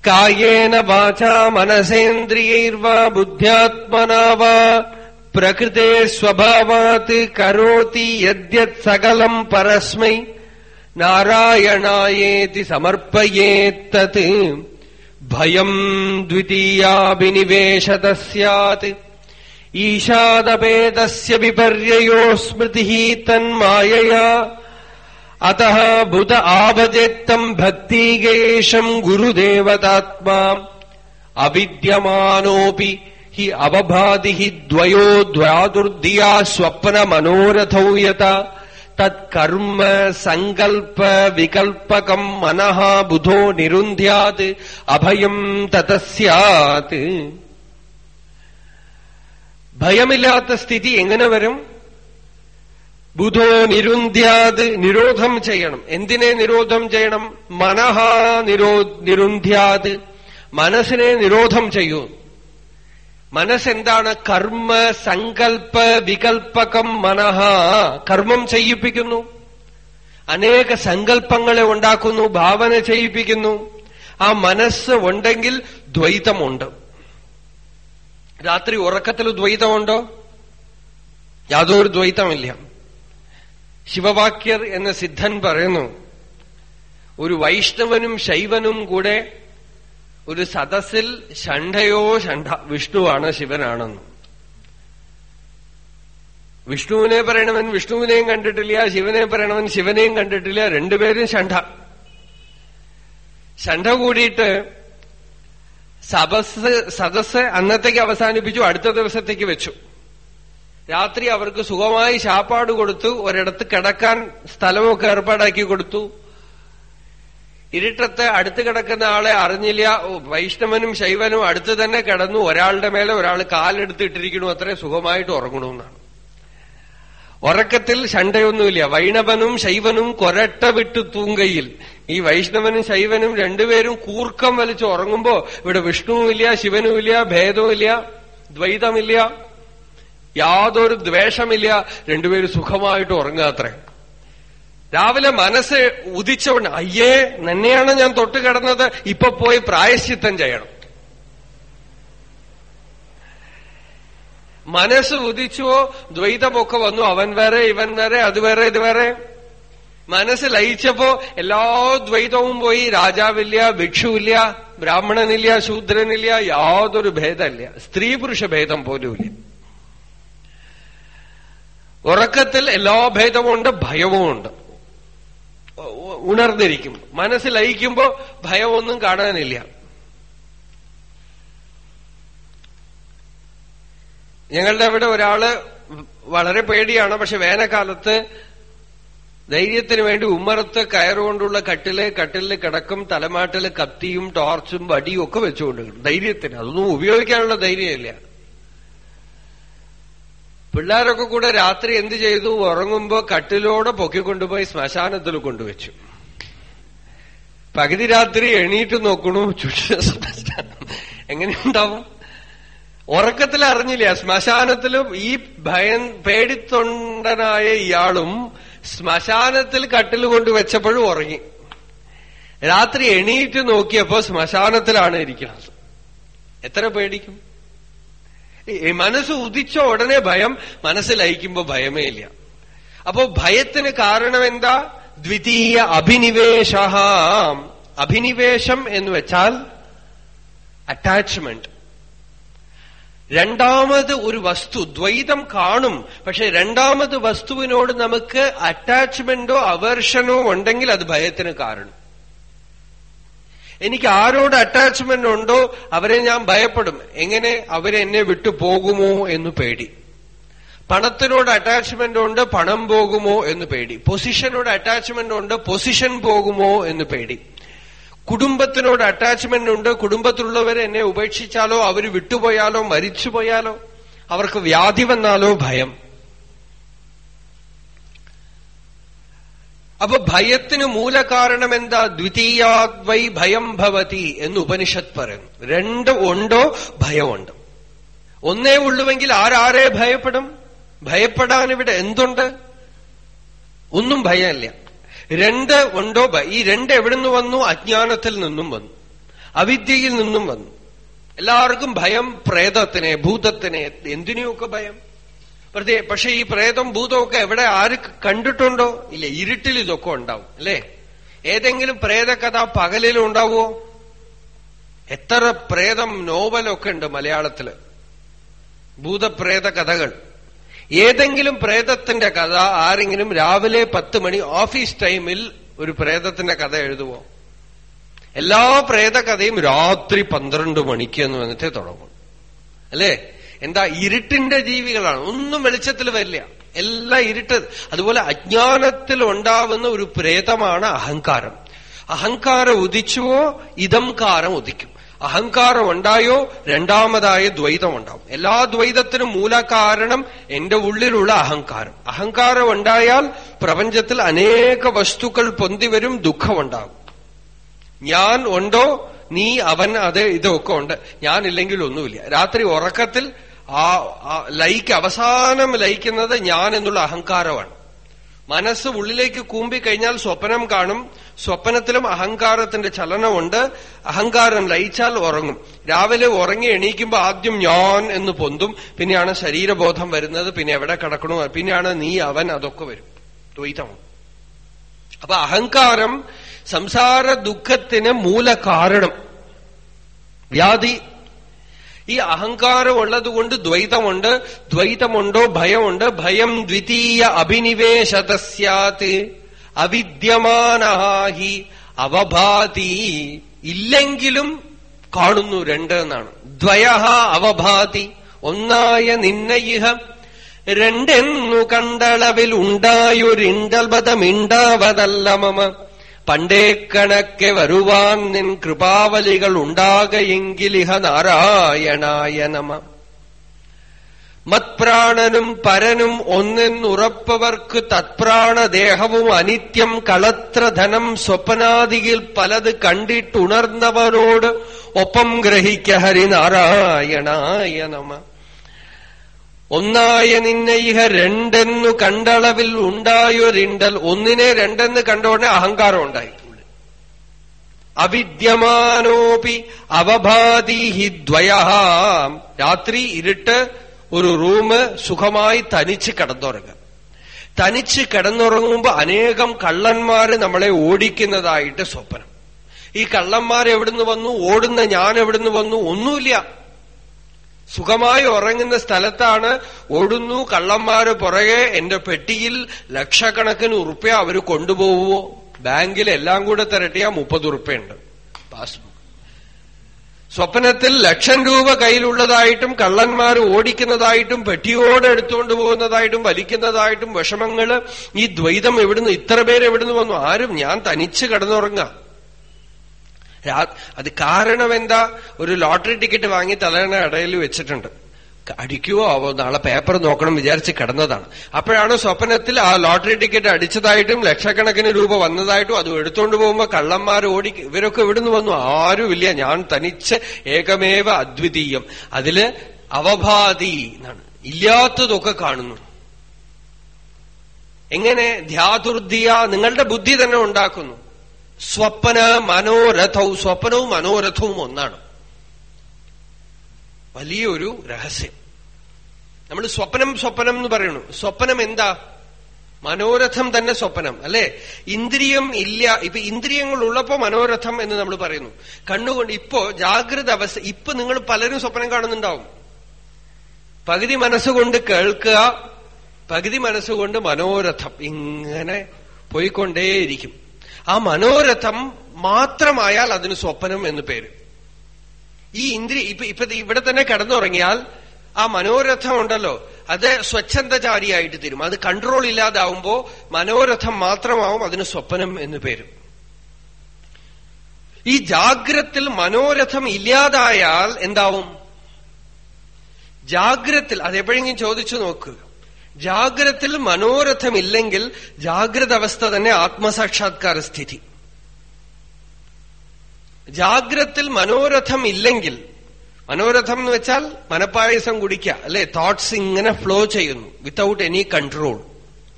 Speaker 1: കായേന വാചാ മനസേന്ദ്രിയൈർവാ ബുദ്ധ്യാത്മനാ വാ പ്രകൃതേ സ്വഭാവാത് കരോതി യദ്യത് സകലം പരസ്മൈ നാരായണായേതി സമർപ്പയേത്തത് ഭയം ദ്വിതീയാഭിനിവേശത സ്യാത് ഈശാദപേതസ്യ വിപര്യോ സ്മൃതി തന്മായയാ അത ബുധ ആവജത്തം ഭക്തിഗേഷം ഗുരുദേവതാത്മാ. അവിദ്യമാനോപി ഹി അവഭാതി ദ്വയോ ദ്വാദുർദിയാ സ്വപ്നമനോരഥൗ യത തത്കർമ്മ സങ്കൽപ്പ വികൽപ്പകം മനഃ ബുധോ നിരുന്ധ്യാത് അഭയം തതസ്യാത്. ഭയമില്ലാത്ത സ്ഥിതി എങ്ങനെ വരും? ബുധോ നിരുന്ധ്യാത് നിരോധം ചെയ്യണം. എന്തിനെ നിരോധം ചെയ്യണം? മനഃ നിരോ നിരുന്ധ്യാത്. മനസ്സിനെ നിരോധം ചെയ്യൂ. മനസ്സെന്താണ്? കർമ്മ സങ്കൽപ്പ വികൽപ്പകം മനഹ കർമ്മം ചെയ്യിപ്പിക്കുന്നു. അനേക സങ്കല്പങ്ങളെ ഉണ്ടാക്കുന്നു ഭാവന ചെയ്യിപ്പിക്കുന്നു. ആ മനസ്സ് ഉണ്ടെങ്കിൽ ദ്വൈതമുണ്ട്. രാത്രി ഉറക്കത്തിൽ ദ്വൈതമുണ്ടോ? യാതൊരു ദ്വൈതമില്ല. ശിവവാക്യർ എന്ന സിദ്ധൻ പറയുന്നു ഒരു വൈഷ്ണവനും ശൈവനും കൂടെ ഒരു സദസ്സിൽ ഷണ്ഠയോ ഷണ്ഠ വിഷ്ണുവാണ് ശിവനാണെന്ന്. വിഷ്ണുവിനെ പറയണവൻ വിഷ്ണുവിനെയും കണ്ടിട്ടില്ല ശിവനെ പറയണവൻ ശിവനെയും കണ്ടിട്ടില്ല രണ്ടുപേരും ഷണ്ഠ ഷണ്ഠ കൂടിയിട്ട് സദസ് സദസ് അന്നത്തേക്ക് അവസാനിപ്പിച്ചു അടുത്ത ദിവസത്തേക്ക് വെച്ചു. രാത്രി അവർക്ക് സുഖമായി ശാപ്പാട് കൊടുത്തു ഒരിടത്ത് കിടക്കാൻ സ്ഥലമൊക്കെ ഏർപ്പാടാക്കി കൊടുത്തു. ഇരുട്ടത്ത് അടുത്ത് കിടക്കുന്ന ആളെ അറിഞ്ഞില്ല വൈഷ്ണവനും ശൈവനും അടുത്ത് തന്നെ കിടന്നു ഒരാളുടെ മേലെ ഒരാൾ കാലെടുത്തിട്ടിരിക്കണു അത്രേ സുഖമായിട്ട് ഉറങ്ങണമെന്നാണ് ഉറക്കത്തിൽ ശണ്ടയൊന്നുമില്ല. വൈണവനും ശൈവനും കൊരട്ട വിട്ടു തൂങ്കയിൽ. ഈ വൈഷ്ണവനും ശൈവനും രണ്ടുപേരും കൂർക്കം വലിച്ച് ഉറങ്ങുമ്പോ ഇവിടെ വിഷ്ണുവില്ല ശിവനുമില്ല ഭേദവുമില്ല ദ്വൈതമില്ല യാതൊരു ദ്വേഷമില്ല. രണ്ടുപേരും സുഖമായിട്ട് ഉറങ്ങാത്രേ രാവിലെ മനസ്സ് ഉദിച്ചവണ് അയ്യേ നന്നെയാണ് ഞാൻ തൊട്ട് കിടന്നത്. ഇപ്പൊ പോയി പ്രായശ്ചിത്തം ചെയ്യണം. മനസ്സ് ഉദിച്ചുവോ ദ്വൈതമൊക്കെ വന്നു അവൻ വേറെ ഇവൻ വേറെ അത് വേറെ ഇത് വേറെ. മനസ്സ് ലയിച്ചപ്പോ എല്ലാ ദ്വൈതവും പോയി. രാജാവില്ല ഭിക്ഷുവില്ല ബ്രാഹ്മണനില്ല ശൂദ്രനില്ല യാതൊരു ഭേദമില്ല. സ്ത്രീ പുരുഷ ഭേദം പോലുമില്ല. ഉറക്കത്തിൽ എല്ലാ ഭേദവുമുണ്ട് ഭയവുമുണ്ട് ഉണർന്നിരിക്കും. മനസ്സ് ലയിക്കുമ്പോ ഭയമൊന്നും കാണാനില്ല. ഞങ്ങളുടെ അവിടെ ഒരാൾ വളരെ പേടിയാണ് പക്ഷെ വേനൽക്കാലത്ത് ധൈര്യത്തിന് വേണ്ടി ഉമ്മറത്ത് കയറുകൊണ്ടുള്ള കട്ടിൽ കട്ടിലിൽ കിടക്കും തലമാട്ടിൽ കത്തിയും ടോർച്ചും വടിയും ഒക്കെ വെച്ചുകൊണ്ട് ധൈര്യത്തിന്. അതൊന്നും ഉപയോഗിക്കാനുള്ള ധൈര്യമില്ല പിള്ളേരൊക്കെ കൂടെ രാത്രി എന്ത് ചെയ്തു? ഉറങ്ങുമ്പോ കട്ടിലോടെ പൊക്കിക്കൊണ്ടുപോയി ശ്മശാനത്തിൽ കൊണ്ടുവച്ചു. പകുതി രാത്രി എണീറ്റ് നോക്കണു. ചുറ്റ എങ്ങനെയുണ്ടാവും? ഉറക്കത്തിൽ അറിഞ്ഞില്ല ശ്മശാനത്തിലും ഈ ഭയം പേടിത്തൊണ്ടനായ ഇയാളും ശ്മശാനത്തിൽ കട്ടിൽ കൊണ്ട് വെച്ചപ്പോഴും ഉറങ്ങി. രാത്രി എണീറ്റ് നോക്കിയപ്പോ ശ്മശാനത്തിലാണ് ഇരിക്കുന്നത്. എത്ര പേടിക്കും? മനസ്സ് ഉദിച്ച ഉടനെ ഭയം മനസ്സ് ലയിക്കുമ്പോ ഭയമേ ഇല്ല. അപ്പോ ഭയത്തിന് കാരണം എന്താ? ദ്വിതീയ അഭിനിവേശ അഭിനിവേശം എന്ന് വെച്ചാൽ അറ്റാച്ച്മെന്റ് രണ്ടാമത് ഒരു വസ്തു ദ്വൈതം കാണും. പക്ഷെ രണ്ടാമത് വസ്തുവിനോട് നമുക്ക് അറ്റാച്ച്മെന്റോ അവേർഷനോ ഉണ്ടെങ്കിൽ അത് ഭയത്തിന് കാരണം. എനിക്ക് ആരോട് അറ്റാച്ച്മെന്റ് ഉണ്ടോ അവരെ ഞാൻ ഭയപ്പെടും. എങ്ങനെ അവരെന്നെ വിട്ടു പോകുമോ എന്ന് പേടി. പണത്തിനോട് അറ്റാച്ച്മെന്റ് ഉണ്ട് പണം പോകുമോ എന്ന് പേടി. പൊസിഷനോട് അറ്റാച്ച്മെന്റ് ഉണ്ട് പൊസിഷൻ പോകുമോ എന്ന് പേടി. കുടുംബത്തിനോട് അറ്റാച്ച്മെന്റ് ഉണ്ട്. കുടുംബത്തിലുള്ളവരെ എന്നെ ഉപേക്ഷിച്ചാലോ അവർ വിട്ടുപോയാലോ മരിച്ചുപോയാലോ അവർക്ക് വ്യാധി വന്നാലോ ഭയം. അപ്പൊ ഭയത്തിന് മൂലകാരണം എന്താ? ദ്വിതീയാദ്വൈ ഭയം ഭവതി എന്ന് ഉപനിഷത്ത് പറയുന്നു. രണ്ട് ഉണ്ടോ? ഭയമുണ്ട്. ഒന്നേ ഉള്ളുവെങ്കിൽ ആരാരെ ഭയപ്പെടും? ഭയപ്പെടാൻ ഇവിടെ എന്തുണ്ട്? ഒന്നും ഭയമില്ല. രണ്ട് ഉണ്ടോ? ഈ രണ്ട് എവിടുന്ന് വന്നു? അജ്ഞാനത്തിൽ നിന്നും വന്നു. അവിദ്യയിൽ നിന്നും വന്നു. എല്ലാവർക്കും ഭയം പ്രേതത്തിനെ ഭൂതത്തിനെ എന്തിനെയൊക്കെ ഭയം? പ്രത്യേക പക്ഷെ ഈ പ്രേതം ഭൂതമൊക്കെ എവിടെ ആര് കണ്ടിട്ടുണ്ടോ? ഇല്ല ഇരുട്ടിൽ ഇതൊക്കെ ഉണ്ടാവും അല്ലേ? ഏതെങ്കിലും പ്രേതകഥ പകലിലും ഉണ്ടാവുമോ? എത്ര പ്രേതം നോവലൊക്കെ ഉണ്ട് മലയാളത്തിൽ. ഭൂതപ്രേത കഥകൾ ഏതെങ്കിലും പ്രേതത്തിന്റെ കഥ ആരെങ്കിലും രാവിലെ പത്ത് മണി ഓഫീസ് ടൈമിൽ ഒരു പ്രേതത്തിന്റെ കഥ എഴുതുവോ? എല്ലാ പ്രേതകഥയും രാത്രി പന്ത്രണ്ട് മണിക്ക് എന്ന് വന്നിട്ടേ തുടങ്ങും. അല്ലേ? എന്താ ഇരുട്ടിന്റെ ജീവികളാണ്. ഒന്നും വെളിച്ചത്തിൽ വരില്ല. എല്ലാം ഇരുട്ട്. അതുപോലെ അജ്ഞാനത്തിൽ ഉണ്ടാവുന്ന ഒരു പ്രേതമാണ് അഹങ്കാരം. അഹങ്കാരം ഉദിച്ചുവോ ഇതംകാരം ഉദിക്കും. അഹങ്കാരം ഉണ്ടായോ രണ്ടാമതായ ദ്വൈതം ഉണ്ടാവും എല്ലാ ദ്വൈതത്തിനും മൂലകാരണം എന്റെ ഉള്ളിലുള്ള അഹങ്കാരം. അഹങ്കാരം ഉണ്ടായാൽ പ്രപഞ്ചത്തിൽ അനേക വസ്തുക്കൾ പൊന്തിവരും ദുഃഖമുണ്ടാകും ഞാൻ ഉണ്ടോ? നീ അവൻ അത് ഇതൊക്കെ ഉണ്ട്. ഞാനില്ലെങ്കിൽ ഒന്നുമില്ല. രാത്രി ഉറക്കത്തിൽ ആ ലയിക്ക് അവസാനം ലയിക്കുന്നത് ഞാൻ എന്നുള്ള അഹങ്കാരമാണ്. മനസ്സ് ഉള്ളിലേക്ക് കൂമ്പി കഴിഞ്ഞാൽ സ്വപ്നം കാണും. സ്വപ്നത്തിലും അഹങ്കാരത്തിന്റെ ചലനമുണ്ട്. അഹങ്കാരം ലയിച്ചാൽ ഉറങ്ങും. രാവിലെ ഉറങ്ങി എണീക്കുമ്പോൾ ആദ്യം ഞാൻ എന്ന് പൊന്തും. പിന്നെയാണ് ശരീരബോധം വരുന്നത്. പിന്നെ എവിടെ കിടക്കണോ പിന്നെയാണ് നീ അവൻ അതൊക്കെ വരും. ദ്വൈതമാണ് അപ്പൊ അഹങ്കാരം സംസാര ദുഃഖത്തിന് മൂല കാരണം വ്യാധി ഈ അഹങ്കാരം ഉള്ളതുകൊണ്ട് ദ്വൈതമുണ്ട് ദ്വൈതമുണ്ടോ ഭയമുണ്ട് ഭയം ദ്വിതീയ അഭിനിവേശതസ്യാത് അവിദ്യമാനഹി അവഭാതി ഇല്ലെങ്കിലും കാണുന്നു രണ്ട് എന്നാണ്. ദ്വയ അവഭാതി ഒന്നായ നിന്നയിഹ രണ്ടെന്നു കണ്ടളവിൽ ഉണ്ടായൊരിണ്ടൽബതമിണ്ടാവതല്ല മമ. പണ്ടേ കണക്കെ വരുവാൻ നിൻ കൃപാവലികൾ ഉണ്ടാകയെങ്കിലിഹ നാരായണായ നമ. മത്പ്രാണനും പരനും ഒന്നെന്നുറപ്പവർക്ക് തത്പ്രാണദേഹവും അനിത്യം കളത്രധനം സ്വപ്നാദിയിൽ പലത് കണ്ടിട്ടുണർന്നവരോട് ഒപ്പം ഗ്രഹിക്ക ഹരിനാരായണായ നമ. ഒന്നായ നിന്നെ ഇഹ രണ്ടെന്നു കണ്ടളവിൽ ഉണ്ടായൊരിണ്ടൽ ഒന്നിനെ രണ്ടെന്ന് കണ്ടോടനെ അഹങ്കാരം ഉണ്ടായി. അവിദ്യമാനോപി അവഭാതി ഹി ദ്വയ രാത്രി ഇരുട്ട് ഒരു റൂം സുഖമായി തനിച്ച് കിടന്നുറങ്ങുക. തനിച്ച് കിടന്നുറങ്ങുമ്പോ അനേകം കള്ളന്മാര് നമ്മളെ ഓടിക്കുന്നതായിട്ട് സ്വപ്നം. ഈ കള്ളന്മാരെവിടുന്ന് വന്നു? ഓടുന്ന ഞാൻ എവിടുന്ന് വന്നു? ഒന്നുമില്ല. സുഖമായി ഉറങ്ങുന്ന സ്ഥലത്താണ് ഓടുന്നു കള്ളന്മാര് പുറകെ എന്റെ പെട്ടിയിൽ ലക്ഷക്കണക്കിന് ഉറുപ്പ്യ അവർ കൊണ്ടുപോവുമോ ബാങ്കിൽ എല്ലാം കൂടെ തിരട്ടിയാ മുപ്പത് ഉറുപ്പ്യുണ്ട് പാസ്ബുക്ക് സ്വപ്നത്തിൽ ലക്ഷം രൂപ കയ്യിലുള്ളതായിട്ടും കള്ളന്മാർ ഓടിക്കുന്നതായിട്ടും പെട്ടിയോടെ എടുത്തുകൊണ്ട് പോകുന്നതായിട്ടും വലിക്കുന്നതായിട്ടും വിഷമങ്ങൾ ഈ ദ്വൈതം എവിടുന്ന് ഇത്ര പേര് എവിടുന്ന് വന്നു? ആരും ഞാൻ തനിച്ച് കിടന്നുറങ്ങാം. അത് കാരണം എന്താ ഒരു ലോട്ടറി ടിക്കറ്റ് വാങ്ങി തലേണ ഇടയിൽ വെച്ചിട്ടുണ്ട്. അടിക്കുവോ ആവോ? നാളെ പേപ്പർ നോക്കണം വിചാരിച്ച് കിടന്നതാണ്. അപ്പോഴാണ് സ്വപ്നത്തിൽ ആ ലോട്ടറി ടിക്കറ്റ് അടിച്ചതായിട്ടും ലക്ഷക്കണക്കിന് രൂപ വന്നതായിട്ടും അത് എടുത്തോണ്ട് പോകുമ്പോ കള്ളന്മാർ ഓടി ഇവരൊക്കെ ഇവിടുന്ന് വന്നു. ആരുമില്ല. ഞാൻ തനിച്ച് ഏകമേവ അദ്വിതീയം. അതിൽ അവഭാതി എന്നാണ്. ഇല്ലാത്തതൊക്കെ കാണുന്നു. എങ്ങനെ? ധ്യാതുർദിയ നിങ്ങളുടെ ബുദ്ധി തന്നെ ഉണ്ടാക്കുന്നു. സ്വപ്ന മനോരഥവും സ്വപ്നവും മനോരഥവും ഒന്നാണ്. വലിയൊരു രഹസ്യം. നമ്മൾ സ്വപ്നം സ്വപ്നം എന്ന് പറയുന്നു. സ്വപ്നം എന്താ? മനോരഥം തന്നെ സ്വപ്നം അല്ലെ? ഇന്ദ്രിയം ഇല്ല. ഇപ്പൊ ഇന്ദ്രിയങ്ങൾ ഉള്ളപ്പോ മനോരഥം എന്ന് നമ്മൾ പറയുന്നു. കണ്ണുകൊണ്ട് ഇപ്പോ ജാഗ്രത അവസ്ഥ ഇപ്പൊ നിങ്ങൾ പലരും സ്വപ്നം കാണുന്നുണ്ടാവും. പകുതി മനസ്സുകൊണ്ട് കേൾക്കുക പകുതി മനസ്സുകൊണ്ട് മനോരഥം ഇങ്ങനെ പോയിക്കൊണ്ടേയിരിക്കും. ആ മനോരഥം മാത്രമായാൽ അതിന് സ്വപ്നം എന്ന് പേര്. ഈ ഇന്ദ്രി ഇപ്പൊ ഇപ്പൊ ഇവിടെ തന്നെ കിടന്നുറങ്ങിയാൽ ആ മനോരഥം ഉണ്ടല്ലോ. അത് സ്വച്ഛന്തചാരിയായിട്ട് തരും. അത് കൺട്രോൾ ഇല്ലാതാവുമ്പോ മനോരഥം മാത്രമാവും അതിന് സ്വപ്നം എന്ന് പേര്. ഈ ജാഗ്രത്തിൽ മനോരഥം ഇല്ലാതായാൽ എന്താവും? ജാഗ്രത്തിൽ അതെപ്പോഴെങ്കിലും ചോദിച്ചു നോക്കുക ജാഗ്രത്തിൽ മനോരഥമില്ലെങ്കിൽ ജാഗ്രത അവസ്ഥ തന്നെ ആത്മസാക്ഷാത്കാര സ്ഥിതി. ജാഗ്രത്തിൽ മനോരഥം ഇല്ലെങ്കിൽ മനോരഥം എന്ന് വെച്ചാൽ മനപ്പായസം കുടിക്കുക അല്ലെ? തോട്ട്സ് ഇങ്ങനെ ഫ്ലോ ചെയ്യുന്നു without any control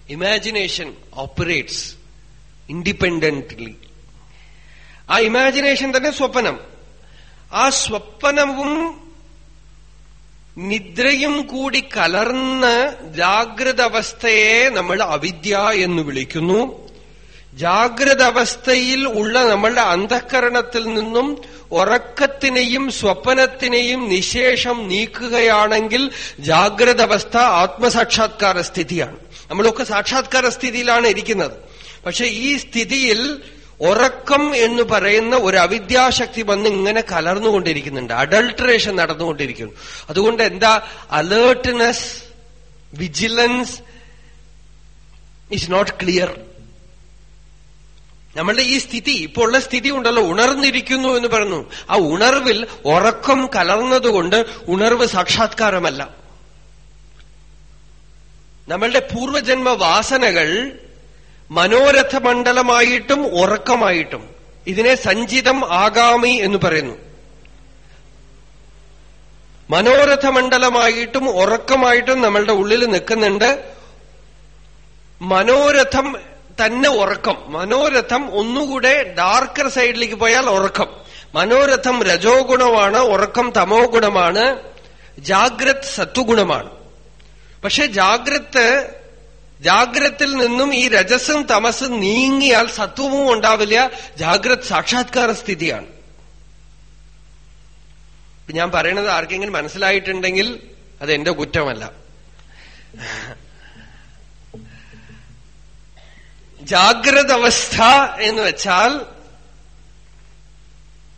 Speaker 1: imagination operates independently ആ ഇമാജിനേഷൻ തന്നെ സ്വപ്നം. ആ സ്വപ്നവും നിദ്രയും കൂടി കലർന്ന് ജാഗ്രത അവസ്ഥയെ നമ്മൾ അവിദ്യ എന്ന് വിളിക്കുന്നു. ജാഗ്രത അവസ്ഥയിൽ ഉള്ള നമ്മളുടെ അന്ധക്കരണത്തിൽ നിന്നും ഉറക്കത്തിനെയും സ്വപ്നത്തിനെയും നിശേഷം നീക്കുകയാണെങ്കിൽ ജാഗ്രത അവസ്ഥ ആത്മസാക്ഷാത്കാര സ്ഥിതിയാണ്. നമ്മളൊക്കെ സാക്ഷാത്കാര സ്ഥിതിയിലാണ് ഇരിക്കുന്നത്. പക്ഷെ ഈ സ്ഥിതിയിൽ ഉറക്കം എന്ന് പറയുന്ന ഒരു അവിദ്യാശക്തി വന്ന് ഇങ്ങനെ കലർന്നുകൊണ്ടിരിക്കുന്നുണ്ട്. അഡൾട്രേഷൻ നടന്നുകൊണ്ടിരിക്കുന്നു. അതുകൊണ്ട് എന്താ? Alertness vigilance is not clear നമ്മളുടെ ഈ സ്ഥിതി ഇപ്പോൾ ഉള്ള സ്ഥിതി ഉണ്ടല്ലോ. ഉണർന്നിരിക്കുന്നു എന്ന് പറഞ്ഞു. ആ ഉണർവിൽ ഉറക്കം കലർന്നതുകൊണ്ട് ഉണർവ് സാക്ഷാത്കാരമല്ല. നമ്മളുടെ പൂർവജന്മ വാസനകൾ മനോരഥ മണ്ഡലമായിട്ടും ഉറക്കമായിട്ടും ഇതിനെ സഞ്ചിതം ആഗാമി എന്ന് പറയുന്നു. മനോരഥ മണ്ഡലമായിട്ടും ഉറക്കമായിട്ടും നമ്മളുടെ ഉള്ളിൽ നിൽക്കുന്നുണ്ട്. മനോരഥം തന്നെ ഉറക്കം. മനോരഥം ഒന്നുകൂടെ ഡാർക്കർ സൈഡിലേക്ക് പോയാൽ ഉറക്കം. മനോരഥം രജോ ഗുണമാണ് ഉറക്കം തമോ ഗുണമാണ് ജാഗ്രത് സത്വഗുണമാണ്. പക്ഷെ ജാഗ്രത് ജാഗ്രത്തിൽ നിന്നും ഈ രജസും തമസും നീങ്ങിയാൽ സത്വവും ഉണ്ടാവില്ല. ജാഗ്രത് സാക്ഷാത്കാര സ്ഥിതിയാണ്. ഞാൻ പറയണത് ആർക്കെങ്കിലും മനസ്സിലായിട്ടുണ്ടെങ്കിൽ അത് എന്റെ കുറ്റമല്ല. ജാഗ്രത അവസ്ഥ എന്ന് വെച്ചാൽ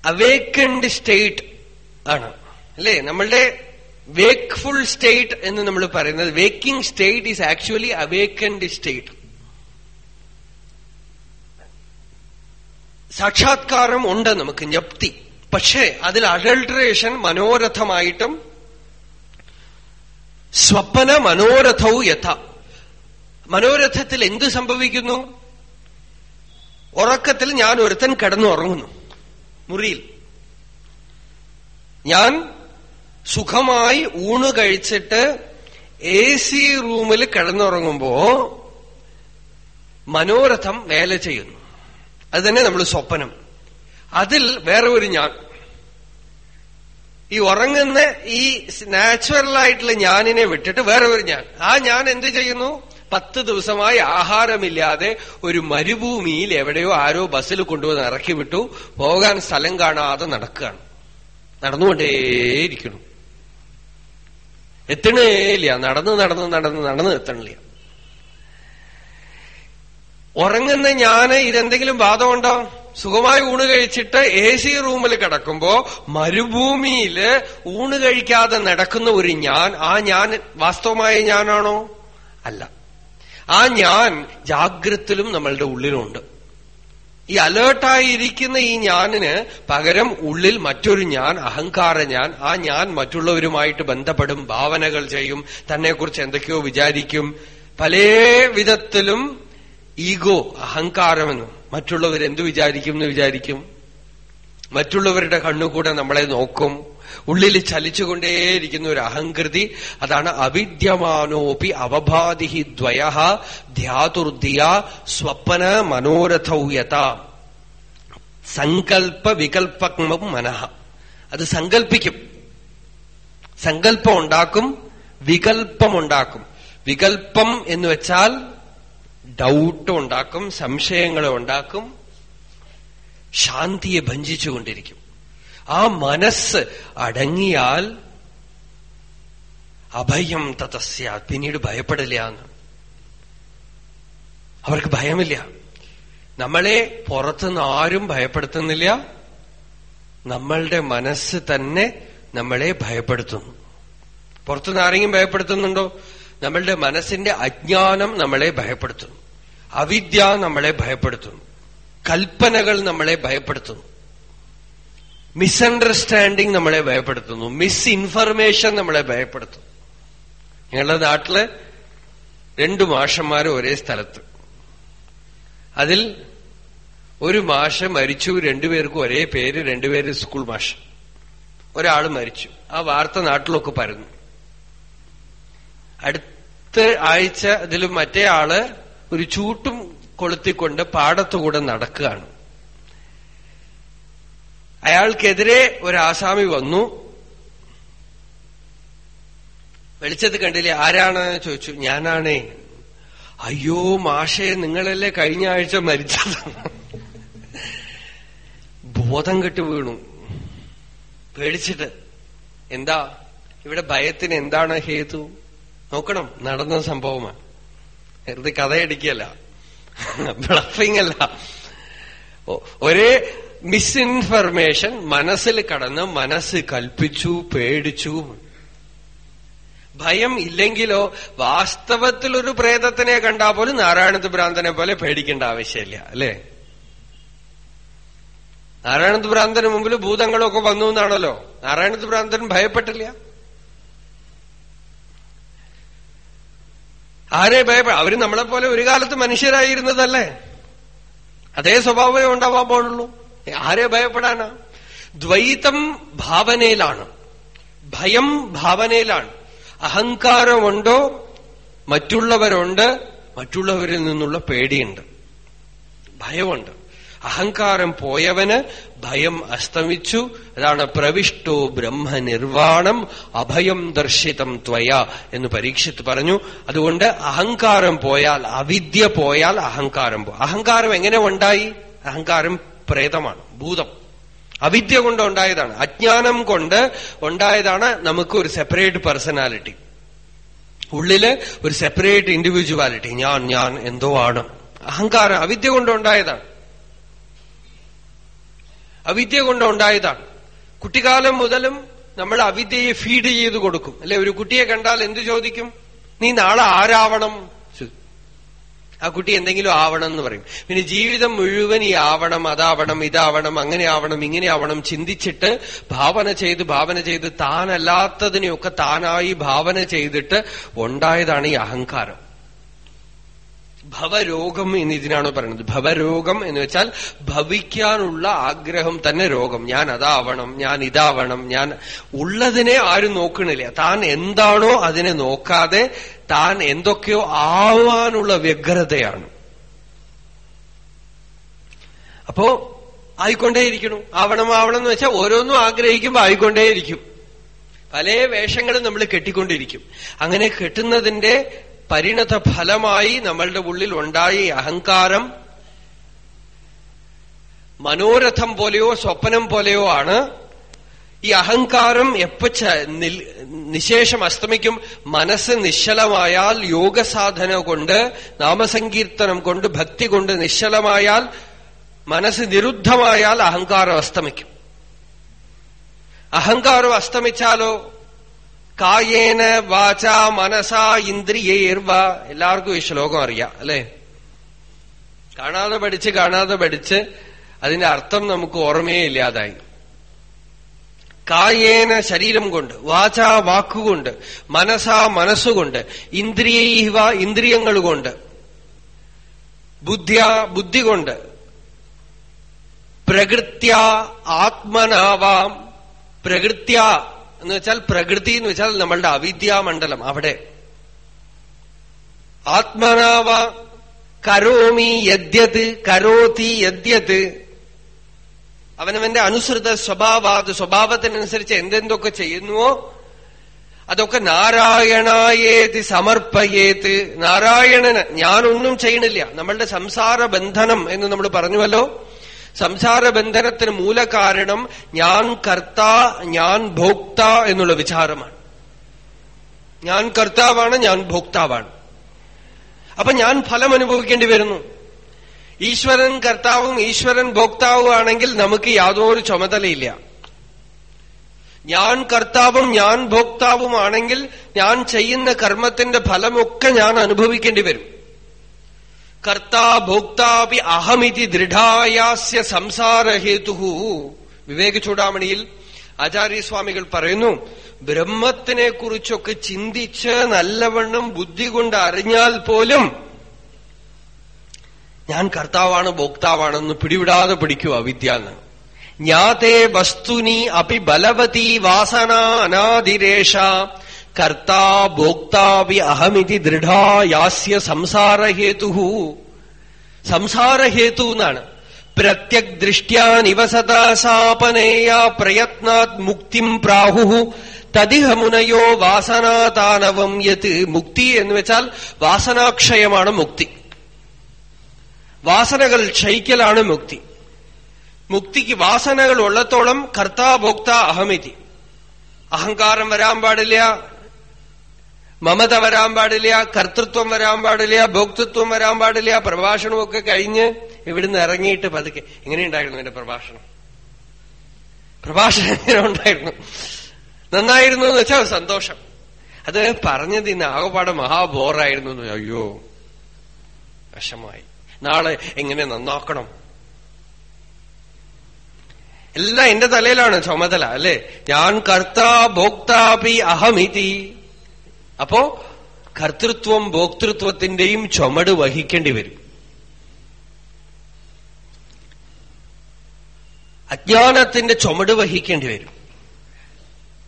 Speaker 1: അവേക്കൻഡ് സ്റ്റേറ്റ് ആണ്. അല്ലേ? നമ്മളുടെ വേക്ക്ഫുൾ സ്റ്റേറ്റ് എന്ന് നമ്മൾ പറയുന്നത്. Waking state is actually awakened state സാക്ഷാത്കാരം ഉണ്ട് നമുക്ക് ജപ്തി പക്ഷേ അതിൽ അഡൾട്രേഷൻ മനോരഥമായിട്ടും സ്വപ്ന മനോരഥവും യഥ. മനോരഥത്തിൽ എന്ത് സംഭവിക്കുന്നു? ഉറക്കത്തിൽ ഞാൻ ഒരുത്തൻ കിടന്നുറങ്ങുന്നു. മുറിയിൽ. ഞാൻ സുഖമായി ഊണ് കഴിച്ചിട്ട് എ സി റൂമിൽ കിടന്നുറങ്ങുമ്പോ മനോരഥം വേല ചെയ്യുന്നു. അത് തന്നെ നമ്മൾ സ്വപ്നം. അതിൽ വേറെ ഒരു ഞാൻ. ഈ ഉറങ്ങുന്ന ഈ നാച്ചുറൽ ആയിട്ടുള്ള ഞാനിനെ വിട്ടിട്ട് വേറെ ഒരു ഞാൻ. ആ ഞാൻ എന്ത് ചെയ്യുന്നു? പത്ത് ദിവസമായി ആഹാരമില്ലാതെ ഒരു മരുഭൂമിയിൽ എവിടെയോ ആരോ ബസ്സിൽ കൊണ്ടുവന്ന് ഇറക്കി വിട്ടു പോകാൻ സ്ഥലം കാണാതെ നടക്കുകയാണ്. നടന്നുകൊണ്ടേയിരിക്കുന്നു എത്തണേയില്ല നടന്ന് നടന്ന് നടന്ന് നടന്ന് എത്തണില്ല. ഉറങ്ങുന്ന ഞാൻ ഇതെന്തെങ്കിലും ബാധമുണ്ടോ? സുഖമായി ഊണ് കഴിച്ചിട്ട് എ സി റൂമിൽ കിടക്കുമ്പോ മരുഭൂമിയിൽ ഊണ് കഴിക്കാതെ നടക്കുന്ന ഒരു ഞാൻ ആ ഞാൻ വാസ്തവമായ ഞാനാണോ? അല്ല. ആ ഞാൻ ജാഗ്രത്തിലും നമ്മളുടെ ഉള്ളിലുണ്ട്. ഈ അലേർട്ടായിരിക്കുന്ന ഈ ഞാനിന് പകരം ഉള്ളിൽ മറ്റൊരു ഞാൻ അഹങ്കാര ഞാൻ ആ ഞാൻ മറ്റുള്ളവരുമായിട്ട് ബന്ധപ്പെടും ഭാവനകൾ ചെയ്യും തന്നെക്കുറിച്ച് എന്തൊക്കെയോ വിചാരിക്കും. പല വിധത്തിലും ഈഗോ അഹങ്കാരമെന്നും മറ്റുള്ളവർ എന്തു വിചാരിക്കും എന്ന് വിചാരിക്കും. മറ്റുള്ളവരുടെ കണ്ണുകൂടെ നമ്മളെ നോക്കും. ഉള്ളിൽ ചലിച്ചുകൊണ്ടേയിരിക്കുന്ന ഒരു അഹങ്കൃതി അതാണ് അവിദ്യമാനോപി അവബാധി ദ്വയ ധ്യാതുർദിയ സ്വപ്ന മനോരഥൗയത സങ്കൽപ്പ വികൽപക്മം മനഃ. അത് സങ്കൽപ്പിക്കും. സങ്കല്പം ഉണ്ടാക്കും വികൽപ്പമുണ്ടാക്കും. വികൽപ്പം എന്ന് വെച്ചാൽ ഡൗട്ട് ഉണ്ടാക്കും സംശയങ്ങളെ ഉണ്ടാക്കും ശാന്തിയെ ഭഞ്ചിച്ചുകൊണ്ടിരിക്കും ആ മനസ്സ് അടങ്ങിയാൽ അഭയം തതസ്യ പിന്നീട് ഭയപ്പെടില്ല എന്ന്. അവർക്ക് ഭയമില്ല. നമ്മളെ പുറത്തുനിന്ന് ആരും ഭയപ്പെടുത്തുന്നില്ല. നമ്മളുടെ മനസ്സ് തന്നെ നമ്മളെ ഭയപ്പെടുത്തുന്നു. പുറത്തുനിന്ന് ആരെങ്കിലും ഭയപ്പെടുത്തുന്നുണ്ടോ? നമ്മളുടെ മനസ്സിന്റെ അജ്ഞാനം നമ്മളെ ഭയപ്പെടുത്തുന്നു. അവിദ്യ നമ്മളെ ഭയപ്പെടുത്തുന്നു. കൽപ്പനകൾ നമ്മളെ ഭയപ്പെടുത്തുന്നു. മിസ്അണ്ടർസ്റ്റാൻഡിങ് നമ്മളെ ഭയപ്പെടുത്തുന്നു. മിസ് ഇൻഫർമേഷൻ നമ്മളെ ഭയപ്പെടുത്തുന്നു. ഞങ്ങളുടെ നാട്ടിൽ രണ്ടു മാഷന്മാർ ഒരേ സ്ഥലത്ത്. അതിൽ ഒരു മാഷ മരിച്ചു രണ്ടുപേർക്കും ഒരേ പേര് രണ്ടുപേര് സ്കൂൾ മാഷ. ഒരാൾ മരിച്ചു. ആ വാർത്ത നാട്ടിലൊക്കെ പരന്നു. അടുത്ത ആഴ്ച ഇതിൽ മറ്റേ ആൾ ഒരു ചൂട്ടും കൊളുത്തിക്കൊണ്ട് പാടത്തുകൂടെ നടക്കുകയാണ്. അയാൾക്കെതിരെ ഒരു ആസാമി വന്നു. വെളിച്ചത്ത് കണ്ടില്ലേ? ആരാണ്? ചോദിച്ചു. ഞാനാണേ. അയ്യോ മാഷേ നിങ്ങളല്ലേ കഴിഞ്ഞ ആഴ്ച മരിച്ചത്. ബോധം കെട്ട് വീണു. പേടിച്ചിട്ട്. എന്താ? ഇവിടെ ഭയത്തിന് എന്താണ് ഹേതു? നോക്കണം. നടന്ന സംഭവമാണ് വെറുതെ കഥയടിക്കല്ല ബ്ലഫിംഗ് അല്ല. ഒരേ മിസ്ഇൻഫർമേഷൻ മനസ്സിൽ കടന്ന് മനസ്സ് കൽപ്പിച്ചു പേടിച്ചു. ഭയം ഇല്ലെങ്കിലോ വാസ്തവത്തിൽ ഒരു പ്രേതത്തിനെ കണ്ടാൽ പോലും നാരായണത്ത് ഭ്രാന്തനെ പോലെ പേടിക്കേണ്ട ആവശ്യമില്ല അല്ലേ? നാരായണത്ത് ഭ്രാന്തന് മുമ്പിൽ ഭൂതങ്ങളൊക്കെ വന്നു എന്നാണല്ലോ. നാരായണത്ത് ഭ്രാന്തൻ ഭയപ്പെട്ടില്ല. ആരെ ഭയപ്പെട അവർ നമ്മളെപ്പോലെ ഒരു കാലത്ത് മനുഷ്യരായിരുന്നതല്ലേ? അതേ സ്വഭാവമേ ഉണ്ടാവാൻ പോണുള്ളൂ ആരെ ഭയപ്പെടാനാ? ദ്വൈതം ഭാവനയിലാണ്. ഭയം ഭാവനയിലാണ്. അഹങ്കാരമുണ്ടോ? മറ്റുള്ളവരുണ്ട്. മറ്റുള്ളവരിൽ നിന്നുള്ള പേടിയുണ്ട്. ഭയമുണ്ട്. അഹങ്കാരം പോയവന് ഭയം അസ്തമിച്ചു. അതാണ് പ്രവിഷ്ടോ ബ്രഹ്മനിർവാണം. അഭയം ദർശിതം ത്വയ എന്ന് പരീക്ഷിത്ത് പറഞ്ഞു. അതുകൊണ്ട് അഹങ്കാരം പോയാൽ അവിദ്യ പോയാൽ അഹങ്കാരം പോ അഹങ്കാരം എങ്ങനെ ഉണ്ടായി? അഹങ്കാരം പ്രേതമാണ് ഭൂതം. അവിദ്യ കൊണ്ട് ഉണ്ടായതാണ്. അജ്ഞാനം കൊണ്ട് ഉണ്ടായതാണ് നമുക്ക് ഒരു സെപ്പറേറ്റ് പേഴ്സണാലിറ്റി ഉള്ളിൽ ഒരു സെപ്പറേറ്റ് ഇൻഡിവിജ്വാലിറ്റി ഞാൻ ഞാൻ എന്തോ ആണ്. അഹങ്കാരം അവിദ്യ കൊണ്ട് ഉണ്ടായതാണ്. അവിദ്യ കൊണ്ട് ഉണ്ടായതാണ്. കുട്ടിക്കാലം മുതലും നമ്മൾ അവിദ്യയെ ഫീഡ് ചെയ്ത് കൊടുക്കും. അല്ലെ? ഒരു കുട്ടിയെ കണ്ടാൽ എന്ത് ചോദിക്കും? നീ നാളെ ആരാവണം? ആ കുട്ടി എന്തെങ്കിലും ആവണം എന്ന് പറയും. പിന്നെ ജീവിതം മുഴുവൻ ഈ ആവണം അതാവണം ഇതാവണം അങ്ങനെ ആവണം ഇങ്ങനെ ആവണം ചിന്തിച്ചിട്ട് ഭാവന ചെയ്ത് ഭാവന ചെയ്ത് താനല്ലാത്തതിനെയൊക്കെ താനായി ഭാവന ചെയ്തിട്ട് ഉണ്ടായതാണ് ഈ അഹങ്കാരം. ഭവരോഗം എന്ന് ഇതിനാണ് പറയുന്നത്? ഭവരോഗം എന്ന് വെച്ചാൽ ഭവിക്കാനുള്ള ആഗ്രഹം തന്നെ രോഗം. ഞാൻ അതാവണം ഞാൻ ഇതാവണം ഞാൻ ഉള്ളതിനെ ആരും നോക്കണില്ല. താൻ എന്താണോ അതിനെ നോക്കാതെ താൻ എന്തൊക്കെയോ ആവാനുള്ള വ്യഗ്രതയാണ്. അപ്പോ ആയിക്കൊണ്ടേയിരിക്കണം ആവണം ആവണം എന്ന് വെച്ചാൽ ഓരോന്നും ആഗ്രഹിക്കുമ്പോ ആയിക്കൊണ്ടേയിരിക്കും. പല വേഷങ്ങളും നമ്മൾ കെട്ടിക്കൊണ്ടിരിക്കും. അങ്ങനെ കെട്ടുന്നതിന്റെ പരിണത ഫലമായി നമ്മളുടെ ഉള്ളിൽ ഉണ്ടായ അഹങ്കാരം മനോരഥം പോലെയോ സ്വപ്നം പോലെയോ ആണ്. ഈ അഹങ്കാരം എപ്പ നിശേഷം അസ്തമിക്കും. മനസ്സ് നിശ്ചലമായാൽ യോഗസാധന കൊണ്ട് നാമസങ്കീർത്തനം കൊണ്ട് ഭക്തി കൊണ്ട് നിശ്ചലമായാൽ മനസ്സ് നിരുദ്ധമായാൽ അഹങ്കാരം അസ്തമിക്കും. അഹങ്കാരം അസ്തമിച്ചാലോ കായേന വാച മനസ ഇന്ദ്രിയേർവ. എല്ലാവർക്കും ഈ ശ്ലോകം അറിയാം അല്ലെ? കാണാതെ പഠിച്ച് കാണാതെ പഠിച്ച് അതിന്റെ അർത്ഥം നമുക്ക് ഓർമ്മയേ ഇല്ലാതായി. കായേന ശരീരം കൊണ്ട് വാച വാക്കുകൊണ്ട് മനസാ മനസ്സുകൊണ്ട് ഇന്ദ്രിയൈവ ഇന്ദ്രിയങ്ങൾ കൊണ്ട് ബുദ്ധ്യ ബുദ്ധി കൊണ്ട് പ്രകൃത്യ ആത്മനാവാം പ്രകൃത്യ എന്ന് വെച്ചാൽ പ്രകൃതി എന്ന് വെച്ചാൽ നമ്മളുടെ അവിദ്യാമണ്ഡലം അവിടെ. ആത്മനാവ കരോമി യദ്യത് കരോതി യദ്യത്. അവനവന്റെ അനുസൃത സ്വഭാവാത് സ്വഭാവത്തിനനുസരിച്ച് എന്തെന്തൊക്കെ ചെയ്യുന്നുവോ അതൊക്കെ നാരായണായേത് സമർപ്പയേത്. നാരായണന് ഞാനൊന്നും ചെയ്യണില്ല. നമ്മളുടെ സംസാര ബന്ധനം എന്ന് നമ്മൾ പറഞ്ഞുവല്ലോ. സംസാര ബന്ധനത്തിന് മൂലകാരണം ഞാൻ കർത്ത ഞാൻ ഭോക്ത എന്നുള്ള വിചാരമാണ്. ഞാൻ കർത്താവാണ് ഞാൻ ഭോക്താവാണ്. അപ്പൊ ഞാൻ ഫലം അനുഭവിക്കേണ്ടി വരുന്നു. ഈശ്വരൻ കർത്താവും ഈശ്വരൻ ഭോക്താവും ആണെങ്കിൽ നമുക്ക് യാതൊരു ചുമതലയില്ല. ഞാൻ കർത്താവും ഞാൻ ഭോക്താവുമാണെങ്കിൽ ഞാൻ ചെയ്യുന്ന കർമ്മത്തിന്റെ ഫലമൊക്കെ ഞാൻ അനുഭവിക്കേണ്ടി വരും. കർത്താ ഭോക്താപി അഹമിതി ദൃഢായാസ്യ സംസാരഹേതു വിവേക ചൂടാമണിയിൽ ആചാര്യസ്വാമികൾ പറയുന്നു ബ്രഹ്മത്തിനെ കുറിച്ചൊക്കെ ചിന്തിച്ച് നല്ലവണ്ണം ബുദ്ധി കൊണ്ട് അറിഞ്ഞാൽ പോലും ഞാൻ കർത്താവാണ് ഭോക്താവാണെന്ന് പിടിവിടാതെ പിടിക്കുക വിദ്യ എന്ന് ജ്ഞാതേ വസ്തുനി അപി ബലവതി വാസന അനാദിരേഷ. കർത്താ ഭോക്താവി അഹമിതി ദൃഢായാസ്യ സംസാരഹേതു സംസാരഹേതു എന്നാണ്. പ്രത്യക് ദൃഷ്ട്യാ നിവസതാസാപനേയ പ്രയത്നാത് മുക്തിം പ്രാഹു തദിഹ മുനയോ വാസനാതാനവം യത് മുക്തി എന്ന് വെച്ചാൽ വാസനാക്ഷയമാണ് മുക്തി. വാസനകൾ ക്ഷയിക്കലാണ് മുക്തി. മുക്തിക്ക് വാസനകൾ ഉള്ളത്തോളം കർത്താഭോക്ത അഹമിതി. അഹങ്കാരം വരാൻ പാടില്ല. മമത വരാൻ പാടില്ല കർത്തൃത്വം വരാൻ പാടില്ല ഭോക്തൃത്വം വരാൻ പാടില്ല പ്രഭാഷണമൊക്കെ കഴിഞ്ഞ് ഇവിടുന്ന് ഇറങ്ങിയിട്ട് പതുക്കെ. എങ്ങനെയുണ്ടായിരുന്നു എന്റെ പ്രഭാഷണം. പ്രഭാഷണം ഇങ്ങനെ ഉണ്ടായിരുന്നു. നന്നായിരുന്നു എന്ന് വെച്ചാൽ സന്തോഷം. അത് പറഞ്ഞത് ഇന്ന് ആകപ്പാടെ മഹാബോറായിരുന്നു അയ്യോ വിഷമായി നാളെ എങ്ങനെ നന്നാക്കണം? എല്ലാം എന്റെ തലയിലാണ് ചുമതല അല്ലെ? ഞാൻ കർത്താ ഭോക്താപി അഹമിതി. അപ്പോ കർത്തൃത്വം ഭോക്തൃത്വത്തിന്റെയും ചുമട് വഹിക്കേണ്ടി വരും. അജ്ഞാനത്തിന്റെ ചുമട് വഹിക്കേണ്ടി വരും.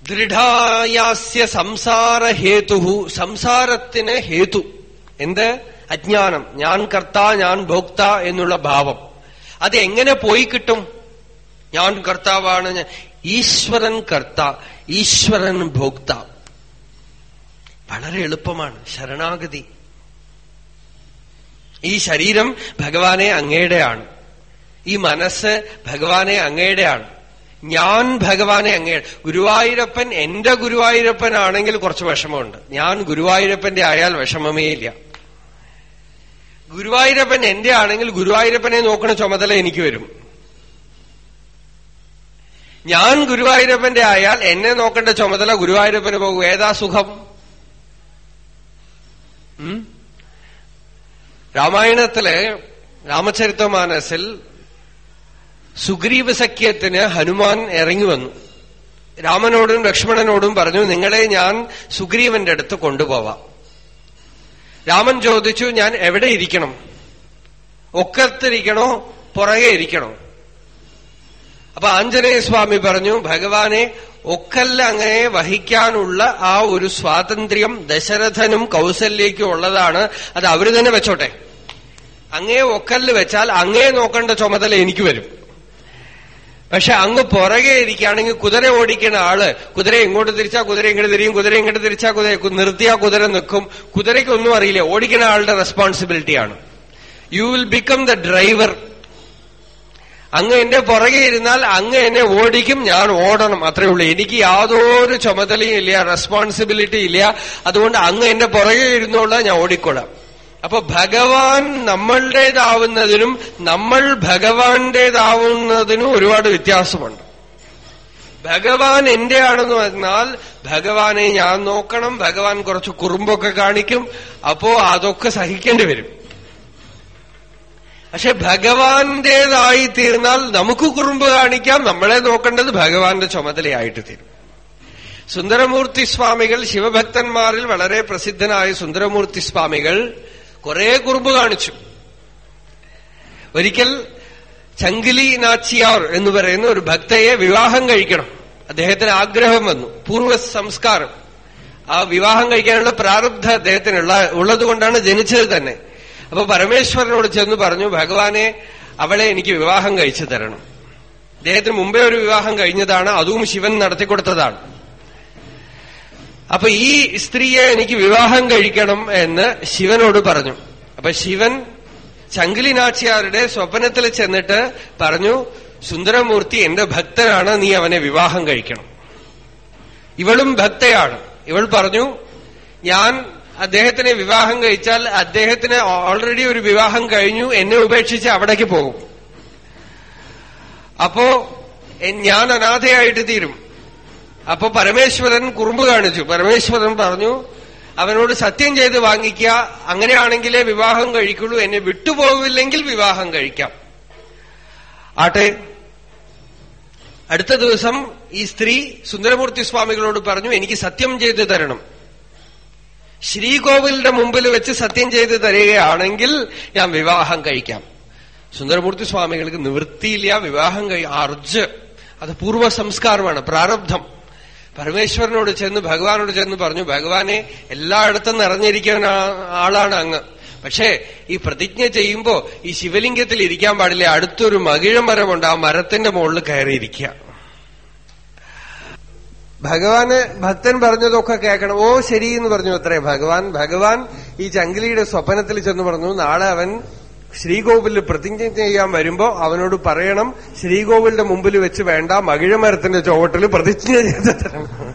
Speaker 1: ദൃഢായാസ്യ സംസാര ഹേതു സംസാരത്തിന് ഹേതു. എന്ത്? അജ്ഞാനം. ഞാൻ കർത്ത ഞാൻ ഭോക്ത എന്നുള്ള ഭാവം. അത് എങ്ങനെ പോയി കിട്ടും? ഞാൻ കർത്താവാണ് ഈശ്വരൻ കർത്ത ഈശ്വരൻ ഭോക്ത. വളരെ എളുപ്പമാണ് ശരണാഗതി. ഈ ശരീരം ഭഗവാനെ അങ്ങയുടെയാണ്. ഈ മനസ്സ് ഭഗവാനെ അങ്ങയുടെയാണ്. ഞാൻ ഭഗവാനെ അങ്ങേ ഗുരുവായൂരപ്പൻ എന്റെ ഗുരുവായൂരപ്പനാണെങ്കിൽ കുറച്ച് വിഷമമുണ്ട്. ഞാൻ ഗുരുവായൂരപ്പന്റെ ആയാൽ വിഷമമേ ഇല്ല. ഗുരുവായൂരപ്പൻ എന്റെ ആണെങ്കിൽ ഗുരുവായൂരപ്പനെ നോക്കുന്ന ചുമതല എനിക്ക് വരും. ഞാൻ ഗുരുവായൂരപ്പന്റെ ആയാൽ എന്നെ നോക്കേണ്ട ചുമതല ഗുരുവായൂരപ്പന് പോകും. ഏതാ സുഖം? രാമായണത്തിൽ രാമചരിതമാനസിൽ സുഗ്രീവ സഖ്യത്തിന് ഹനുമാൻ ഇറങ്ങി വന്നു. രാമനോടും ലക്ഷ്മണനോടും പറഞ്ഞു നിങ്ങളെ ഞാൻ സുഗ്രീവന്റെ അടുത്ത് കൊണ്ടുപോവാം. രാമൻ ചോദിച്ചു ഞാൻ എവിടെ ഇരിക്കണം? ഒക്കത്തിരിക്കണോ? പുറകെ ഇരിക്കണോ? അപ്പൊ ആഞ്ജനേയ സ്വാമി പറഞ്ഞു ഭഗവാനെ ഒക്കല്ല അങ്ങനെ വഹിക്കാനുള്ള ആ ഒരു സ്വാതന്ത്ര്യം ദശരഥനും കൗസല്യയ്ക്കും ഉള്ളതാണ്. അത് അവർ തന്നെ വെച്ചോട്ടെ. അങ്ങേ ഒക്കല്ല് വെച്ചാൽ അങ്ങേ നോക്കേണ്ട ചുമതല എനിക്ക് വരും. പക്ഷെ അങ്ങ് പുറകെ ഇരിക്കുകയാണെങ്കിൽ കുതിര ഓടിക്കുന്ന ആൾ കുതിര ഇങ്ങോട്ട് തിരിച്ചാ കുതിര ഇങ്ങോട്ട് തിരിയും കുതിര ഇങ്ങോട്ട് തിരിച്ചാ കുതിര നിർത്തിയാ കുതിര നിൽക്കും. കുതിരയ്ക്കൊന്നും അറിയില്ല. ഓടിക്കുന്ന ആളുടെ റെസ്പോൺസിബിലിറ്റിയാണ് you will become the driver അങ്ങ് എന്റെ പുറകെ ഇരുന്നാൽ അങ്ങ് എന്നെ ഓടിക്കും ഞാൻ ഓടണം. അത്രേ ഉള്ളൂ. എനിക്ക് യാതൊരു ചുമതലയും ഇല്ല റെസ്പോൺസിബിലിറ്റി ഇല്ല. അതുകൊണ്ട് അങ്ങ് എന്റെ പുറകെ ഇരുന്നോളാം ഞാൻ ഓടിക്കൊള്ളാം അപ്പൊ ഭഗവാൻ നമ്മളുടേതാവുന്നതിനും നമ്മൾ ഭഗവാന്റേതാവുന്നതിനും ഒരുപാട് വ്യത്യാസമുണ്ട്. ഭഗവാൻ എന്റെ ആണെന്ന് പറഞ്ഞാൽ ഭഗവാനെ ഞാൻ നോക്കണം ഭഗവാൻ കുറച്ച് കുറുമ്പൊക്കെ കാണിക്കും അപ്പോ അതൊക്കെ സഹിക്കേണ്ടി വരും. പക്ഷെ ഭഗവാന്റേതായി തീർന്നാൽ നമുക്ക് കുറുമ്പ് കാണിക്കാം. നമ്മളെ നോക്കേണ്ടത് ഭഗവാന്റെ ചുമതലയായിട്ട് തീരും. സുന്ദരമൂർത്തി സ്വാമികൾ ശിവഭക്തന്മാരിൽ വളരെ പ്രസിദ്ധനായ സുന്ദരമൂർത്തി സ്വാമികൾ കുറെ കുറുമ്പ് കാണിച്ചു. ഒരിക്കൽ ചങ്കിലി നാച്ചിയാർ എന്ന് പറയുന്ന ഒരു ഭക്തയെ വിവാഹം കഴിക്കണം. അദ്ദേഹത്തിന് ആഗ്രഹം വന്നു. പൂർവ സംസ്കാരം. ആ വിവാഹം കഴിക്കാനുള്ള പ്രാരബ്ധ അദ്ദേഹത്തിനുള്ള ഉള്ളതുകൊണ്ടാണ് ജനിച്ചത് തന്നെ. അപ്പൊ പരമേശ്വരനോട് ചെന്ന് പറഞ്ഞു ഭഗവാനെ അവളെ എനിക്ക് വിവാഹം കഴിച്ചു തരണം. അദ്ദേഹത്തിന് മുമ്പേ ഒരു വിവാഹം കഴിഞ്ഞതാണ് അതും ശിവൻ നടത്തിക്കൊടുത്തതാണ്. അപ്പൊ ഈ സ്ത്രീയെ എനിക്ക് വിവാഹം കഴിക്കണം എന്ന് ശിവനോട് പറഞ്ഞു. അപ്പൊ ശിവൻ ചങ്കിലിനാച്ചിയാരുടെ സ്വപ്നത്തിൽ ചെന്നിട്ട് പറഞ്ഞു സുന്ദരമൂർത്തി എന്റെ ഭക്തനാണ് നീ അവനെ വിവാഹം കഴിക്കണം. ഇവളും ഭക്തയാണ്. ഇവൾ പറഞ്ഞു ഞാൻ അദ്ദേഹത്തിനെ വിവാഹം കഴിച്ചാൽ അദ്ദേഹത്തിന് ഓൾറെഡി ഒരു വിവാഹം കഴിഞ്ഞു. എന്നെ ഉപേക്ഷിച്ച് അവിടേക്ക് പോകും. അപ്പോ ഞാൻ അനാഥയായിട്ട് തീരും. അപ്പോ പരമേശ്വരൻ കുറുമ്പ് കാണിച്ചു. പരമേശ്വരൻ പറഞ്ഞു അവനോട് സത്യം ചെയ്ത് വാങ്ങിക്കുക. അങ്ങനെയാണെങ്കിലേ വിവാഹം കഴിക്കുള്ളൂ. എന്നെ വിട്ടുപോകില്ലെങ്കിൽ വിവാഹം കഴിക്കാം. ആട്ടെ അടുത്ത ദിവസം ഈ സ്ത്രീ സുന്ദരമൂർത്തി സ്വാമികളോട് പറഞ്ഞു എനിക്ക് സത്യം ചെയ്ത് തരണം. ശ്രീകോവിലിന്റെ മുമ്പിൽ വെച്ച് സത്യം ചെയ്ത് തരികയാണെങ്കിൽ ഞാൻ വിവാഹം കഴിക്കാം. സുന്ദരമൂർത്തി സ്വാമികൾക്ക് നിവൃത്തിയില്ല വിവാഹം കഴി അർജ്. അത് പൂർവ സംസ്കാരമാണ് പ്രാരബ്ധം. പരമേശ്വരനോട് ചെന്ന് ഭഗവാനോട് ചെന്ന് പറഞ്ഞു ഭഗവാനെ എല്ലായിടത്തും നിറഞ്ഞിരിക്കുന്ന ആളാണ് അങ്ങ്. പക്ഷേ ഈ പ്രതിജ്ഞ ചെയ്യുമ്പോ ഈ ശിവലിംഗത്തിൽ ഇരിക്കാൻ പാടില്ല. അടുത്തൊരു മകിഴ മരമുണ്ട് ആ മരത്തിന്റെ മുകളിൽ കയറിയിരിക്കുക. ഭഗവാന് ഭക്തൻ പറഞ്ഞതൊക്കെ കേൾക്കണം. ഓ ശരി എന്ന് പറഞ്ഞു അത്രേ. ഭഗവാൻ ഭഗവാൻ ഈ ചങ്കിലിയുടെ സ്വപ്നത്തിൽ ചെന്ന് പറഞ്ഞു നാളെ അവൻ ശ്രീകോവിലിൽ പ്രതിജ്ഞ ചെയ്യാൻ വരുമ്പോ അവനോട് പറയണം ശ്രീകോവിലിന്റെ മുമ്പിൽ വെച്ച് വേണ്ട മകിഴമരത്തിന്റെ ചുവട്ടിൽ പ്രതിജ്ഞ ചെയ്ത് തരണം.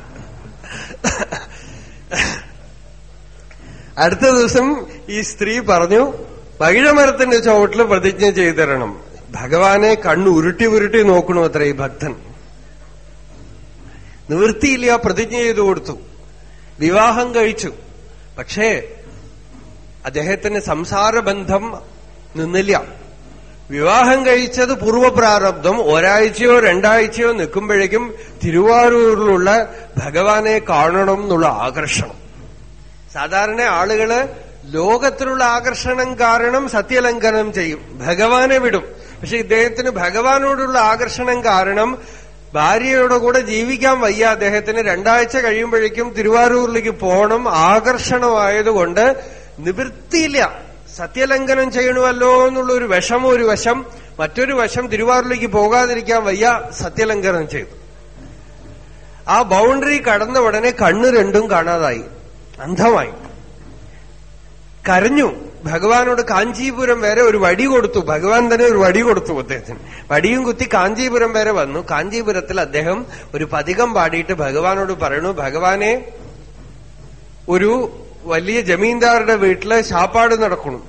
Speaker 1: അടുത്ത ദിവസം ഈ സ്ത്രീ പറഞ്ഞു മകിഴമരത്തിന്റെ ചുവട്ടിൽ പ്രതിജ്ഞ ചെയ്തു തരണം. ഭഗവാനെ കണ്ണു ഉരുട്ടി ഉരുട്ടി നോക്കണു അത്ര ഈ ഭക്തൻ. നിവൃത്തിയില്ല പ്രതിജ്ഞ ചെയ്തു കൊടുത്തു. വിവാഹം കഴിച്ചു. പക്ഷേ അദ്ദേഹത്തിന് സംസാരബന്ധം നിന്നില്ല. വിവാഹം കഴിച്ചത് പൂർവപ്രാരബ്ധം ഒരാഴ്ചയോ രണ്ടാഴ്ചയോ നിൽക്കുമ്പോഴേക്കും തിരുവാരൂരിലുള്ള ഭഗവാനെ കാണണം എന്നുള്ള ആകർഷണം. സാധാരണ ആളുകൾ ലോകത്തിലുള്ള ആകർഷണം കാരണം സത്യലംഘനം ചെയ്യും. ഭഗവാനെ വിടും. പക്ഷെ ഇദ്ദേഹത്തിന് ഭഗവാനോടുള്ള ആകർഷണം കാരണം ഭാര്യയുടെ കൂടെ ജീവിക്കാൻ വയ്യ. അദ്ദേഹത്തിന് രണ്ടാഴ്ച കഴിയുമ്പോഴേക്കും തിരുവാരൂരിലേക്ക് പോകണം. ആകർഷണമായതുകൊണ്ട് നിവൃത്തിയില്ല. സത്യലംഘനം ചെയ്യണമല്ലോ എന്നുള്ള ഒരു വിഷമം ഒരു വശം. മറ്റൊരു വശം തിരുവാരൂരിലേക്ക് പോകാതിരിക്കാൻ വയ്യ സത്യലംഘനം ചെയ്തു. ആ ബൗണ്ടറി കടന്ന ഉടനെ കണ്ണു രണ്ടും കാണാതായി. അന്ധമായി. കരഞ്ഞു. ഭഗവാനോട് കാഞ്ചീപുരം വരെ ഒരു വടി കൊടുത്തു. ഭഗവാൻ തന്നെ ഒരു വടി കൊടുത്തു അദ്ദേഹത്തിന്. വടിയും കുത്തി കാഞ്ചീപുരം വരെ വന്നു. കാഞ്ചീപുരത്തിൽ അദ്ദേഹം ഒരു പതികം പാടിയിട്ട് ഭഗവാനോട് പറയണു ഭഗവാനെ ഒരു വലിയ ജമീന്ദാരുടെ വീട്ടിൽ ശാപ്പാട് നടക്കണു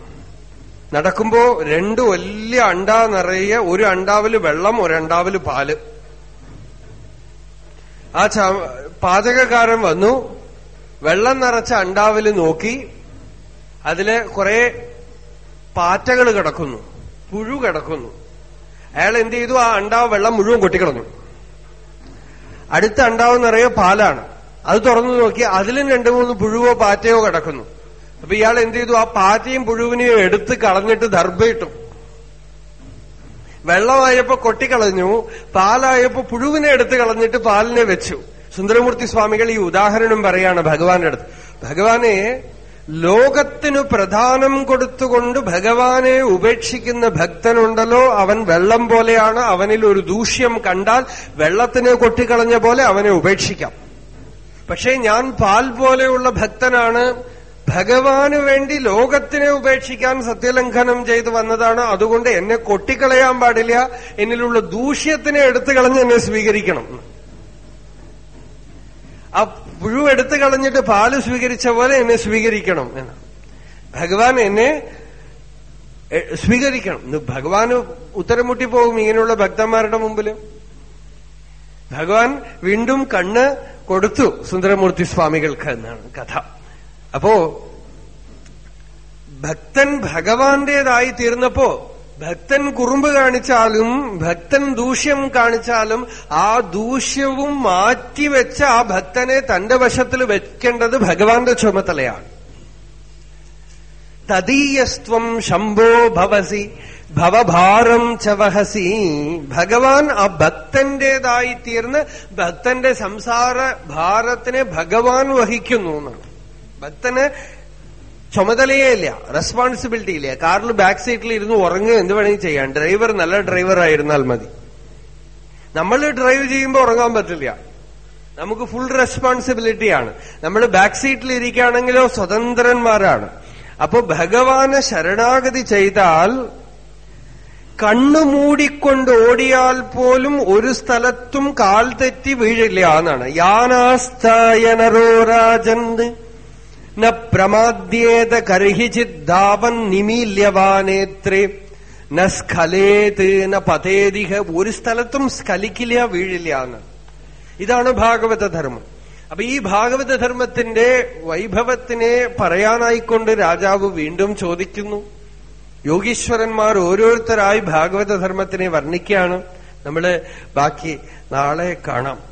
Speaker 1: നടക്കുമ്പോ രണ്ട് വലിയ അണ്ട നിറയെ ഒരു അണ്ടാവിൽ വെള്ളം ഒരു പാൽ. ആ പാചകക്കാരൻ വന്നു വെള്ളം നിറച്ച അണ്ടാവിൽ നോക്കി അതിൽ കുറെ പാറ്റകൾ കിടക്കുന്നു. പുഴു കിടക്കുന്നു. അയാൾ എന്ത് ചെയ്തു? ആ അണ്ടാവ് വെള്ളം മുഴുവൻ കൊട്ടിക്കിടന്നു അടുത്ത അണ്ടാവ് നിറയെ പാലാണ്. അത് തുറന്നു നോക്കി അതിലും രണ്ടു മൂന്ന് പുഴുവോ പാറ്റയോ കിടക്കുന്നു. അപ്പൊ ഇയാൾ എന്ത് ചെയ്തു? ആ പാറ്റയും പുഴുവിനെയും എടുത്ത് കളഞ്ഞിട്ട് ദർഭയിട്ടു. വെള്ളമായപ്പോ കൊട്ടിക്കളഞ്ഞു പാലായപ്പോ പുഴുവിനെ എടുത്ത് കളഞ്ഞിട്ട് പാലിനെ വെച്ചു. സുന്ദരമൂർത്തി സ്വാമികൾ ഈ ഉദാഹരണം പറയാണ് ഭഗവാന്റെ അടുത്ത്. ഭഗവാനെ ലോകത്തിനു പ്രധാനം കൊടുത്തുകൊണ്ട് ഭഗവാനെ ഉപേക്ഷിക്കുന്ന ഭക്തനുണ്ടല്ലോ. അവൻ വെള്ളം പോലെയാണ്. അവനിൽ ഒരു ദൂഷ്യം കണ്ടാൽ വെള്ളത്തിനെ കൊട്ടിക്കളഞ്ഞ പോലെ അവനെ ഉപേക്ഷിക്കാം. പക്ഷേ ഞാൻ പാൽ പോലെയുള്ള ഭക്തനാണ്. ഭഗവാന് വേണ്ടി ലോകത്തിനെ ഉപേക്ഷിക്കാൻ സത്യലംഘനം ചെയ്തു വന്നതാണ്. അതുകൊണ്ട് എന്നെ കൊട്ടിക്കളയാൻ പാടില്ല. എന്നിലുള്ള ദൂഷ്യത്തിനെ എടുത്തു കളഞ്ഞ് എന്നെ സ്വീകരിക്കണം. ആ പുഴു എടുത്തു കളഞ്ഞിട്ട് പാൽ സ്വീകരിച്ച പോലെ എന്നെ സ്വീകരിക്കണം എന്ന് ഭഗവാൻ എന്നെ സ്വീകരിക്കണം. ഭഗവാന് ഉത്തരം മുട്ടിപ്പോകും ഇങ്ങനെയുള്ള ഭക്തന്മാരുടെ മുമ്പിൽ ഭഗവാൻ വീണ്ടും കണ്ണ് കൊടുത്തു സുന്ദരമൂർത്തി സ്വാമികൾക്ക് എന്നാണ് കഥ. അപ്പോ ഭക്തൻ ഭഗവാന്റേതായി തീർന്നപ്പോ ഭക്തൻ കുറുമ്പ് കാണിച്ചാലും ഭക്തൻ ദൂഷ്യം കാണിച്ചാലും ആ ദൂഷ്യവും മാറ്റിവെച്ച ആ ഭക്തനെ തന്റെ വശത്തിൽ വെക്കേണ്ടത് ഭഗവാന്റെ ചുമതലയാണ്. തദീയസ്ത്വം ശംഭോ ഭവസി ഭവഭാരം ചവഹസി വഹസി. ഭഗവാൻ ആ ഭക്തന്റേതായി തീർന്ന് ഭക്തന്റെ സംസാര ഭാരത്തിനെ ഭഗവാൻ വഹിക്കുന്നു എന്നാണ്. ഭക്തന് ചുമതലയേ ഇല്ല. റെസ്പോൺസിബിലിറ്റി ഇല്ല. കാറിൽ ബാക്ക് സീറ്റിൽ ഇരുന്ന് ഉറങ്ങുക എന്ത് വേണമെങ്കിൽ ചെയ്യാം. ഡ്രൈവർ നല്ല ഡ്രൈവർ ആയിരുന്നാൽ മതി. നമ്മൾ ഡ്രൈവ് ചെയ്യുമ്പോൾ ഉറങ്ങാൻ പറ്റില്ല. നമുക്ക് ഫുൾ റെസ്പോൺസിബിലിറ്റിയാണ് നമ്മൾ ബാക്ക് സീറ്റിൽ ഇരിക്കുകയാണെങ്കിലോ സ്വതന്ത്രന്മാരാണ്. അപ്പൊ ഭഗവാന് ശരണാഗതി ചെയ്താൽ കണ്ണു മൂടിക്കൊണ്ട് ഓടിയാൽ പോലും ഒരു സ്ഥലത്തും കാൽ തെറ്റി വീഴില്ല എന്നാണ്. യാനാസ്ഥായനരോ രാജന്ത് പ്രമാദ്യേത കർഹിചിദ്ധാവൻ നിമീല്യവാനേത്രേ. ന സ്ഖലേത് ന പതേതിഹ ഒരു സ്ഥലത്തും സ്ഖലിക്കില്ല വീഴില്ല എന്ന്. ഇതാണ് ഭാഗവതധർമ്മം അപ്പൊ ഈ ഭാഗവതധർമ്മത്തിന്റെ വൈഭവത്തിനെ പറയാനായിക്കൊണ്ട് രാജാവ് വീണ്ടും ചോദിക്കുന്നു. യോഗീശ്വരന്മാർ ഓരോരുത്തരായി ഭാഗവത ധർമ്മത്തിനെ വർണിക്കുകയാണ്. നമ്മൾ ബാക്കി നാളെ കാണാം.